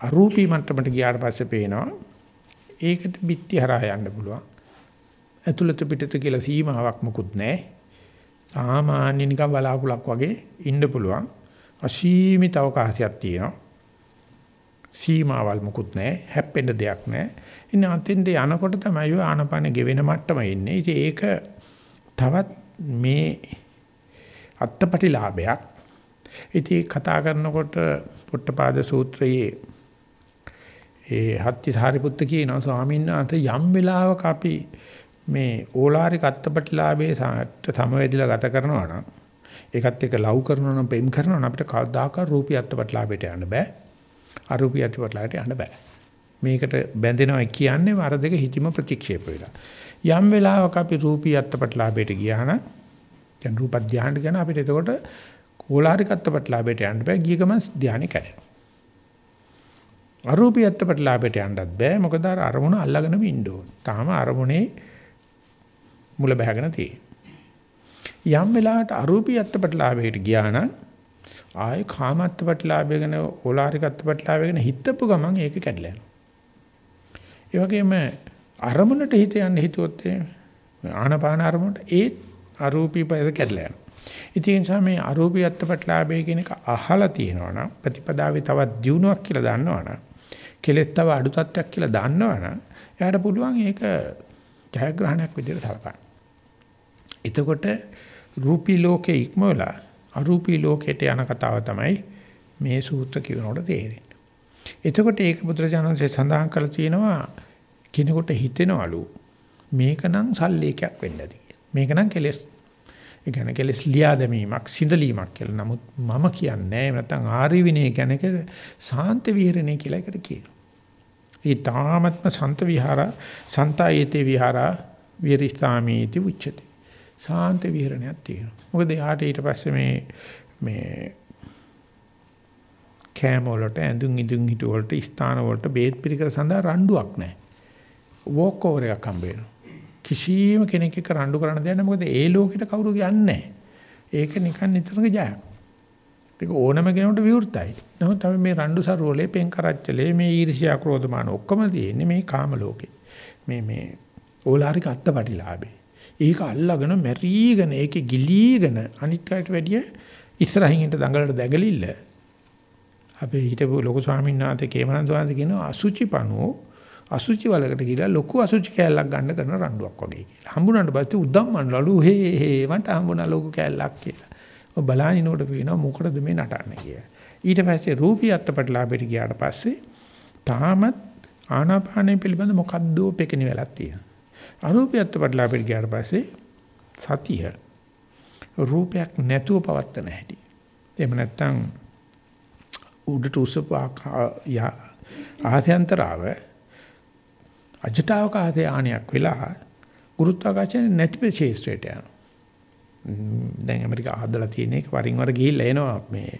අරූපී මට්ටමට ගියාට පස්සේ පේනවා ඒකට බිත්ති හරහා යන්න පුළුවන්. ඇතුළත පිටත කියලා සීමාවක් මොකුත් නැහැ. සාමාන්‍ය නිකන් බලාකුලක් වගේ ඉන්න පුළුවන්. අසීමිත අවකාශයක් තියෙනවා. සීමාවල් මුකුත් නැහැ. හැප්පෙන්න දෙයක් නැහැ. ඉතින් අතෙන්ට යනකොට තමයි ඔය ආනපාන ගෙවෙන මට්ටම එන්නේ. ඉතින් ඒක තවත් මේ අත්පටිලාභයක්. ඉතින් කතා කරනකොට පොට්ටපාද සූත්‍රයේ ඒ හත්ති සාරිපුත්ත කියනවා ස්වාමීන් වහන්සේ යම් වෙලාවක අපි මේ ඕලාරික අත්පටිලාභයේ සමවැදිලා ගත කරනවා නම් ඒකත් එක්ක ලව් කරනවා නම් පෙම් කරනවා නම් අපිට කවදාකවත් රූපී අත්පටිලාභයට යන්න බෑ. අරූපී අත්පටිලාභයට යන්න බෑ. මේකට බැඳෙනවා කියන්නේ අර දෙක හිතිම ප්‍රතික්ෂේප වෙලා. යම් වෙලාවක අපි රූපී අත්පටිලාභයට ගියා නම් දැන් රූප ධානයට ගියා නම් අපිට එතකොට ඕලාරික අත්පටිලාභයට යන්න බෑ. ගිය ගමන් ධානය කැඩෙනවා. අරූපී අත්පටිලාභයට යන්නත් බෑ. මොකද අර අරමුණ අල්ලගෙනම ඉන්න ඕන. තාම අරමුණේ මුල බහගෙන තියෙන්නේ. යම් වෙලාවට අරූපී අත්පටිලාභයකට ගියා නම් ආයේ කාමත්පටිලාභය ගැන ඕලාරිකත්පටිලාභය ගැන හිතපු ගමන් ඒක කැඩලා යනවා. ඒ වගේම අරමුණට හිත යන්න හිතුවොත් ආනපාන අරමුණට ඒ අරූපී පයද කැඩලා යනවා. ඉතින් ඒ නිසා මේ අරූපී අත්පටිලාභය කියන එක අහලා තියෙනවා නම් ප්‍රතිපදාවේ තවත් දියුණුවක් කියලා දන්නවනම් කෙලෙස් තව අඩු තත්ත්වයක් කියලා දන්නවනම් එයාට පුළුවන් ඒක ජයග්‍රහණයක් විදිහට සලකන්න. එතකොට රූපී ලෝකේ ඉක්මවලා අරූපී ලෝකයට යන කතාව තමයි මේ සූත්‍ර කියනකොට තේරෙන්නේ. එතකොට ඒක බුදුරජාණන්සේ සඳහන් කරලා තියෙනවා කිනෙකුට හිතෙනවලු මේකනම් සල්ලේකයක් වෙන්න ඇති මේක නම් කෙලස් ඒ කියන්නේ කෙලස් ලියා දැමීමක් සිඳලීමක් කියලා. නමුත් මම කියන්නේ නැත්නම් ආරි විනය කියන්නේ සාන්ත විහරණය කියලා එකට කියනවා. ඒ තාමත්ම සන්ත විහාර සන්තායේතේ විහාරා විරිස්ථාමීති උච්චති. සාන්ත විහරණයක් තියෙනවා. මොකද යාට ඊට පස්සේ මේ මේ කෑම වලට ඇඳුම් ඉදුම් හිටු වලට ස්ථාන වලට බේත් පිළිකර සඳහා රණ්ඩුවක් නැහැ. වෝක් ඕවර් එකක් හම්බ වෙනවා. කිසිම කෙනෙක් එක්ක රණ්ඩු කරන්න දෙයක් නැහැ. මොකද ඒ ලෝකෙට කවුරු කියන්නේ ඒක නිකන් නිතරම ජයක්. ඒක ඕනම කෙනෙකුට විවෘතයි. නමුත් අපි මේ රණ්ඩු සරුවලේ පෙන් කරච්චලේ මේ ඊර්ෂ්‍යා ක්‍රෝධමාන ඔක්කොම තියෙන්නේ මේ කාම ලෝකේ. මේ මේ ඕලාරික අත්පටිලාභේ. ඒක අල්ලගෙන මැරීගෙන ඒකේ ගිලීගෙන අනිත් කයට වැඩිය ඉස්සරහින් ඉන්න දඟලට දැගලිල්ල අපේ හිටපු ලොකු ස්වාමීන් වහන්සේ කේමනන්ද වහන්සේ කියනවා අසුචි පණුව අසුචි වලකට ගිහලා ලොකු අසුචි කෑල්ලක් ගන්න කරන රණ්ඩුවක් වගේ කියලා. හම්බුනට පස්සේ උද්දම්මන්ලලු හේ හේ මට හම්බුණා ලොකු කෑල්ලක් කියලා. ඔය බලානිනෝට පේනවා මොකටද මේ නටන්නේ කියලා. ඊට පස්සේ රූපී අත්පටලාභයට ගියාට පස්සේ තාමත් ආනාපානය පිළිබඳ මොකද්ද පෙකෙන වෙලක් තියෙනවා. අරූපියත් පටලාපෙට ගියාට පස්සේ සතිය රූපයක් නැතුව පවත්තන හැටි. එහෙම නැත්නම් උඩට උසපු ආහ්‍යන්තරාව අජටාවකාශයේ ආණයක් වෙලා ගුරුත්වාකර්ෂණ නැති ප්‍රදේශයට යනවා. දැන් ඇමරිකාව හදලා තියෙන එක වරින් වර ගිහිල්ලා එනවා මේ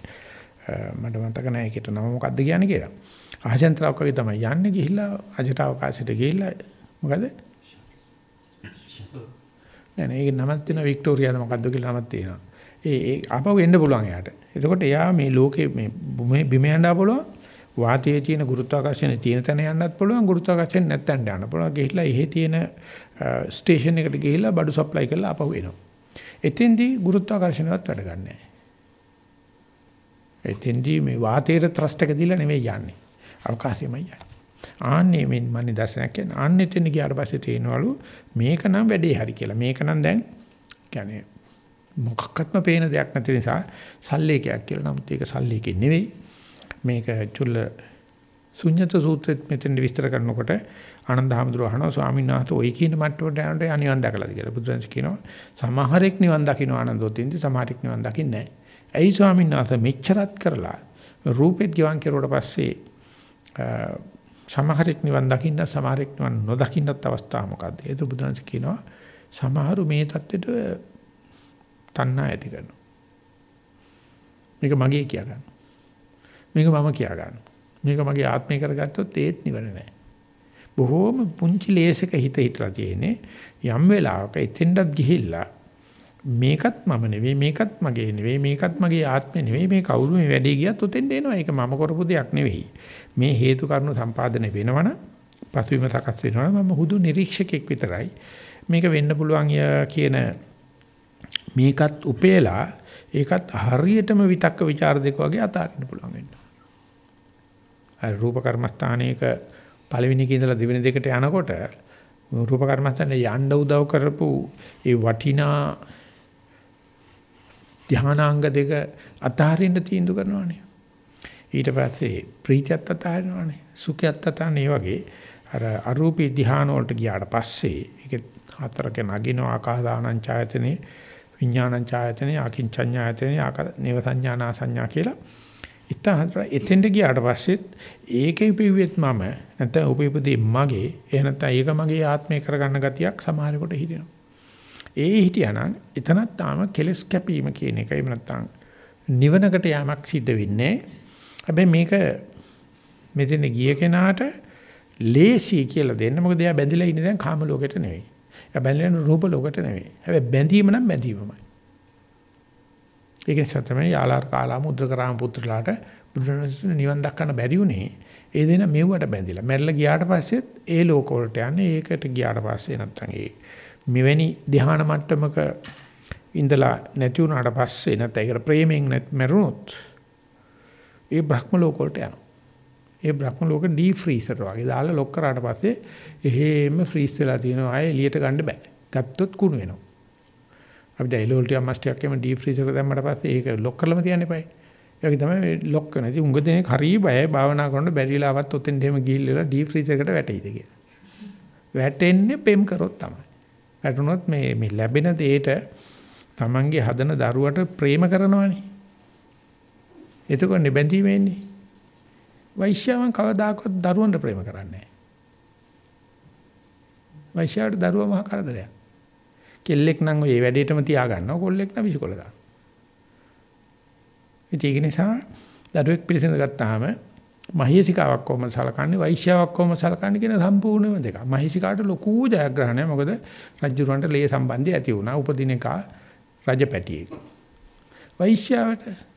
මට මතක නැහැ ඒකට නම මොකද්ද කියන්නේ කියලා. ආහ්‍යන්තරාවක වගේ තමයි යන්නේ ගිහිල්ලා අජටාවකාශයට ගිහිල්ලා මොකද නෑ නෑ ඒක නමක් තියෙනවා වික්ටෝරියාද මොකද්ද කියලා නමක් තියෙනවා. ඒ ඒ ආපහු එන්න පුළුවන් එයාට. එතකොට එයා මේ ලෝකේ මේ බිම යන්න පුළුවන්. වාතයේ තියෙන ගුරුත්වාකර්ෂණය තියෙන තැන යන්නත් පුළුවන්. ගුරුත්වාකර්ෂණ නැත්නම් යන්න පුළුවන්. ගිහිල්ලා එහෙ තියෙන ස්ටේෂන් එකට ගිහිල්ලා බඩු සප්ලයි කරලා ආපහු එනවා. එතෙන්දී ගුරුත්වාකර්ෂණයවත් වැඩ ගන්නෑ. එතෙන්දී මේ වාතයේ ත්‍රස්ට් එක දීලා නෙමෙයි යන්නේ. අවකාශයමයි යන්නේ. ආන්නේ මෙන් මන්නේ දර්ශනයක් කියන්නේ ආන්නේ තෙන්න ගියාට පස්සේ තේනවලු මේක නම් වැඩේ හරි කියලා. මේක නම් දැන් කියන්නේ මොකක්වත්ම පේන දෙයක් නැති නිසා සල්ලේකයක් කියලා. නමුත් ඒක සල්ලේකේ නෙවෙයි. මේක චුල්ල ශුන්්‍යත සූත්‍රෙත් මෙතෙන් විස්තර කරනකොට ආනන්ද හැමදුර අහනවා ස්වාමීන් වහන්සේ ওই කියන මට්ටමට යනකොට අනිවන් දැකලාද කියලා. බුදුරජාණන් කියනවා සමහරෙක් නිවන් දකින්න ආනන්දෝතින්දි සමහරෙක් නිවන් දකින්නේ නැහැ. ඇයි ස්වාමීන් වහන්සේ මෙච්චරත් කරලා රූපෙත් ගිවන් කෙරුවට පස්සේ සමහරෙක් නිවන් දකින්න සමහරෙක් නිවන් නොදකින්නත් අවස්ථා මොකද්ද? ඒක බුදුන්සේ කියනවා සමහරු මේ தත්වෙට තණ්හා ඇති කරනවා. මේක මගේ කියා ගන්න. මේක මම කියා ගන්න. මේක මගේ ආත්මය කරගත්තොත් ඒත් නිවන නෑ. බොහෝම පුංචි ලේසක හිත හිටලා තියෙන්නේ යම් වෙලාවක එතෙන්ටත් ගිහිල්ලා මේකත් මම නෙවෙයි මේකත් මගේ නෙවෙයි මේකත් මගේ ආත්මෙ නෙවෙයි මේ කවුරු මේ වැඩේ ගියත් උතෙන්ට එනවා ඒක මම කරපු දෙයක් නෙවෙයි මේ හේතු කාරණා සම්පාදනය වෙනවනම් පසුවිම සකස් වෙනවනම් මම හුදු නිරීක්ෂකෙක් විතරයි මේක වෙන්න පුළුවන් කියන මේකත් උපේලා ඒකත් හරියටම විතක්ක ਵਿਚාර දෙක වගේ අතාරින්න පුළුවන් වෙන්න. රූප කර්මස්ථානයක පළවෙනි කී ඉඳලා දෙවෙනි දෙකට යනකොට රූප කර්මස්ථානේ යන්න උදව් කරපු ඒ වටිනා ධානාංග දෙක අතහරින්න තීන්දුව කරනවානේ. ඊට පස්සේ ප්‍රීතියත් අතහරිනවානේ. සුඛයත් අතහරින වගේ අර අරූපී ධාන වලට ගියාට පස්සේ ඒක හතරක නගින ආකාසානං ඡායතනේ විඥානං ඡායතනේ අකින්චඤ්ඤායතනේ ආක නේව සංඥානා සංඥා කියලා ඉතින් හතර එතෙන්ට ගියාට පස්සෙත් ඒකේ පිවිත් මම නැත්නම් උපේපදී මගේ එහෙ නැත්නම් ඒක මගේ ආත්මය කරගන්න ගතියක් සමහරෙකුට හිතෙනවා. ඒ හිටියානම් එතනත් තාම කෙලස් කැපීම කියන එක එහෙම නැත්නම් නිවනකට යamak සිද්ධ වෙන්නේ. හැබැයි මේක මෙතන ගිය කෙනාට ලේසි කියලා දෙන්න මොකද එයා බැඳිලා ඉන්නේ දැන් කාම ලෝකෙට නෙවෙයි. එයා බැඳිලා ඉන්නේ රූප ලෝකෙට නෙවෙයි. හැබැයි බැඳීම නම් බැඳීමමයි. ඒක නිසා තමයි යාලාර කාලා මුද්‍රකරාම පුත්‍රලාට බුදුරජාණන් නිවන් දක්කන්න බැරි උනේ. ඒ දෙන මෙව්වට බැඳිලා. මැරලා ගියාට පස්සෙත් ඒ ලෝක වලට යන්නේ. ඒකට ගියාට පස්සේ නැත්තම් ඒ මෙවැනි ධ්‍යාන මට්ටමක ඉඳලා නැති වුණාට පස්සේ නැත්නම් ඒකට ප්‍රේමයෙන් මැරුණොත් ඒ බ්‍රහ්ම ලෝක වලට යනවා. ඒ බ්‍රහ්ම ලෝක ඩී ෆ්‍රීසර් වගේ දාලා ලොක් කරාට පස්සේ එහෙම ෆ්‍රීස් වෙලා තියෙනවා. ආයේ එළියට ගන්න බෑ. ගත්තොත් කුණු වෙනවා. අපි දැන් එළවලු ටිකක් මස් ටිකක් එම ඩීප් ෆ්‍රීසර් එකට දැම්මට පස්සේ ඒක ලොක් කරලම තියන්න එපායි. ඒක තමයි ලොක් කරන. ඉතින් උඟ දෙනෙක් හරි බයයි භාවනා කරනකොට බැරි වෙලාවත් ඔතෙන් දෙම ගිහිල්ලා ඩීප් ෆ්‍රීසර් එකට වැටෙයිද කියලා. වැටෙන්නේ පෙම් කරොත් තමයි. වැටුනොත් මේ මේ ලැබෙන දෙයට Tamange හදන දරුවට ප්‍රේම කරනවනේ. එතකොට බැඳීම එන්නේ. වෛශ්‍යාවන් කවදාකවත් දරුවන්ට ප්‍රේම කරන්නේ නැහැ. වෛශ්‍යාවට දරුවා මහා කරදරයක්. කෙල්ලෙක් නම් ඔය වැඩේටම තියාගන්නවා කොල්ලෙක් නම් විසිකොල දානවා. ඒක නිසා දරුවෙක් පිළිසඳ ගත්තාම මහේසිකාවක් කොහොමද සලකන්නේ වෛශ්‍යාවක් කොහොමද සලකන්නේ කියන සම්පූර්ණම දෙක. මහේසිකාට ලොකු ජයග්‍රහණයක් මොකද රජුරවන්ට ලේ සම්බන්ධය ඇති වුණා. උපදින එක රජපැටියෙක්. වෛශ්‍යාවට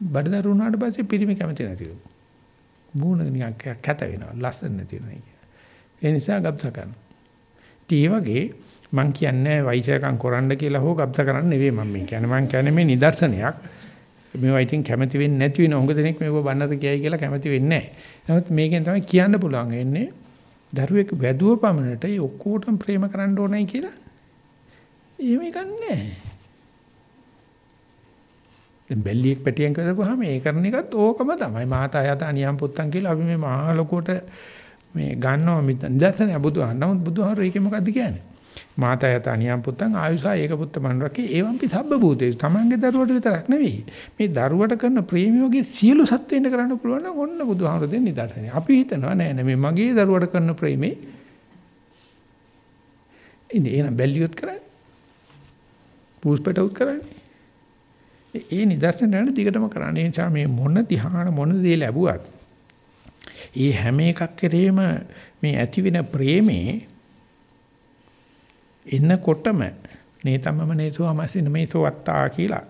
බඩදරු වුණාට පස්සේ පිරිමි කැමති නැතිලු. මූණ නිකන් කැත වෙනවා. ලස්සන නැති වෙනවා. ඒ නිසා ගබ්ස කරනවා. ඒ වගේ මං කියන්නේ වෛශයකම් කරන්න කියලා හෝ ගබ්ස කරන්න නෙවෙයි මම මේ කියන්නේ. මං කියන්නේ මේ නිදර්ශනයක්. මේවා ඉතින් කැමති වෙන්නේ නැති වෙන හොඟ දෙනෙක් මේව බන්නද කියයි කියලා කැමති වෙන්නේ නැහැ. නමුත් මේකෙන් තමයි කියන්න පුළුවන් වෙන්නේ දරුවෙක් වැදුව පමණට ඒ ඔක්කොටම ප්‍රේම කරන්න ඕනයි කියලා. එහෙම එකක් නැහැ. දැන් බැල්ලියෙක් පැටියෙන් කරපුවාම ඒ කරන එකත් ඕකම තමයි. මාතා යත අනියම් පුත්තන් කියලා අපි මේ මහා ලොකෝට මේ ගන්නවා නිදර්ශනය බුදුහාම. නමුත් බුදුහාම ඒකේ මොකද්ද කියන්නේ? මාතා යත අනියම් පුත්තන් ආයුසා ඒක පුත්ත මනුරකේ ඒවම්පි සබ්බ භූතේ තමන්ගේ දරුවට විතරක් නෙවෙයි මේ දරුවට කරන ප්‍රේමියෝගේ සියලු සත්ත්වෙන්න කරන්න පුළුවන් නම් ඔන්න බුදුහාමර දෙන්න නිදර්ශනය. අපි හිතනවා නෑ නෑ මේ මගේ දරුවට කරන ප්‍රේමේ ඉන්නේ එන බැලියොත් කරන්නේ. පූස්පට උත් කරන්නේ. ඒ නිදර්ශන යන දිගටම කරන්නේ. ඒ නිසා මේ මොන ධ්‍යාන මොන දේ ලැබුවත් ඒ හැම එකක් කෙරෙහිම මේ ඇති වෙන ප්‍රේමේ එන්නකොටම නේතමම නේසෝ අමසින මේසෝ වත්තා කියලා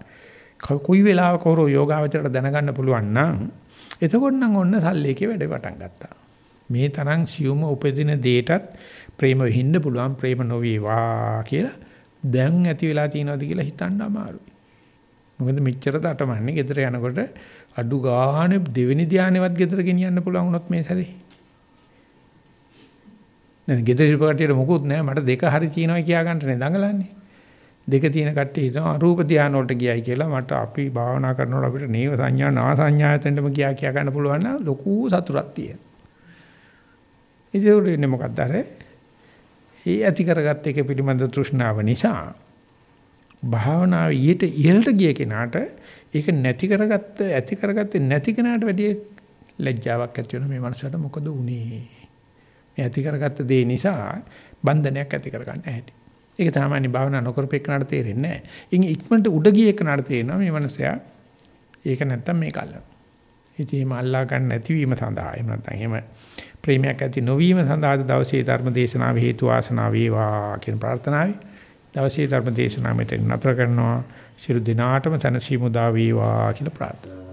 කුයි වෙලාවක හොරෝ යෝගාවචරයට දැනගන්න පුළුවන් නම් එතකොට නම් ඔන්න සල්ලේකේ වැඩ පටන් ගත්තා. මේ තරම් සියුම උපදින දෙයටත් ප්‍රේම වෙහින්න පුළුවන් ප්‍රේම නොවේවා කියලා දැන් ඇති වෙලා තියෙනවද කියලා හිතන්න අමාරුයි. මොකද මෙච්චර තටමන්නේ ගෙදර යනකොට අඩු ගානේ දෙවෙනි ධානයවත් ගෙදර ගෙනියන්න පුළුවන් වුණොත් මේ සැරේ නේද? ගෙදර කට්ටියට මොකුත් නැහැ. මට දෙක හරි තියෙනවා කියා ගන්නට නේ දඟලන්නේ. දෙක තියෙන කට්ටිය හිතනවා අරූප ධානය වලට ගියයි කියලා මට අපි භාවනා කරනකොට අපිට නේව සංඥා නා සංඥායතෙන්ටම ගියා කියා ගන්න පුළුවන් නම් ලොකු සතුටක් තියෙනවා. ඉතින් උන්නේ මොකක්ද අර? ඒ ඇති කරගත්ත එක පිළිබඳ තෘෂ්ණාව නිසා භාවනාව ඊට ඉහළට ගිය කෙනාට ඒක නැති කරගත්ත ඇති කරගත්තේ නැති කෙනාට වැඩිය ලැජ්ජාවක් ඇති වෙන මේ මනසට මොකද උනේ මේ ඇති කරගත්ත දේ නිසා බන්ධනයක් ඇති කරගන්න හැටි. ඒක තමයි භාවනා නොකරපෙන්නාට තේරෙන්නේ නැහැ. ඉන් ඉක්මනට උඩ ගිය එකනට තේරෙනවා මේ මනසයා ඒක නැත්තම් මේක අල්ලන. ඉතින් එහෙම අල්ලා ගන්න නැතිවීම සඳහා එහෙම නැත්නම් එහෙම ප්‍රේමයක් ඇති නොවීම සඳහා දවසේ ධර්ම දේශනාව හේතු ආසනාව වේවා කියන ප්‍රාර්ථනාවයි. දවසේ ධර්ම දේශනාව මෙතන නතර කරනවා. ශිරු දිනාටම තනසි මුදා වේවා කියලා ප්‍රාර්ථනා